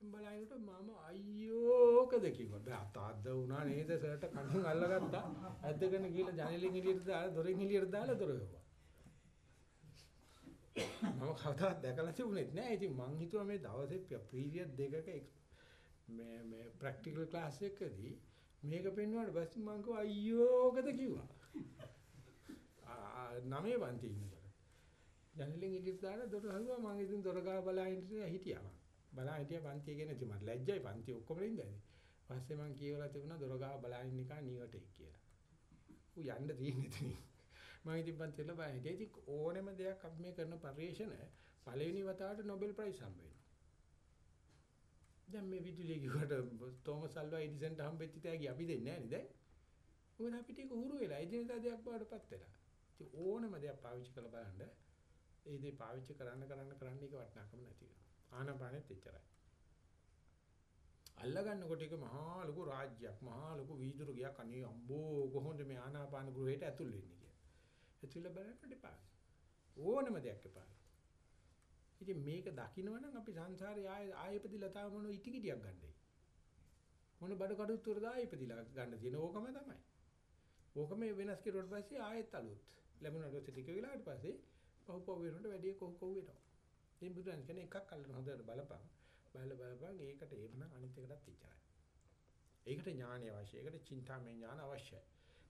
[SPEAKER 1] බලනකොට මම අයියෝකද කිව්වා. බෑ තාද්ද වුණා නේද සර්ට කණුන් අල්ලගත්තා. ඇද්දගෙන ගිහලා ජනෙලෙන් එළියට දාලා දොරෙන් එළියට දාලා දොර වැහුවා. මම කවදාවත් දැකලා තිබුණෙත් නෑ. ඉතින් මං හිතුවා මේ දවසේ පීරියඩ් දෙකක මේ මේ ප්‍රැක්ටිකල් ක්ලාස් එකකදී මේක පෙන්වුවාට පස්සේ මං කිව්වා අයියෝකද කිව්වා. ආ නමේ වන්ති ඉන්නකොට. ජනෙලෙන් එළියට දාලා දොර හරුවා මං ඉතින් දොර ගාව බලා හිටියා. බලා හිටියා පන්තිය ගැන ඉතින් මට ලැජ්ජයි පන්ති ඔක්කොම ඉඳලා. පස්සේ මං කියවලා තිබුණා දොර ගාව බලා ඉන්න එක නියටෙක් කියලා. ඌ යන්න තියෙන්නේ එතනින්. මම ඉතින් පන්තිල බය හිටියා. ඉතින් ඕනෙම දෙයක් අපි මේ කරන පරිශ්‍රණ පළවෙනි වතාවට Nobel Prize හම්බ වෙනවා. දැන් මේ විදුලිය කිව්වට තෝමස් අල්වා එඩිසන්ට හම්බෙච්ච තෑගි අපි දෙන්නේ නැහැ නේද? මොකද අපිට ඒක උහුරු වෙලා එදිනෙදා දෙයක් බවටපත් වෙලා. ඉතින් ඕනම දෙයක් පාවිච්චි කරලා බලන්න ඒ දේ පාවිච්චි කරන්න කරන්න කරන්න ඒක වටිනාකම නැති වෙනවා. ආනාපානෙත් එච්චරයි. අල්ල ගන්නකොට ඒක මහා ලොකු රාජ්‍යයක් මහා ලොකු වීදුරු ගියක් අනේ අම්බෝ කොහොමද මේ ආනාපාන ගෘහයට ඇතුල් වෙන්නේ කියලා. ඇතුල්ලා බලන්න එපා. ඕනම දෙයක් එපා. ඉතින් මේක දකින්නවනම් අපි සංසාරේ ආය ආයෙපදිලා තාම මොන ඉටි කිඩියක් ගන්නයි. මොන බඩ කඩුත් උරදා ආයෙපදිලා ගන්න තියෙන ඕකම තමයි. ඕකම වෙනස් කෙරුවට පස්සේ ආයෙත් අලුත්. ලැබුණාට පස්සේ ටික වෙලාවට පස්සේ පහු පහු වෙනකොට වැඩි කොහො කොහො වෙනවා. ඉතින් බුදුන් කියන්නේ එකක් අල්ලන හොඳට බලපන්. බලලා බලපන් ඒකට එහෙමනම් අනිත් එකටත් ඉච්චරයි. ඒකට ඥානය අවශ්‍යයි. ඒකට චින්තාමය ඥාන අවශ්‍යයි.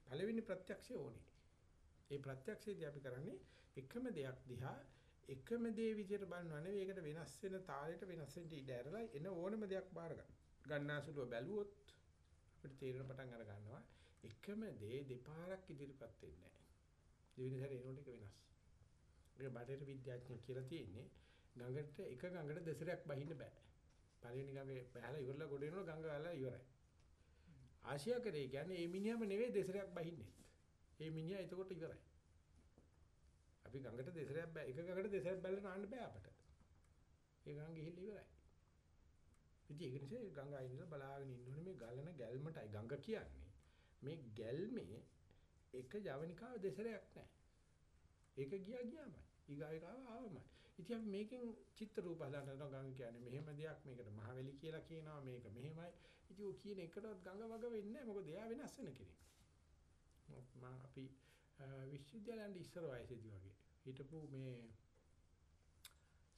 [SPEAKER 1] පළවෙනි ප්‍රත්‍යක්ෂය ඕනේ. ඒ ප්‍රත්‍යක්ෂයේදී අපි කරන්නේ එකම දෙයක් දිහා එකම දේ විදිහට බලනවා නෙවෙයි ඒකට වෙනස් වෙන තාලෙට වෙනස් වෙන්න ඉඩ ඇරලා එන ඕනම දෙයක් බාර ගන්න. ගන්නාසුලුව බැලුවොත් අපිට තේරෙන පටන් අර ගන්නවා එකම දේ දෙපාරක් ඉදිරිපත් වෙන්නේ නැහැ. දෙවෙනි සැරේ එනකොට ඒක වෙනස්. ඒක බටහිර විද්‍යාඥයෝ කියලා තියෙන්නේ ගඟට එක ගඟට දෙසරයක් බහින්න බෑ. පළවෙනි ගඟේ බහලා ඉවරලා ගොඩ එනකොට ගඟ ගාලා ඉවරයි. ආසියා කරේ කියන්නේ මේ මිනිහම නෙවෙයි දෙසරයක් බහින්නේ. මේ මිනිහා එතකොට ඉවරයි. අපි ගඟට දෙසරයක් බෑ එක ගඟට දෙසරයක් බැලලා නාන්න බෑ අපට. ඒ ගඟ ගිහිල්ලා ඉවරයි. ඉතින් ඒක නිසා ගඟ අයිනලා බලාගෙන ඉන්න ඕනේ මේ ගලන ගැල්මටයි ගඟ කියන්නේ. මේ ගැල්මේ එක ජවනිකාව දෙසරයක් නැහැ. ඒක ගියා ගියාමයි. ඊගාවිකාව ආවමයි. ඉතින් අපි මේකෙන් චිත්ත රූප හදන්න ගඟ කියන්නේ මෙහෙම දෙයක් මේකට මහවැලි කියලා කියනවා මේක මෙහෙමයි. ඉතින් ඔය කියන එකටවත් ගඟ වග වෙන්නේ නැහැ. මොකද එයා වෙනස් වෙන කෙනෙක්. මම අපි විශ්වවිද්‍යාලෙන් ඉස්සර වයසේදී වගේ හිටපු මේ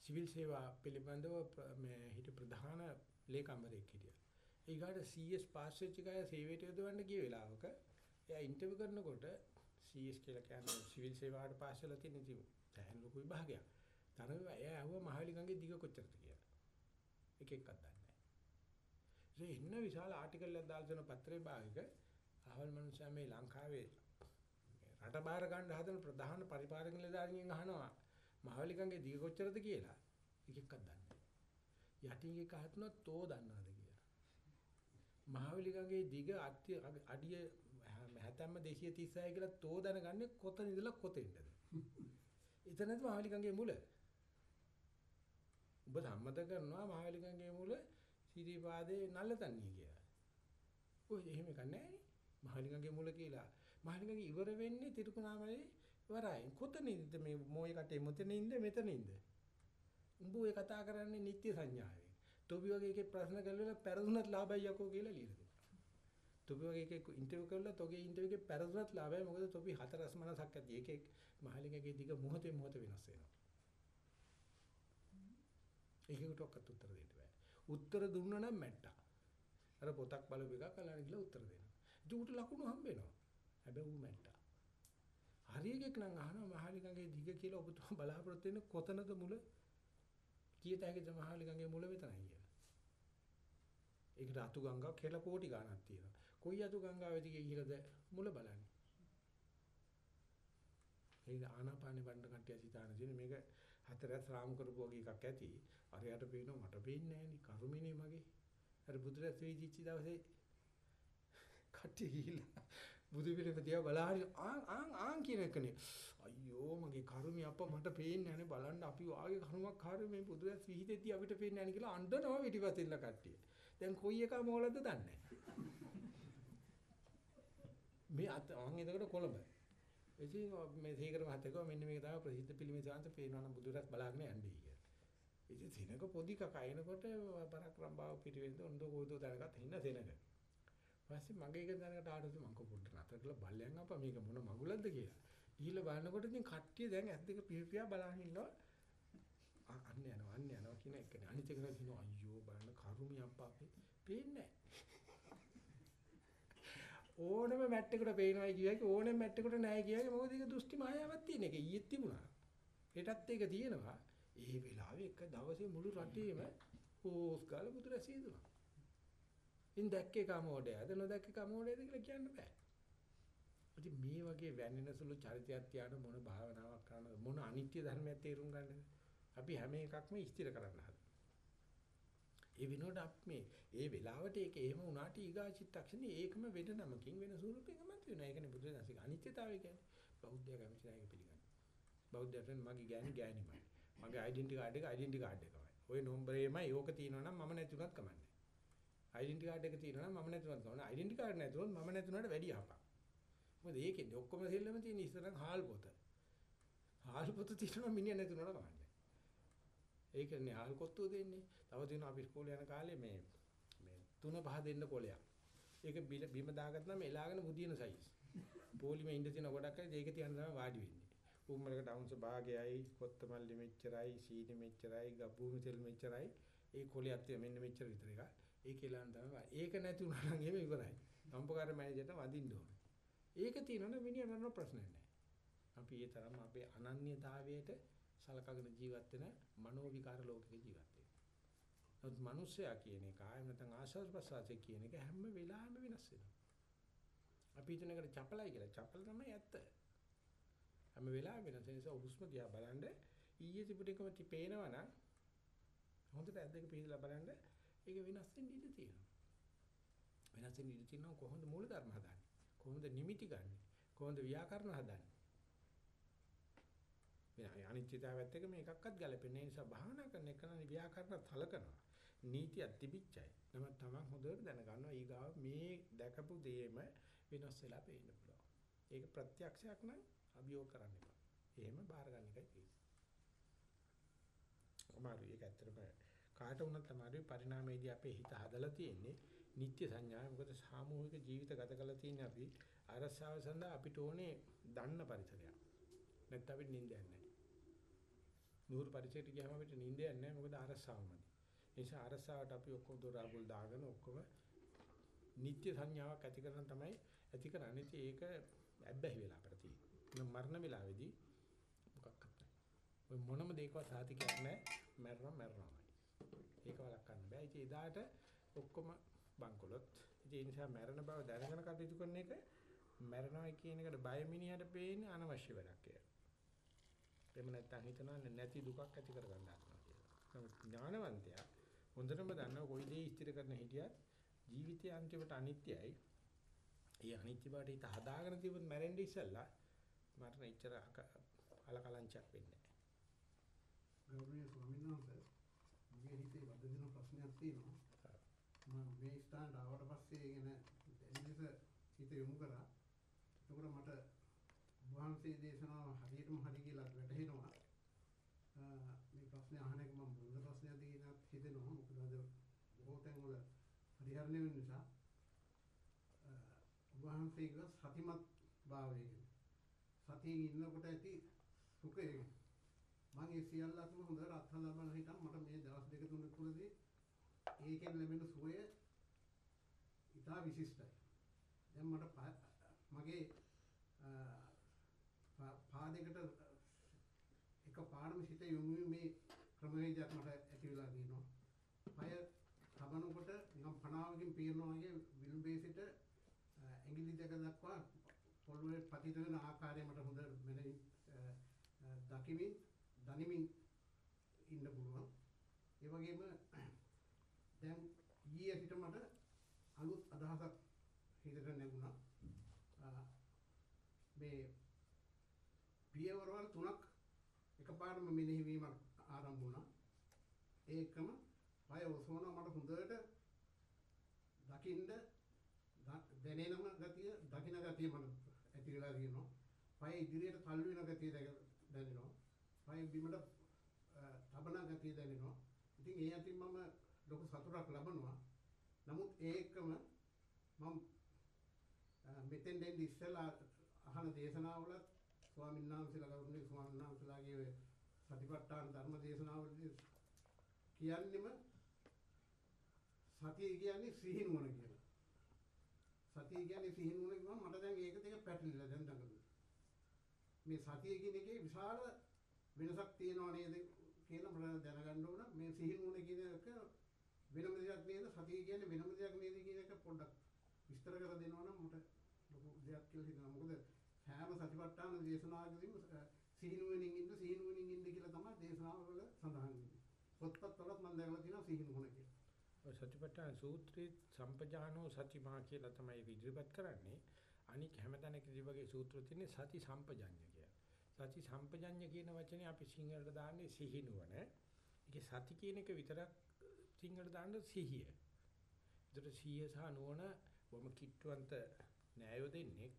[SPEAKER 1] සිවිල් සේවා පිළිබඳව මේ හිට ප්‍රධාන ලේකම්වරයෙක් හිටියා. ඊගාට CS පාස් වෙච්ච ගාය සේවයට යොදවන්න ගිය වෙලාවක එයා ඉන්ටර්විව් කරනකොට CS කියලා කියන්නේ සිවිල් සේවාවට පාස් වෙලා තියෙන ඉතින් සෑහෙන ලොකු විභාගයක්. තරම එයා ආව මහවැලි ගඟේ දිග කොච්චරද කියලා. එක එකක් දන්නේ නැහැ. ඒ ඉන්න විශාල ආටිකල් එකක් දාලා දෙන පත්‍රේ භාගයක අහවල් මනුස්සයා මේ ලංකාවේ රට බාර ගන්න හදන ප්‍රධාන පරිපාලක නිලධාරියෙන් අහනවා මහවැලි ගඟේ දිග කොච්චරද කියලා. එක එකක් දන්නේ නැහැ. යටින් එක අහතුනොත් තෝ දන්නවද කියලා. මහවැලි ගඟේ දිග අඩිය 70ම 236 කියලා තෝ දැනගන්නේ කොතන ඉඳලා කොතෙන්ද? එතනද මහවැලි ගඟේ මුල. ඔබ සම්මත කරනවා මහවැලි ගඟේ මුල සිරිපාදේ නල්ලතන්නිය කියලා. ඔය එහෙම එකක් නැහැ මහවැලි ගඟේ මුල කියලා. මහවැලි ගඟේ ඉවර වෙන්නේ තිරුකුණාමලේ වරයි. කොතනින්ද මේ මොයේ කටේ මෙතනින්ද මෙතනින්ද? උඹ ඔය කතා කරන්නේ නිත්‍ය සංඥාවෙන්. තොපි වගේ එකේ ප්‍රශ්න කරලා පෙරදුනත් ලාභයි යකෝ කියලා ලියලා දෙනවා. තොපි වගේ එකේ ඉන්ටර්විව් කරලා තොගේ ඉන්ටර්විව් එකේ පෙරදුනත් ලාභයි මොකද තොපි හතරස් මනසක් ඇති. ඒකේ මහවැලි ගඟේ දිග මොහොතේ මොහොත වෙනස් වෙනවා. ඒකකට ඔක්කට උත්තර දෙන්න බෑ. උත්තර දුන්නා නම් මැට්ටා. අර පොතක් බලපු එකක් අල්ලන්න ගිහලා උත්තර දෙනවා. ඒකට ලකුණු හම්බ වෙනවා. හැබැයි ඌ මැට්ටා. හරියකෙක් නම් අහනවා මහලි ගඟේ දිග කියලා ඔබතුමා බලාපොරොත්තු වෙන්නේ කොතනද මුල? කීයට හැකිද මහලි ගඟේ මුල මෙතනයි කියලා. ඒකට අතු ගංගාවක් කියලා කෝටි ගාණක් තියෙනවා. කොයි අතු ගංගාවේදී ගිහිලද මුල බලන්නේ. ඒක ආනාපානෙ වඩන කට්ටිය සිතාන දින මේක හතරක් රාම් කරපු වගේ එකක් ඇති. අර යට පේනවා මට පේන්නේ නෑනේ කරුමිනේ මගේ. අර බුදුරජාණන් වේදිච්ච දවසේ කට්ටිය ගිහිල්ලා බුදු පිළිම තියා බලහරි ආන් ආන් ආන් කියන එකනේ. අයියෝ මගේ කරුමි අප්පා මට පේන්නේ නැනේ බලන්න අපි වාගේ කරුමක් කාර්ය මේ බුදුරජාණන් විහිදෙද්දි අපිට පේන්නේ නැහැ කියලා අඬනවා පිටිපතින්ලා කට්ටිය. දැන් කොයි එක මොකලද දන්නේ මේ අත මම එතකොට කොළඹ. ඉතින් මේ සීකර මහත්තයා මෙන්න මේක තමයි ප්‍රසිද්ධ පිළිමේ සාන්ත පේනවා නම් බුදුරජාණන් බලාගෙන යන්නේ කියලා. ඉතින් සෙනඟ පොඩි කකයිනකොට පරක්‍රම බාව පිටිවෙන්ද උන්ද කොයිද දැනගත් හින්න සෙනඟ. පස්සේ මගේ එක දැනකට ආවට මං පොඩ්ඩ නතර කරලා බල්ලයන් අපා මේක මොන මගුලක්ද කියලා. ගිහිල්ලා බලනකොට ඉතින් කට්ටිය දැන් ඇස් දෙක පිරිපියා බලන් ඉන්නවා. අන්න යනවා අන්න යනවා කියන එකනේ. අනිත් එක කියනවා අයියෝ බලන්න කරුමි අප්පා අපේ පේන්නේ ඕනම මැට් එකට පේනවායි කියයි ඕනම මැට් එකට නැහැ කියයි මොකද ඒක දෘෂ්ටි මායාවක් තියෙන එක ඊයේත් තිබුණා. හෙටත් ඒක තියෙනවා. ඒ වෙලාවේ එක දවසේ මුළු රටේම හෝස් ගාලා බුදු රැසිය දුනා. ඉන් දැක්කේ කමෝඩයද නොදැක්කේ කමෝඩයද කියලා කියන්න බෑ. ඉතින් මේ වගේ වැන්නෙන සුළු චරිතයක් තියාන මොන භාවනාවක් කරනද මොන අනිත්‍ය ධර්මයක් තේරුම් ගන්නද? අපි හැම එකක්ම ස්ථිර කරන්න හදනවා. ඒ වෙනකොට අපි මේ ඒ වෙලාවට ඒක එහෙම වුණාට ඊගා චිත්තක්ෂණේ ඒකම වෙන නමකින් වෙන ස්වරූපයකින් මත වෙනවා. ඒකනේ බුදුදහමේ අනිත්‍යතාවය කියන්නේ. බෞද්ධය කැමති නැහැ ඒක පිළිගන්න. බෞද්ධයන් මගේ ගෑණි ගෑණිමයි. මගේ ඩෙන්ටි කාඩ් එක ඩෙන්ටි කාඩ් එකමයි. ওই නම්බරේමයි ඕක තියෙනවා නම් මම නැතුණත් කමන්නේ. ඩෙන්ටි කාඩ් එක තියෙනවා නම් මම නැතුණත් කමන්නේ. ඩෙන්ටි කාඩ් නැතුණොත් මම නැතුණාට වැඩි යහපක්. මොකද ඒකෙන් ඔක්කොම සෙල්ලම තියෙන ඉස්සරහන් හාල් පොත. හාල් පොත තියෙනවා මිනිහ නැතුණාට කමන්නේ. ඒකනේ හාල් කොත්තුව දෙන්නේ. තව දින අපි ඉස්කෝලේ යන කාලේ මේ මේ තුන පහ දෙන්න කොලයක්. ඒක බිම දාගත්තාම එලාගෙන මුදින සයිස්. පොලිමේ ඉඳ තියෙන ගොඩක් අය ඒක තියන්න තමයි වාඩි වෙන්නේ. උම්මලකට අවුන්ස භාගයයි කොත්තමල්ලි මෙච්චරයි සීනි මෙච්චරයි ගබ්බුමි තෙල් මෙච්චරයි ඒ කොලයක් තියෙන මෙන්න මෙච්චර විතර එක. ඒක එලාන තමයි. ඒක නැති වුණා නම් එහෙම ඉවරයි. සම්පකාර මැනේජර්ට වඳින්න ඕනේ. ඒක තියෙනවනේ මිනිහා නරන ප්‍රශ්නයක් නැහැ. අපි ඒ තරම් අපේ අනන්‍යතාවයට සලකගෙන ජීවත් වෙන මනෝ විකාර ලෝකයක ජීවත් වෙනවා. නමුත් මිනිස්සයා කියන එක ආයෙ නැත්නම් ආශාස් ප්‍රසාසය කියන එක හැම වෙලාවෙම වෙනස් වෙනවා. අපි හිතන එකට චපලයි කියලා. චපල තමයි ඇත්ත. හැම වෙලාවෙම වෙනස් වෙන නිසා හුස්ම දිහා බලන්න ඊයේ තිබුණ එකම තිපේනවා නම් හොඳට ඇද්දක පිළිලා බලන්න ඒක වෙනස් වෙන්න ඉඩ තියෙනවා. වෙනස් වෙන්න ඉඩ තියෙනවා කොහොමද මූලධර්ම හදන්නේ? කොහොමද නිමිති ගන්නෙ? කොහොමද ව්‍යාකරණ හදන්නේ? මේ අනිත්‍යතාවයත් එක්ක මේකක්වත් ගැලපෙන්නේ නැහැ. නිසා භාවනා කරන එක නම් ව්‍යාකරණ තලකනවා. නීතියක් තිබිච්චයි. නම තමන් හොඳට දැනගන්නවා ඊගාව මේ දැකපු දේම වෙනස් වෙලා පේන්න පුළුවන්. ඒක ප්‍රත්‍යක්ෂයක් නම් අභියෝග කරන්න එපා. එහෙම බාර ගන්න එකයි තියෙන්නේ. අමාරුයි ඒක ඇත්තටම කාට වුණත් අමාරුයි පරිණාමයේදී අපේ හිත හදලා තියෙන්නේ නිත්‍ය සංඥාව. මොකද සාමූහික ජීවිත ගත කරලා තියෙන්නේ අපි අරසාව සඳහා අපිට ඕනේ දන්න පරිසරයක්. නැත්නම් අපිට නිින්දයක් නැහැ. නూరు පරිසරයට ගියාම අපිට නිින්දයක් නැහැ මොකද අරසාවමදි. ඒ නිසා අරසාවට අපි ඔක්කොම දොරාගුල් දාගෙන ඔක්කොම නිත්‍ය සංඥාවක් ඇති කරන තමයි ඇති කරන්නේ. ඒක ඇබ්බැහි වෙලා අපිට තියෙන්නේ. මරණ වෙලාවේදී මොකක්වත් නැහැ. ඔය මොනම දෙයකවත් සාතිකයක් නැහැ. මරනවා මරනවාමයි. ඒක වළක්වන්න බෑ. ඉතින් එදාට ඔක්කොම බංකොලොත්. ඉතින් ඒ නිසා මරණ බව දැනගෙන කටයුතු කරන එක මරනවා කියන එකට බය මිනිහට පේන්නේ අනවශ්‍ය වැඩක් කියලා. එහෙම නැත්නම් හිතනවා නැති දුකක් ඇති කර ගන්න හදනවා කියලා. නමුත් ඥානවන්තයා හොඳටම දන්නවා කොයි දේ ඉස්තිර කරන හිටියත් ජීවිතය අන්තිමට අනිත්‍යයි. ඒ අනිත්‍ය බවට හිත හදාගෙන තිබුත් මැරෙන්න ඉස්සෙල්ලා මරණ ඉච්චර අලකලංචක් වෙන්නේ නැහැ.
[SPEAKER 5] ගෞරවනීය ස්වාමීන් වහන්සේ මගේ හිතේ වද දෙන ප්‍රශ්නයක් තියෙනවා. මම මේ ස්ථානට ආවට පස්සේ ගැන දැනෙන්න හිත යොමු කරා. එතකොට මට වහන්සේ දේශනාව හරියටම හරි කියලා වැටහෙනවා. මේ ප්‍රශ්නේ අහන එක මම බුද්ධ ප්‍රශ්නයක්ද කියලාත් හිතෙනවා. මොකද අද බොහෝ තැන්වල පරිහරණය වෙන නිසා වහන්සේගේ සතිමත් භාවය ගැන සතියෙන් ඉන්නකොට ඇති සුඛය ගැන මම ඒ සියල්ලක්ම හොඳට අත්හදා බලන හිටන් මට මේ දවස් දෙක තුන තුනදී ඒකෙන් ලැබෙන සුවය ඉතා විශිෂ්ටයි. දැන් මට මගේ පාදයකට එක පාඩම සිට යොමු මේ ක්‍රමවේදයක් මට ඇති වෙලා තියෙනවා. පය තබනකොට නිකන් පණාවකින් පීරනවා වගේ විලුඹේ සිට ඇඟිලි දෙක දක්වා පොළොවේ පතිත වෙන ආකාරය මට හොඳ මැනවින් දකිමින් දනිමින් ඉන්න පුළුවන්. ඒ වගේම දැන් ඊයේ සිට මට අලුත් අදහසක් හිතට නැගුණා. අ, මේ පියවරවල් තුනක් එකපාරම මෙනෙහි වීමක් ආරම්භ වුණා. ඒකම පය ඔසවනවා මට හොඳට දකින්න ද- දැනෙනම ගතිය දකින්න ගතිය මට ඇති වෙලා තියෙනවා. පය ඉදිරියට තල්ලු වෙන ගතිය දැක- දැනෙනවා. පය බිමට අ, තබන ගතිය දැනෙනවා. ඉතින් ඒ අතින් මම ලොකු සතුටක් ලබනවා. නමුත් ඒකම මම අ, මෙතෙන් දෙන්න ඉස්සෙල්ලා අහන දේශනාවලත් ස්වාමීන් වහන්සේලා ගෞරවනීය ස්වාමීන් වහන්සේලාගේ ඔය සතිපට්ඨාන ධර්ම දේශනාවලදී කියන්නෙම සතිය කියන්නේ සිහිනුවන කියලා. සතිය කියන්නේ සිහිනුවන කිව්වම මට දැන් ඒක දෙක පැටලිලා දැන් දඟලනවා. මේ සතිය කියන එකේ විශාල වෙනසක් තියෙනව නේද කියලා මට දැනගන්න ඕන. මේ සිහිනුවන කියන එක වෙනම දෙයක් නේද? සතිය කියන්නේ වෙනම දෙයක් නේද කියන එක පොඩ්ඩක් විස්තර කර දෙනවා නම් මට ලොකු දෙයක් කියලා හිතෙනවා. මොකද හැම සතිපට්ඨාන දේශනාවකදීම අ, සිහිනුවණින් ඉන්න සිහිනුවණින් ඉන්න කියලා තමයි දේශනාවල සඳහන් වෙන්නේ. පොත්පත්වලත් මම දැකලා තියෙනවා සිහිනුවණ කියලා.
[SPEAKER 1] ඔය සතිපට්ඨාන සූත්‍රයේ සම්පජානෝ සතිමා කියලා තමයි ඒක ඉදිරිපත් කරන්නේ. අනික හැමතැනකදී වගේ සූත්‍ර තියෙන්නේ සති සම්පජඤ්ඤ කියලා. සති සම්පජඤ්ඤ කියන වචනේ අපි සිංහලට දාන්නේ සිහිනුවන. ඒකේ සති කියන එක විතරක් සිංහලට දාන්න සිහිය. ඒතර සිහිය සහ නුවණ වම කිට්ටුවන්ත න්‍යායෝ දෙන්නේ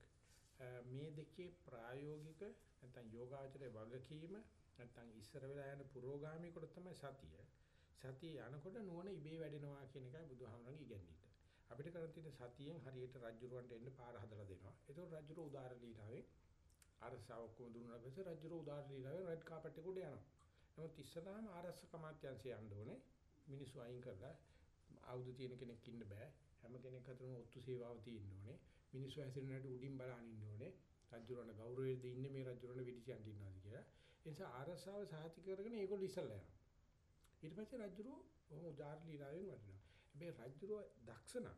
[SPEAKER 1] මේ දෙකේ ප්‍රායෝගික නැත්නම් යෝගාචරයේ වගකීම නැත්නම් ඉස්සර වෙලා යන පුරෝගාමී කොට තමයි සතිය. සතිය යනකොට නුවණ ඉබේ වැඩෙනවා කියන එකයි බුදුහාමරගේ ඉගැන්වීම. අපිට කරන් තියෙන සතියෙන් හරියට රජුරවන්ට එන්න පාර හදලා දෙනවා. ඒතකොට රජුර උදාර ලීලාවෙන් අරසාවක් කොම දුන්නා පස්සේ රජුර උදාර ලීලාවෙන් රෙඩ් කාපට් එකට යනවා. නමුත් ඉස්සලාම ආරස්සක මාත්‍යංශය යන්න ඕනේ. මිනිස්සු අයින් කරලා ආයුධ තියෙන කෙනෙක් ඉන්න බෑ. හැම කෙනෙක් අතරම ඔත්තු සේවාව තියෙන්න ඕනේ. මිනිස්සු හැසිරෙන්නට උඩින් බලන් ඉන්න ඕනේ. රජුරණ ගෞරවයේද ඉන්නේ මේ රජුරණ විදිසියන් ඉන්නවාද කියලා. ඒ නිසා ආරස්සාව සාහිත්‍ය කරගෙන ඒගොල්ලෝ ඉස්සල්ලා යනවා. ඊට පස්සේ රජුරෝ ඔහොම උදාර ලීලාවෙන් වටිනවා. හැබැයි රජුරෝ දක්ෂ නම්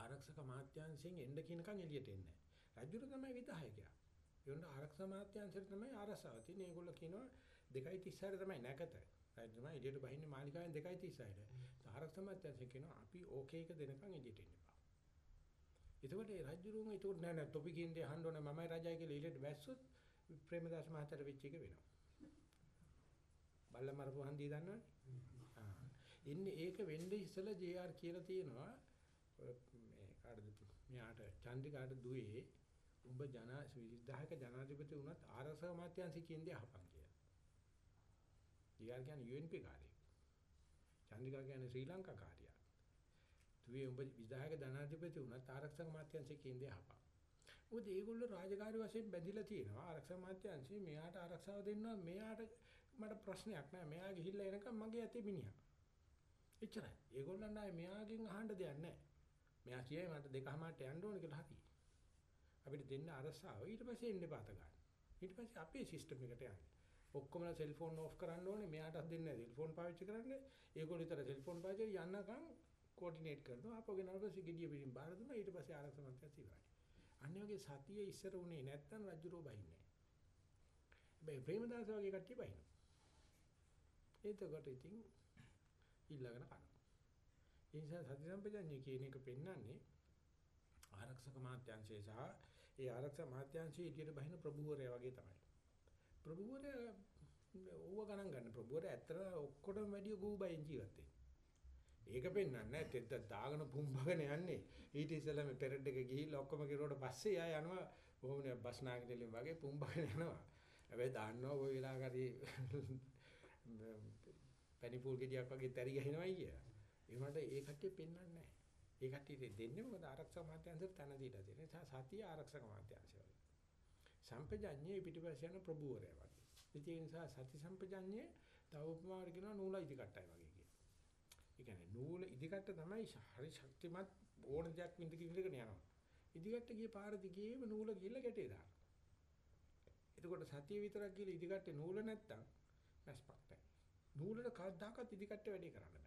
[SPEAKER 1] ආරක්ෂක මාත්‍යාංශයෙන් එන්න කියනකන් එළියට එන්නේ නැහැ. රජුර තමයි විධායකයා. ඒවොන්න ආරක්ෂක මාත්‍යාංශයට තමයි ආරසාව තියෙන්නේ. ඒගොල්ලෝ කියනවා 2.36 තමයි නැකත. රජු තමයි එළියට බහින්නේ මාලිකාවෙන් 2.36ට. ආරක්ෂක මාත්‍යාංශය කියනවා අපි ඕකේ එක දෙනකන් එළියට එන්න. එතකොට ඒ රජුරුම එතකොට නෑ නෑ තොපි කියන්නේ අහන්න ඕනේ මමයි රජයි කියලා එළියට බැස්සොත් ප්‍රේමදාස මහත්තයාට වෙච්ච එක වෙනවා. බල්ල මරපු හන්දිය දන්නවනේ. ආ. ඉන්නේ ඒක වෙන්නේ ඉස්සලා JR කියලා තියෙනවා. මේ කාටද මෙයාට චන්ද්‍රිකාට දුවේ උඹ ජනා විවිධායක ජනාධිපති වුණත් ආරසව මාත්‍යංශي කියන්නේ අහපන් කියලා. JR කියන්නේ UNP කාර්යය. චන්ද්‍රිකා කියන්නේ ශ්‍රී ලංකා කාර්යය. දුවේ උඹ විධායක ජනාධිපති වුණත් ආරක්ෂක මාත්‍යංශي කියන්නේ අහපන්. මොකද ඒගොල්ලෝ රාජකාරී වශයෙන් බැඳිලා තියෙනවා. ආරක්ෂක මාත්‍යංශي මෙයාට ආරක්ෂාව දෙන්නවා මෙයාට මට ප්‍රශ්නයක් නෑ. මෙයා ගිහිල්ලා එනකම් මගේ ඇතේ මිනිහා. එච්චරයි. ඒගොල්ලන්ට ආයේ මෙයාගෙන් අහන්න දෙයක් නෑ. මෙයා කියයි මට දෙකමාරට යන්න ඕන කියලා හරි. අපිට දෙන්න අරසාව ඊට පස්සේ එන්න පාත ගන්න. ඊට පස්සේ අපේ සිස්ටම් එකට යන්න. ඔක්කොමලා සෙල්ෆෝන් ඕෆ් කරන්න ඕනේ. මෙයාටත් දෙන්නේ නැහැ. සෙල්ෆෝන් පාවිච්චි කරන්න. ඒගොල්ලෝ විතර සෙල්ෆෝන් පාවිච්චි යන්නකම් කෝඩිනේට් කරනවා. ආපහු ගෙනාවට පස්සේ gediya පිටින් බාර දුන්නා. ඊට පස්සේ ආරක්ෂකමත් ඉවරයි. අන්නේ වගේ සතිය ඉස්සර උනේ නැත්තම් රජුරෝ බහින්නේ නැහැ. හැබැයි ප්‍රේමදාස වගේ කට්ටිය බහිනවා. එතකොට ඉතින් ඊළඟන කනවා. ඒ නිසා සති සම්පජඤ්ඤය කියන එක පෙන්වන්නේ ආරක්ෂක මාත්‍යාංශය සහ ඒ ආරක්ෂක මාත්‍යාංශයේ ඉදිරියට බහින ප්‍රභූවරයා වගේ තමයි. ප්‍රභූවරයා ඕව ගණන් ගන්න ප්‍රභූවරයා ඇත්තට ඔක්කොටම වැඩිය ගූබයෙන් ජීවත් වෙන්නේ. ඒක පෙන්වන්නේ නැහැ තෙද්ද දාගෙන පුම්බගෙන යන්නේ. ඊට ඉස්සෙල්ලා මේ පෙරඩ් එක ගිහිල්ලා ඔක්කොම කිරුවට පස්සේ ආය යනවා බොහොම බස් නාගිටලින් වගේ පුම්බගෙන යනවා. හැබැයි දාන්නවා ওই වෙලාවකදී පැනිපූල් ගෙඩියක් වගේ තරි ගහිනවයි කියලා. ඒ වුණාට ඒ කට්ටිය පෙන්වන්නේ නැහැ. ඒ කට්ටිය දෙන්නේ මොකද ආරක්ෂක මාත්‍යාංශයට තන දීලා තියෙන නිසා සතිය ආරක්ෂක මාත්‍යාංශය වගේ. සම්පජඤ්ඤේ පිටිපස්ස යන ප්‍රභූවරයා වගේ. ඉතින් ඒ නිසා සති සම්පජඤ්ඤේ තව උපමාවට කියනවා නූල ඉදිකට්ටයි වගේ කියලා. ඒ කියන්නේ නූල ඉදිකට්ට තමයි හරි ශක්තිමත් ඕන දෙයක් විඳ කිවිලගෙන යනවා. ඉදිකට්ට ගිය පාර දිගේම නූල ගිහලා ගැටේ දානවා. එතකොට සතිය විතරක් ගිහලා ඉදිකට්ටේ නූල නැත්තම් මැස්පක් නැහැ. නූලට කවදාකවත් ඉදිකට්ට වැඩේ කරන්න බෑ.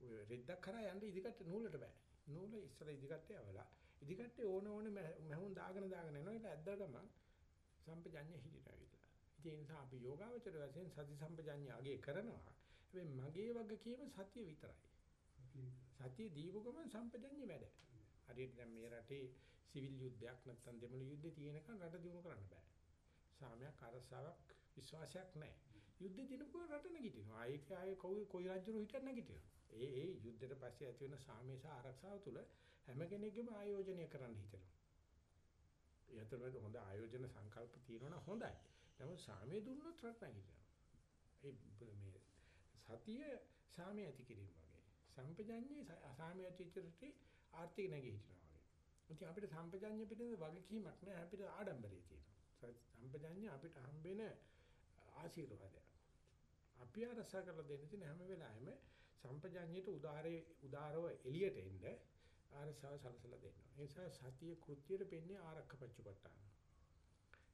[SPEAKER 1] ඔය රෙද්දක් කරා යන්න ඉදිකට නූලට බෑ. නූල ඉස්සර ඉදිකට්ටේ අවලා. ඉදිකට්ටේ ඕන ඕන මහුන් දාගෙන දාගෙන යනවා. ඒක ඇද්දා ගමන් සම්පජඤ්ඤය හිටිනවා විතර. ඒ නිසා අපි යෝගාවචර වශයෙන් සති සම්පජඤ්ඤය අගේ කරනවා. හැබැයි මගේ වගකීම සතිය විතරයි. සතිය දීපු ගමන් සම්පජඤ්ඤය වැඩ. හරියට දැන් මේ රටේ සිවිල් යුද්ධයක් නැත්නම් දෙමළ යුද්ධේ තියෙනකන් රට දිනු කරන්න බෑ. සාමයක් අරසාවක් විශ්වාසයක් නැහැ. යුද්ධ දිනපුවා රට නැගිටිනවා. ආයේ ආයේ කොයි කොයි රජුරු හිටියත් නැගිටිනවා. ඒ ඒ යුද්ධයට පස්සේ ඇති වෙන සාමය සහ ආරක්ෂාව තුළ හැම කෙනෙක්ගේම ආයෝජනය කරන්න හිතෙනවා. ඒ අතරමැද හොඳ ආයෝජන සංකල්ප තියෙනවා හොඳයි. නමුත් සාමය දුන්නොත් රට නැගිටිනවා. ඒ මේ සතිය සාමය ඇති කිරීම වගේ. සම්පජඤ්ඤේ අසාමය ඇති චිත්‍රටි ආර්ථික නැගිටිනවා වගේ. ඉතින් අපිට සම්පජඤ්ඤය පිටින් වගකීමක් නෑ අපිට ආඩම්බරය තියෙනවා. සම්පජඤ්ඤය අපිට හම්බෙන ආශිර්වාදයක්. අපි අරසා කරලා දෙන්න තියෙන හැම වෙලාවෙම සම්පජඤ්ඤයට උදාරේ උදාරව එළියට එන්න ආරසාව සලසලා දෙන්නවා. ඒ නිසා සතිය කෘත්‍යයට පෙන්නේ ආරක්ෂපච්චපට්ඨාන.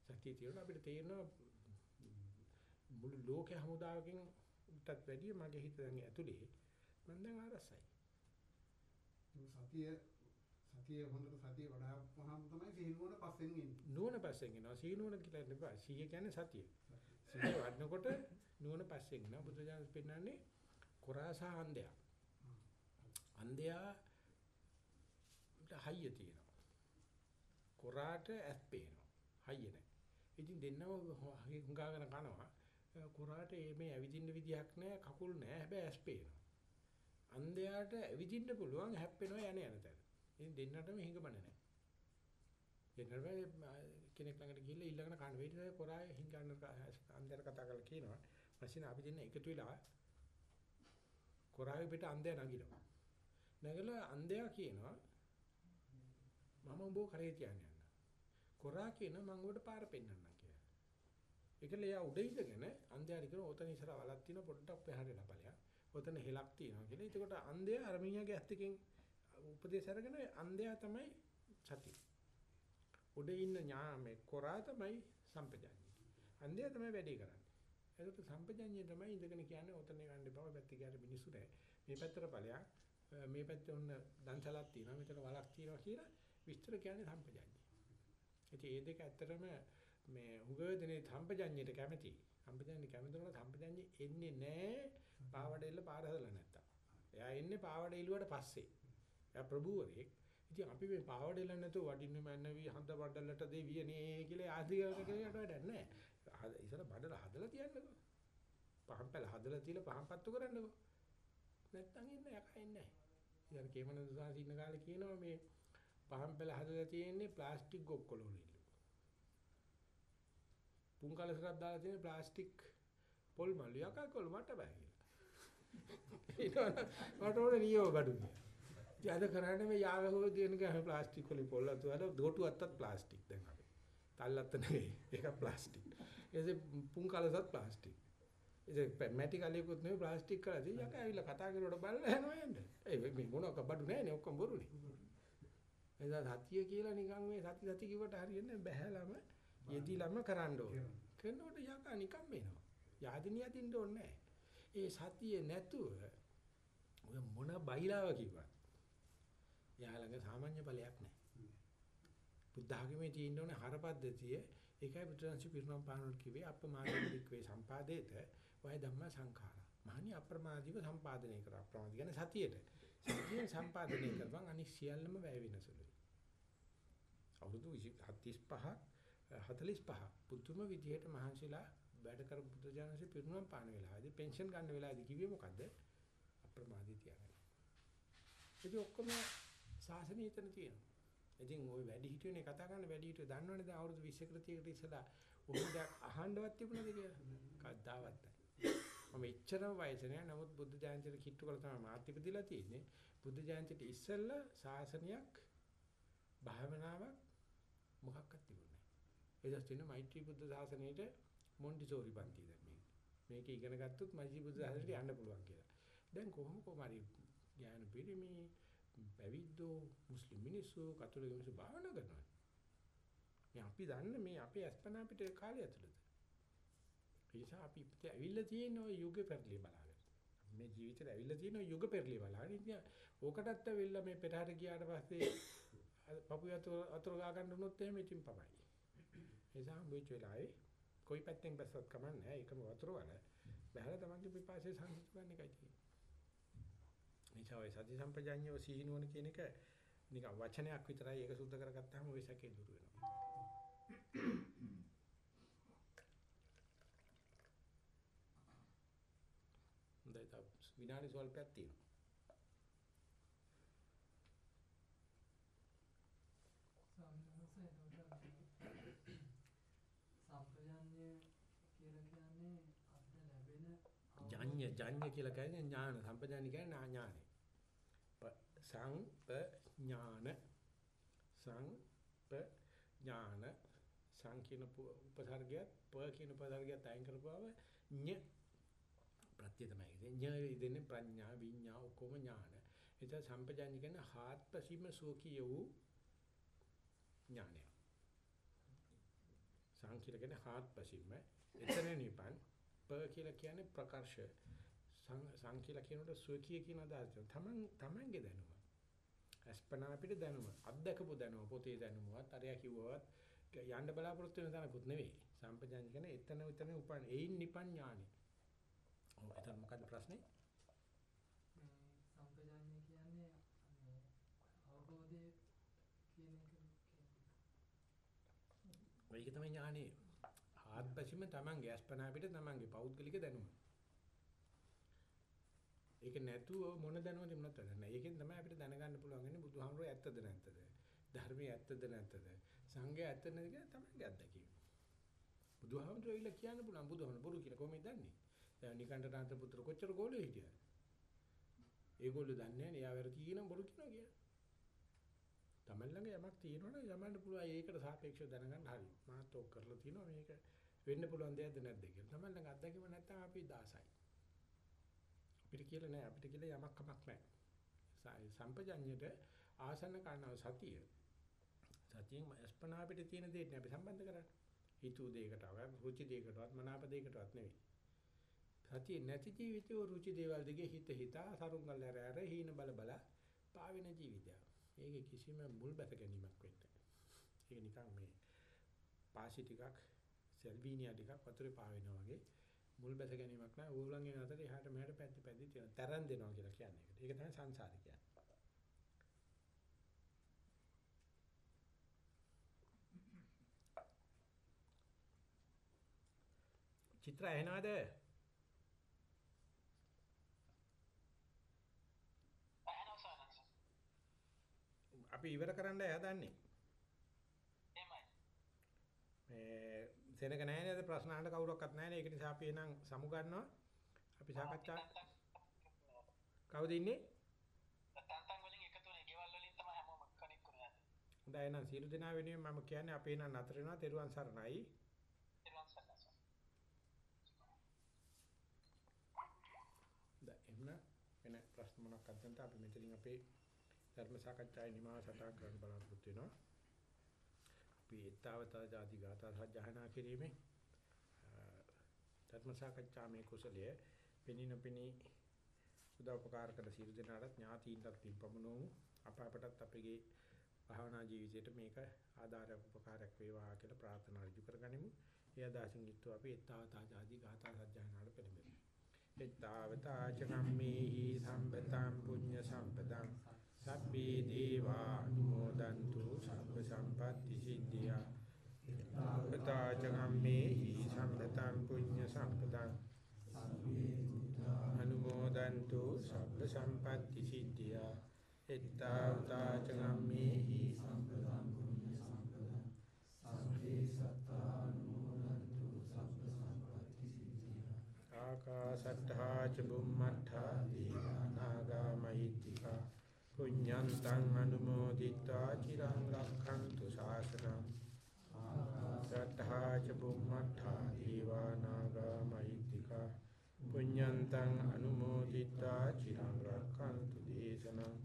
[SPEAKER 1] සතිය තියෙන අපිට තේරෙනවා මුළු ලෝක හමුදාවකින් උටත් වැඩිය මගේ හිත දැන් ඇතුලේ මම දැන් ආරසයි.
[SPEAKER 5] සතිය සතිය හොඳට සතිය වඩාපුවාම තමයි සීනුවන පස්සෙන් එන්නේ.
[SPEAKER 1] නුවණ පස්සෙන් එනවා. සීනුවණ කියලා නෙවෙයි. සීය කියන්නේ සතිය. සීය වඩනකොට නුවණ පස්සෙන් එනවා. බුදුජානක පෙන්නන්නේ කොරා සහ අන්ධයා. අන්ධයා හයිය තියෙනවා. කොරාට ඇස් පේනවා. හයිය නැහැ. ඉතින් දෙන්නම හුඟාගෙන කනවා. කොරාට මේ ඇවිදින්න විදියක් නැහැ, කකුල් නැහැ. හැබැයි ඇස් පේනවා. අන්ධයාට ඇවිදින්න පුළුවන් හැප්පෙනවා යන යන තැන. ඉතින් දෙන්නටම හිඟමන නැහැ. දෙන්නම කෙනෙක් ළඟට ගිහිල්ලා ඊළඟට කන වේදිකාවේ කොරායේ හිඟන්න අන්ධයාට කතා කරලා කියනවා. මැෂින් අපි දෙන්න එකතු වෙලා කොරාවේ පිට අන්ධයා නගිනවා. නැගලා අන්ධයා කියනවා මම උඹව කරේ තියන්න යන්න. කොරා කියන මම උඹට පාර පෙන්නන්නම් කියලා. ඒකල එයා උඩ ඉඳගෙන අන්ධයාට කියන ඔතන ඉස්සර වලක් තියෙන පොඩ්ඩක් පහරට ලපලයක්. ඔතන හෙලක් තියෙනවා කියලා. එතකොට අන්ධයා අර මිනිහාගේ ඇස් දෙකෙන් උපදේශ අරගෙන අන්ධයා තමයි සතිය. උඩ ඉන්න ඥා මේ කොරා තමයි සම්පජාඤ්ඤය. අන්ධයා තමයි වැඩේ කරන්නේ. ඒකට සම්පජඤ්ඤය තමයි ඉඳගෙන කියන්නේ ඔතන ගන්න බව පැත්තේ ගියාට මිනිස්සු නැහැ. මේ පැත්තට ඵලයක් මේ පැත්තේ ඔන්න දන්සලක් තියෙනවා මෙතන වලක් තියෙනවා කියලා විස්තර කියන්නේ සම්පජඤ්ඤය. ඉතින් මේ දෙක ඇත්තටම මේ උගවදනේ සම්පජඤ්ඤයට කැමති. සම්පජඤ්ඤය කැමතිවල සම්පජඤ්ඤය එන්නේ නැහැ පාවඩෙල්ල පාර හදලා නැත්තම්. එයා එන්නේ පාවඩ එළුවට පස්සේ. එයා ප්‍රභූවරයෙක්. ඉතින් අපි මේ පාවඩෙල්ල නැතුව වඩින්න මැන්නවි හන්ද බඩලට දෙවියනේ කියලා ආදිගවන කෙනෙක්ට වැඩක් නැහැ. ඉතල බඩල හදලා තියන්නකෝ. පහන් පැල හදලා තියලා පහන් පත්තු කරන්නකෝ. නැත්තම් ඉන්න යකා ඉන්නේ නැහැ. ඉතින් කේමන දුසාස ඉන්න කාලේ කියනවා මේ පහන් පැල හදලා තියෙන්නේ ප්ලාස්ටික් ගොක්කොල වලින්. පුන් කලසරක් දාලා තියෙන ප්ලාස්ටික් පොල් මල් යකා කොල් මට බෑ කියලා. මට ඕනේ නියෝ බඩු කියලා. ඉතින් අද කරන්නේ මේ යාගහුව දෙන ගහ ප්ලාස්ටික් වලින් පොල් අතුවල දොටු අත්තත් ප්ලාස්ටික් දැන් අපි. තල්ලත්ත නෙවෙයි ඒක ප්ලාස්ටික්. ඒසේ පුන් කලසත් ප්ලාස්ටික්. ඉතින් මැටි කලියකුත් නෙවෙයි ප්ලාස්ටික් කරලා ඉතින් යකා ඇවිල්ලා කතා කරනකොට බලලා යනවා යන්නේ. ඒ මේ මොනක බඩු නැහැනේ ඔක්කොම බොරුනේ. එදා සතිය කියලා නිකන් මේ සති සති කිව්වට හරියන්නේ බැහැලම යෙදිලම කරන්න ඕන. කරනකොට යකා නිකන් වෙනවා. යාදිනිය දින්න ඕනේ ඒ සතිය නැතුව ඔය මොන බයිලාව කිව්වත් යාළඟ සාමාන්‍ය ඵලයක් නැහැ. බුද්ධ ආගමේ තියෙන ඕනේ හරපද්ධතිය ඒකයි බුදුරජාණන් පිරුණම් පානවල කිව්වේ අප්‍රමාදික වේ සම්පාදේත වය ධම්ම සංඛාරා. මහණි අප්‍රමාදීව සම්පාදනය කර අප්‍රමාදී කියන්නේ සතියේට. සතියෙන් සම්පාදනය කරවන් අනික් සියල්ලම වැය වෙනසලුයි. අවුරුදු 75 45 පුදුම විදියට මහන්සිලා වැඩ කර බුදුජානසෙ පිරුණම් පාන වෙලාවේදී පෙන්ෂන් ගන්න වෙලාවේදී කිව්වේ මොකද්ද? අප්‍රමාදී තියාගන්න. ඒක ඔක්කොම සාසනීය එතන තියෙනවා. ඉතින් ওই වැඩි හිටියනේ කතා කරන්න වැඩි හිටියෝ දන්නවනේ දැන් අවුරුදු 20කට 30කට ඉස්සලා ඔහොම දෙයක් අහන්නවත් තිබුණද කියලා? කද්දාවත් නැහැ. මම එච්චරම වයස නෑ නමුත් බුද්ධ ජයන්තිට කිට්ටු කරලා තමයි මාත් ඉපදිලා තියෙන්නේ. බුද්ධ ජයන්තිට ඉස්සෙල්ලා ශාසනයක් භාවනාවක් මොකක්වත් තිබුණේ නෑ. ඒ දැස් තියෙන මෛත්‍රී බුද්ධ ශාසනයේට මොන්ටිසෝරි පන්ති දැන් මේක. මේක ඉගෙන ගත්තොත් මෛත්‍රී බුද්ධ ශාසනයට යන්න පුළුවන් කියලා. දැන් කොහොම කොමාරි ඥාන පිරිමි පැවිද්දෝ මුස්ලිම් මිනිස්සු කතෝලික මිනිස්සු භාවනා කරනවා. මේ අපි දන්නේ මේ අපේ අස්පනා පිට කාලය ඇතුළත. ඒ නිසා අපි ඉතින් ඇවිල්ලා තියෙන ওই යුගේ පෙරලිය බලාගෙන. මේ ජීවිතේට ඇවිල්ලා තියෙන යුග පෙරලි බලන්න. ඉතින් ඕකටත් ඇවිල්ලා මේ පෙරහැර ගියාට පස්සේ පපු අතුරු අතුරු ගා ගන්න උනොත් එහෙම ඉතින් පමයි. ඒ නිසා මුච් වෙලාවේ કોઈ පැත්තෙන් බැස්සත් කමන්නේ ඒකම වතුර වල බහැලා තමන්ගේ පිපාසය සංසිඳ ගන්න එකයි තියෙන්නේ. නිසා ඔය සති සම්පජාඤ්ඤව සීනුවන කියන එක නිකන් වචනයක් විතරයි ඒක සුද්ධ කරගත්තාම ওই සැකේ දුර වෙනවා. හොඳයි තා විනාඩි සල්පයක් තියෙනවා. ජඤ්ඤ ජඤ්ඤ කියලා කියන්නේ ඥාන සම්පජාඤ්ඤ කියන්නේ නා- ඥානෙ. ප- සංප ඥාන සංප ඥාන සං කියන පු- උපසර්ගයත් ප කියන උපසර්ගයත් අයින් කරපුවම ඤ ප්‍රත්‍ය තමයි ඉන්නේ. ඤ ඉදෙන්නේ ප්‍රඥා විඤ්ඤා ඔක්කොම ඥාන. ඒක සම්පජාඤ්ඤ කියන්නේ හාත්පසීම සෝකී වූ ඥානය. සං කියලා කියන්නේ හාත්පසීම එතන නිපන් ප කියලා කියන්නේ ප්‍රකර්ෂ සං කියලා කියනකොට සුවකීය කියන අදහස තමන් තමන්ගේ දැනුම. අස්පනා අපිට දැනුම අත්දකපු දැනුම පොතේ දැනුමවත් අරයා කිව්වවත් යන්න බලාපොරොත්තු වෙන තැනකුත් නෙවෙයි. සම්පජාඤ්ඤ කියන්නේ එතන එතන උපන් එයින් නිපන් ඥානෙ. ඔව් එතන මොකද්ද ප්‍රශ්නේ?
[SPEAKER 3] මේ සම්ප්‍රජාන්‍ය කියන්නේ අවබෝධය කියන එක කියන්නේ.
[SPEAKER 1] ඒක තමයි ඥානෙ. ආත්පසීම තමන්ගේ අස්පනා අපිට තමන්ගේ පෞද්ගලික දැනුම ඒක නැතුව මොන දැනුම තිබුණත් වැඩක් නැහැ. ඒකෙන් තමයි අපිට දැනගන්න පුළුවන් වෙන්නේ බුදුහාමුදුරුවෝ ඇත්තද නැත්තද? ධර්මයේ ඇත්තද නැත්තද? සංඝය ඇත්තද නැද්ද කියලා තමන්ගේ අත්දැකීම. බුදුහාමුදුරුවෝ ඉල්ල කියන්න පුළුවන් බුදුහාමුදුරුවෝ බොරු කියලා කොහොමද දන්නේ? දැන් නිකණ්ඨනාත පුත්‍ර කොච්චර ගෝලෙ හිටියද? ඒගොල්ලෝ දන්නේ නැහැ නේ. යා වැරදි කියනවා බොරු කියනවා කියලා. තමන් ළඟ යමක් තියෙනවනේ යමන්න පුළුවන් ඒකට සාපේක්ෂව දැනගන්න හරි. මාත් ඔක් කරලා තියෙනවා මේක වෙන්න පුළුවන් දෙයක්ද නැද්ද කියලා. තමන් ළඟ අත්දැකීම නැත්නම් අපි 16යි. අපිට කියලා නෑ අපිට කියලා යමක් කමක් නෑ. සම්පජඤ්ඤයට ආසන්න කරනව සතිය. සතියෙන් අස්පනා අපිට තියෙන දෙයක් නෑ අපි සම්බන්ධ කරන්නේ. හිතු දෙයකටවත් රුචි දෙයකටවත් මනාප දෙයකටවත් නෙවෙයි. සතිය නැති ජීවිතේ රුචි දේවල් දිගේ හිත හිතා සරුංගල් ඇර ඇර හීන බල බල පාවෙන ජීවිතයක්. ඒකේ කිසිම මුල් බැස ගැනීමක් වෙන්නේ නැහැ. ඒක නිකන් මේ පාසි ටිකක් සෙල්වීනියා ටිකක් වතුරේ පාවෙනා වගේ මුල් බැස ගැනීමක් නෑ. ඕගොල්ලන්ගේ අතර එහාට මෙහාට පැද්ද පැද්ද තියෙන තරන් දෙනවා කියලා කියන්නේ ඒකට. ඒක තමයි සංසාරය කියන්නේ. චිත්‍ර ඇහෙනවද? අපි ඉවර කරන්නයි හදන්නේ. මේ සෙනග නැහැ නේද? ප්‍රශ්න අහන්න කවුරක්වත් නැහැ නේ. ඒක නිසා අපි එහෙනම් සමු ගන්නවා. අපි සාකච්ඡා කවුද ඉන්නේ? හොඳයි. එහෙනම් සියලු දෙනා වෙනුවෙන් මම කියන්නේ අපි එහෙනම් නතර වෙනවා. තෙරුවන් සරණයි. හොඳයි. එහෙනම් වෙන ප්‍රශ්න මොනක්වත් නැත්නම් අපි මෙතනින් අපේ ධර්ම සාකච්ඡාවේ නිමාව සටහන් කරන්න බලාපොරොත්තු වෙනවා. අපි ඊතාවතා ආදි ගාථා සජ්ජහනා කිරීමේ ධර්ම සාකච්ඡාමේ කුසලයේ පිනින පිනි උදව්පකාර කළ සියලු දෙනාට ඥාතීන්ටත් පින්පමුණු අප අපටත් අපගේ භාවනා ජීවිතයට මේක ආධාරයක් උපකාරයක් වේවා කියලා ප්‍රාර්ථනා ඍජු කරගනිමු. ඒ අදාසින් යුක්තව අපි ඊතාවතා ආදි ගාථා සජ්ජහනාට පෙළඹෙමු. ඊතාවතා චගම්මේහි සම්පතං පුඤ්ඤ සම්පතං සබ්බේ දේවා අනුමෝදන්තු සබ්බ සම්පatti සිද්ධියා පතාචගම්මේහි සම්පතං පුඤ්ඤ සම්පතං අනුමෝදන්තු සබ්බ සම්පatti සිද්ධියා එත්තාවතාචගම්මේහි සම්පතං පුඤ්ඤ සම්පතං සබ්බේ සත්තානුමෝදන්තු සබ්බ සම්පatti සිද්ධියා ආකාශට්ඨා ච බුම්මට්ඨා දීවානාගා මහිත්‍තිකා පුඤ්ඤන්තං අනුමෝදිතා චිරං රක්ඛන්තු ශාසනං. ආකාශත්තා ච බුම්මත්තා දීවානාගා මහිත්‍තිකා පුඤ්ඤන්තං අනුමෝදිතා චිරං රක්ඛන්තු දේශනං.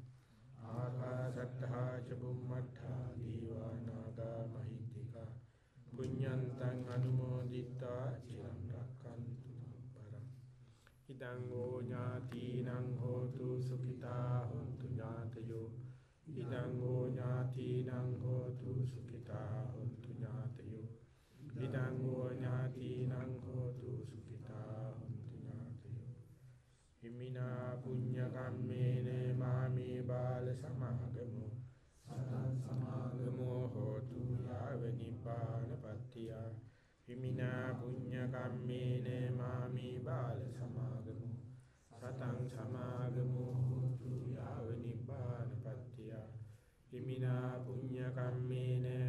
[SPEAKER 1] ආකාශත්තා ච බුම්මත්තා දීවානාගා මහිත්‍තිකා පුඤ්ඤන්තං අනුමෝදිතා චිරං රක්ඛන්තු ඉදං ෝ ඥාතිනං හෝතු සුඛිතා හොන්තු ඥාතයෝ ඉදං හෝ ඥාතිනං හෝතු සුඛිතා හොන්තු ඥාතයෝ ඉදං හෝ ඥාතිනං හෝතු සුඛිතා හොන්තු ඥාතයෝ හිමිනා පුඤ්ඤ කම්මේන මාමේ බාල සමාගමෝ සතං සමාගමෝ හෝතු යාව නිපානපත්තිය හිමිනා පුඤ්ඤ කම්මේන මාමේ බාල සමාගමෝ සතං සමාගමෝ කම්මේන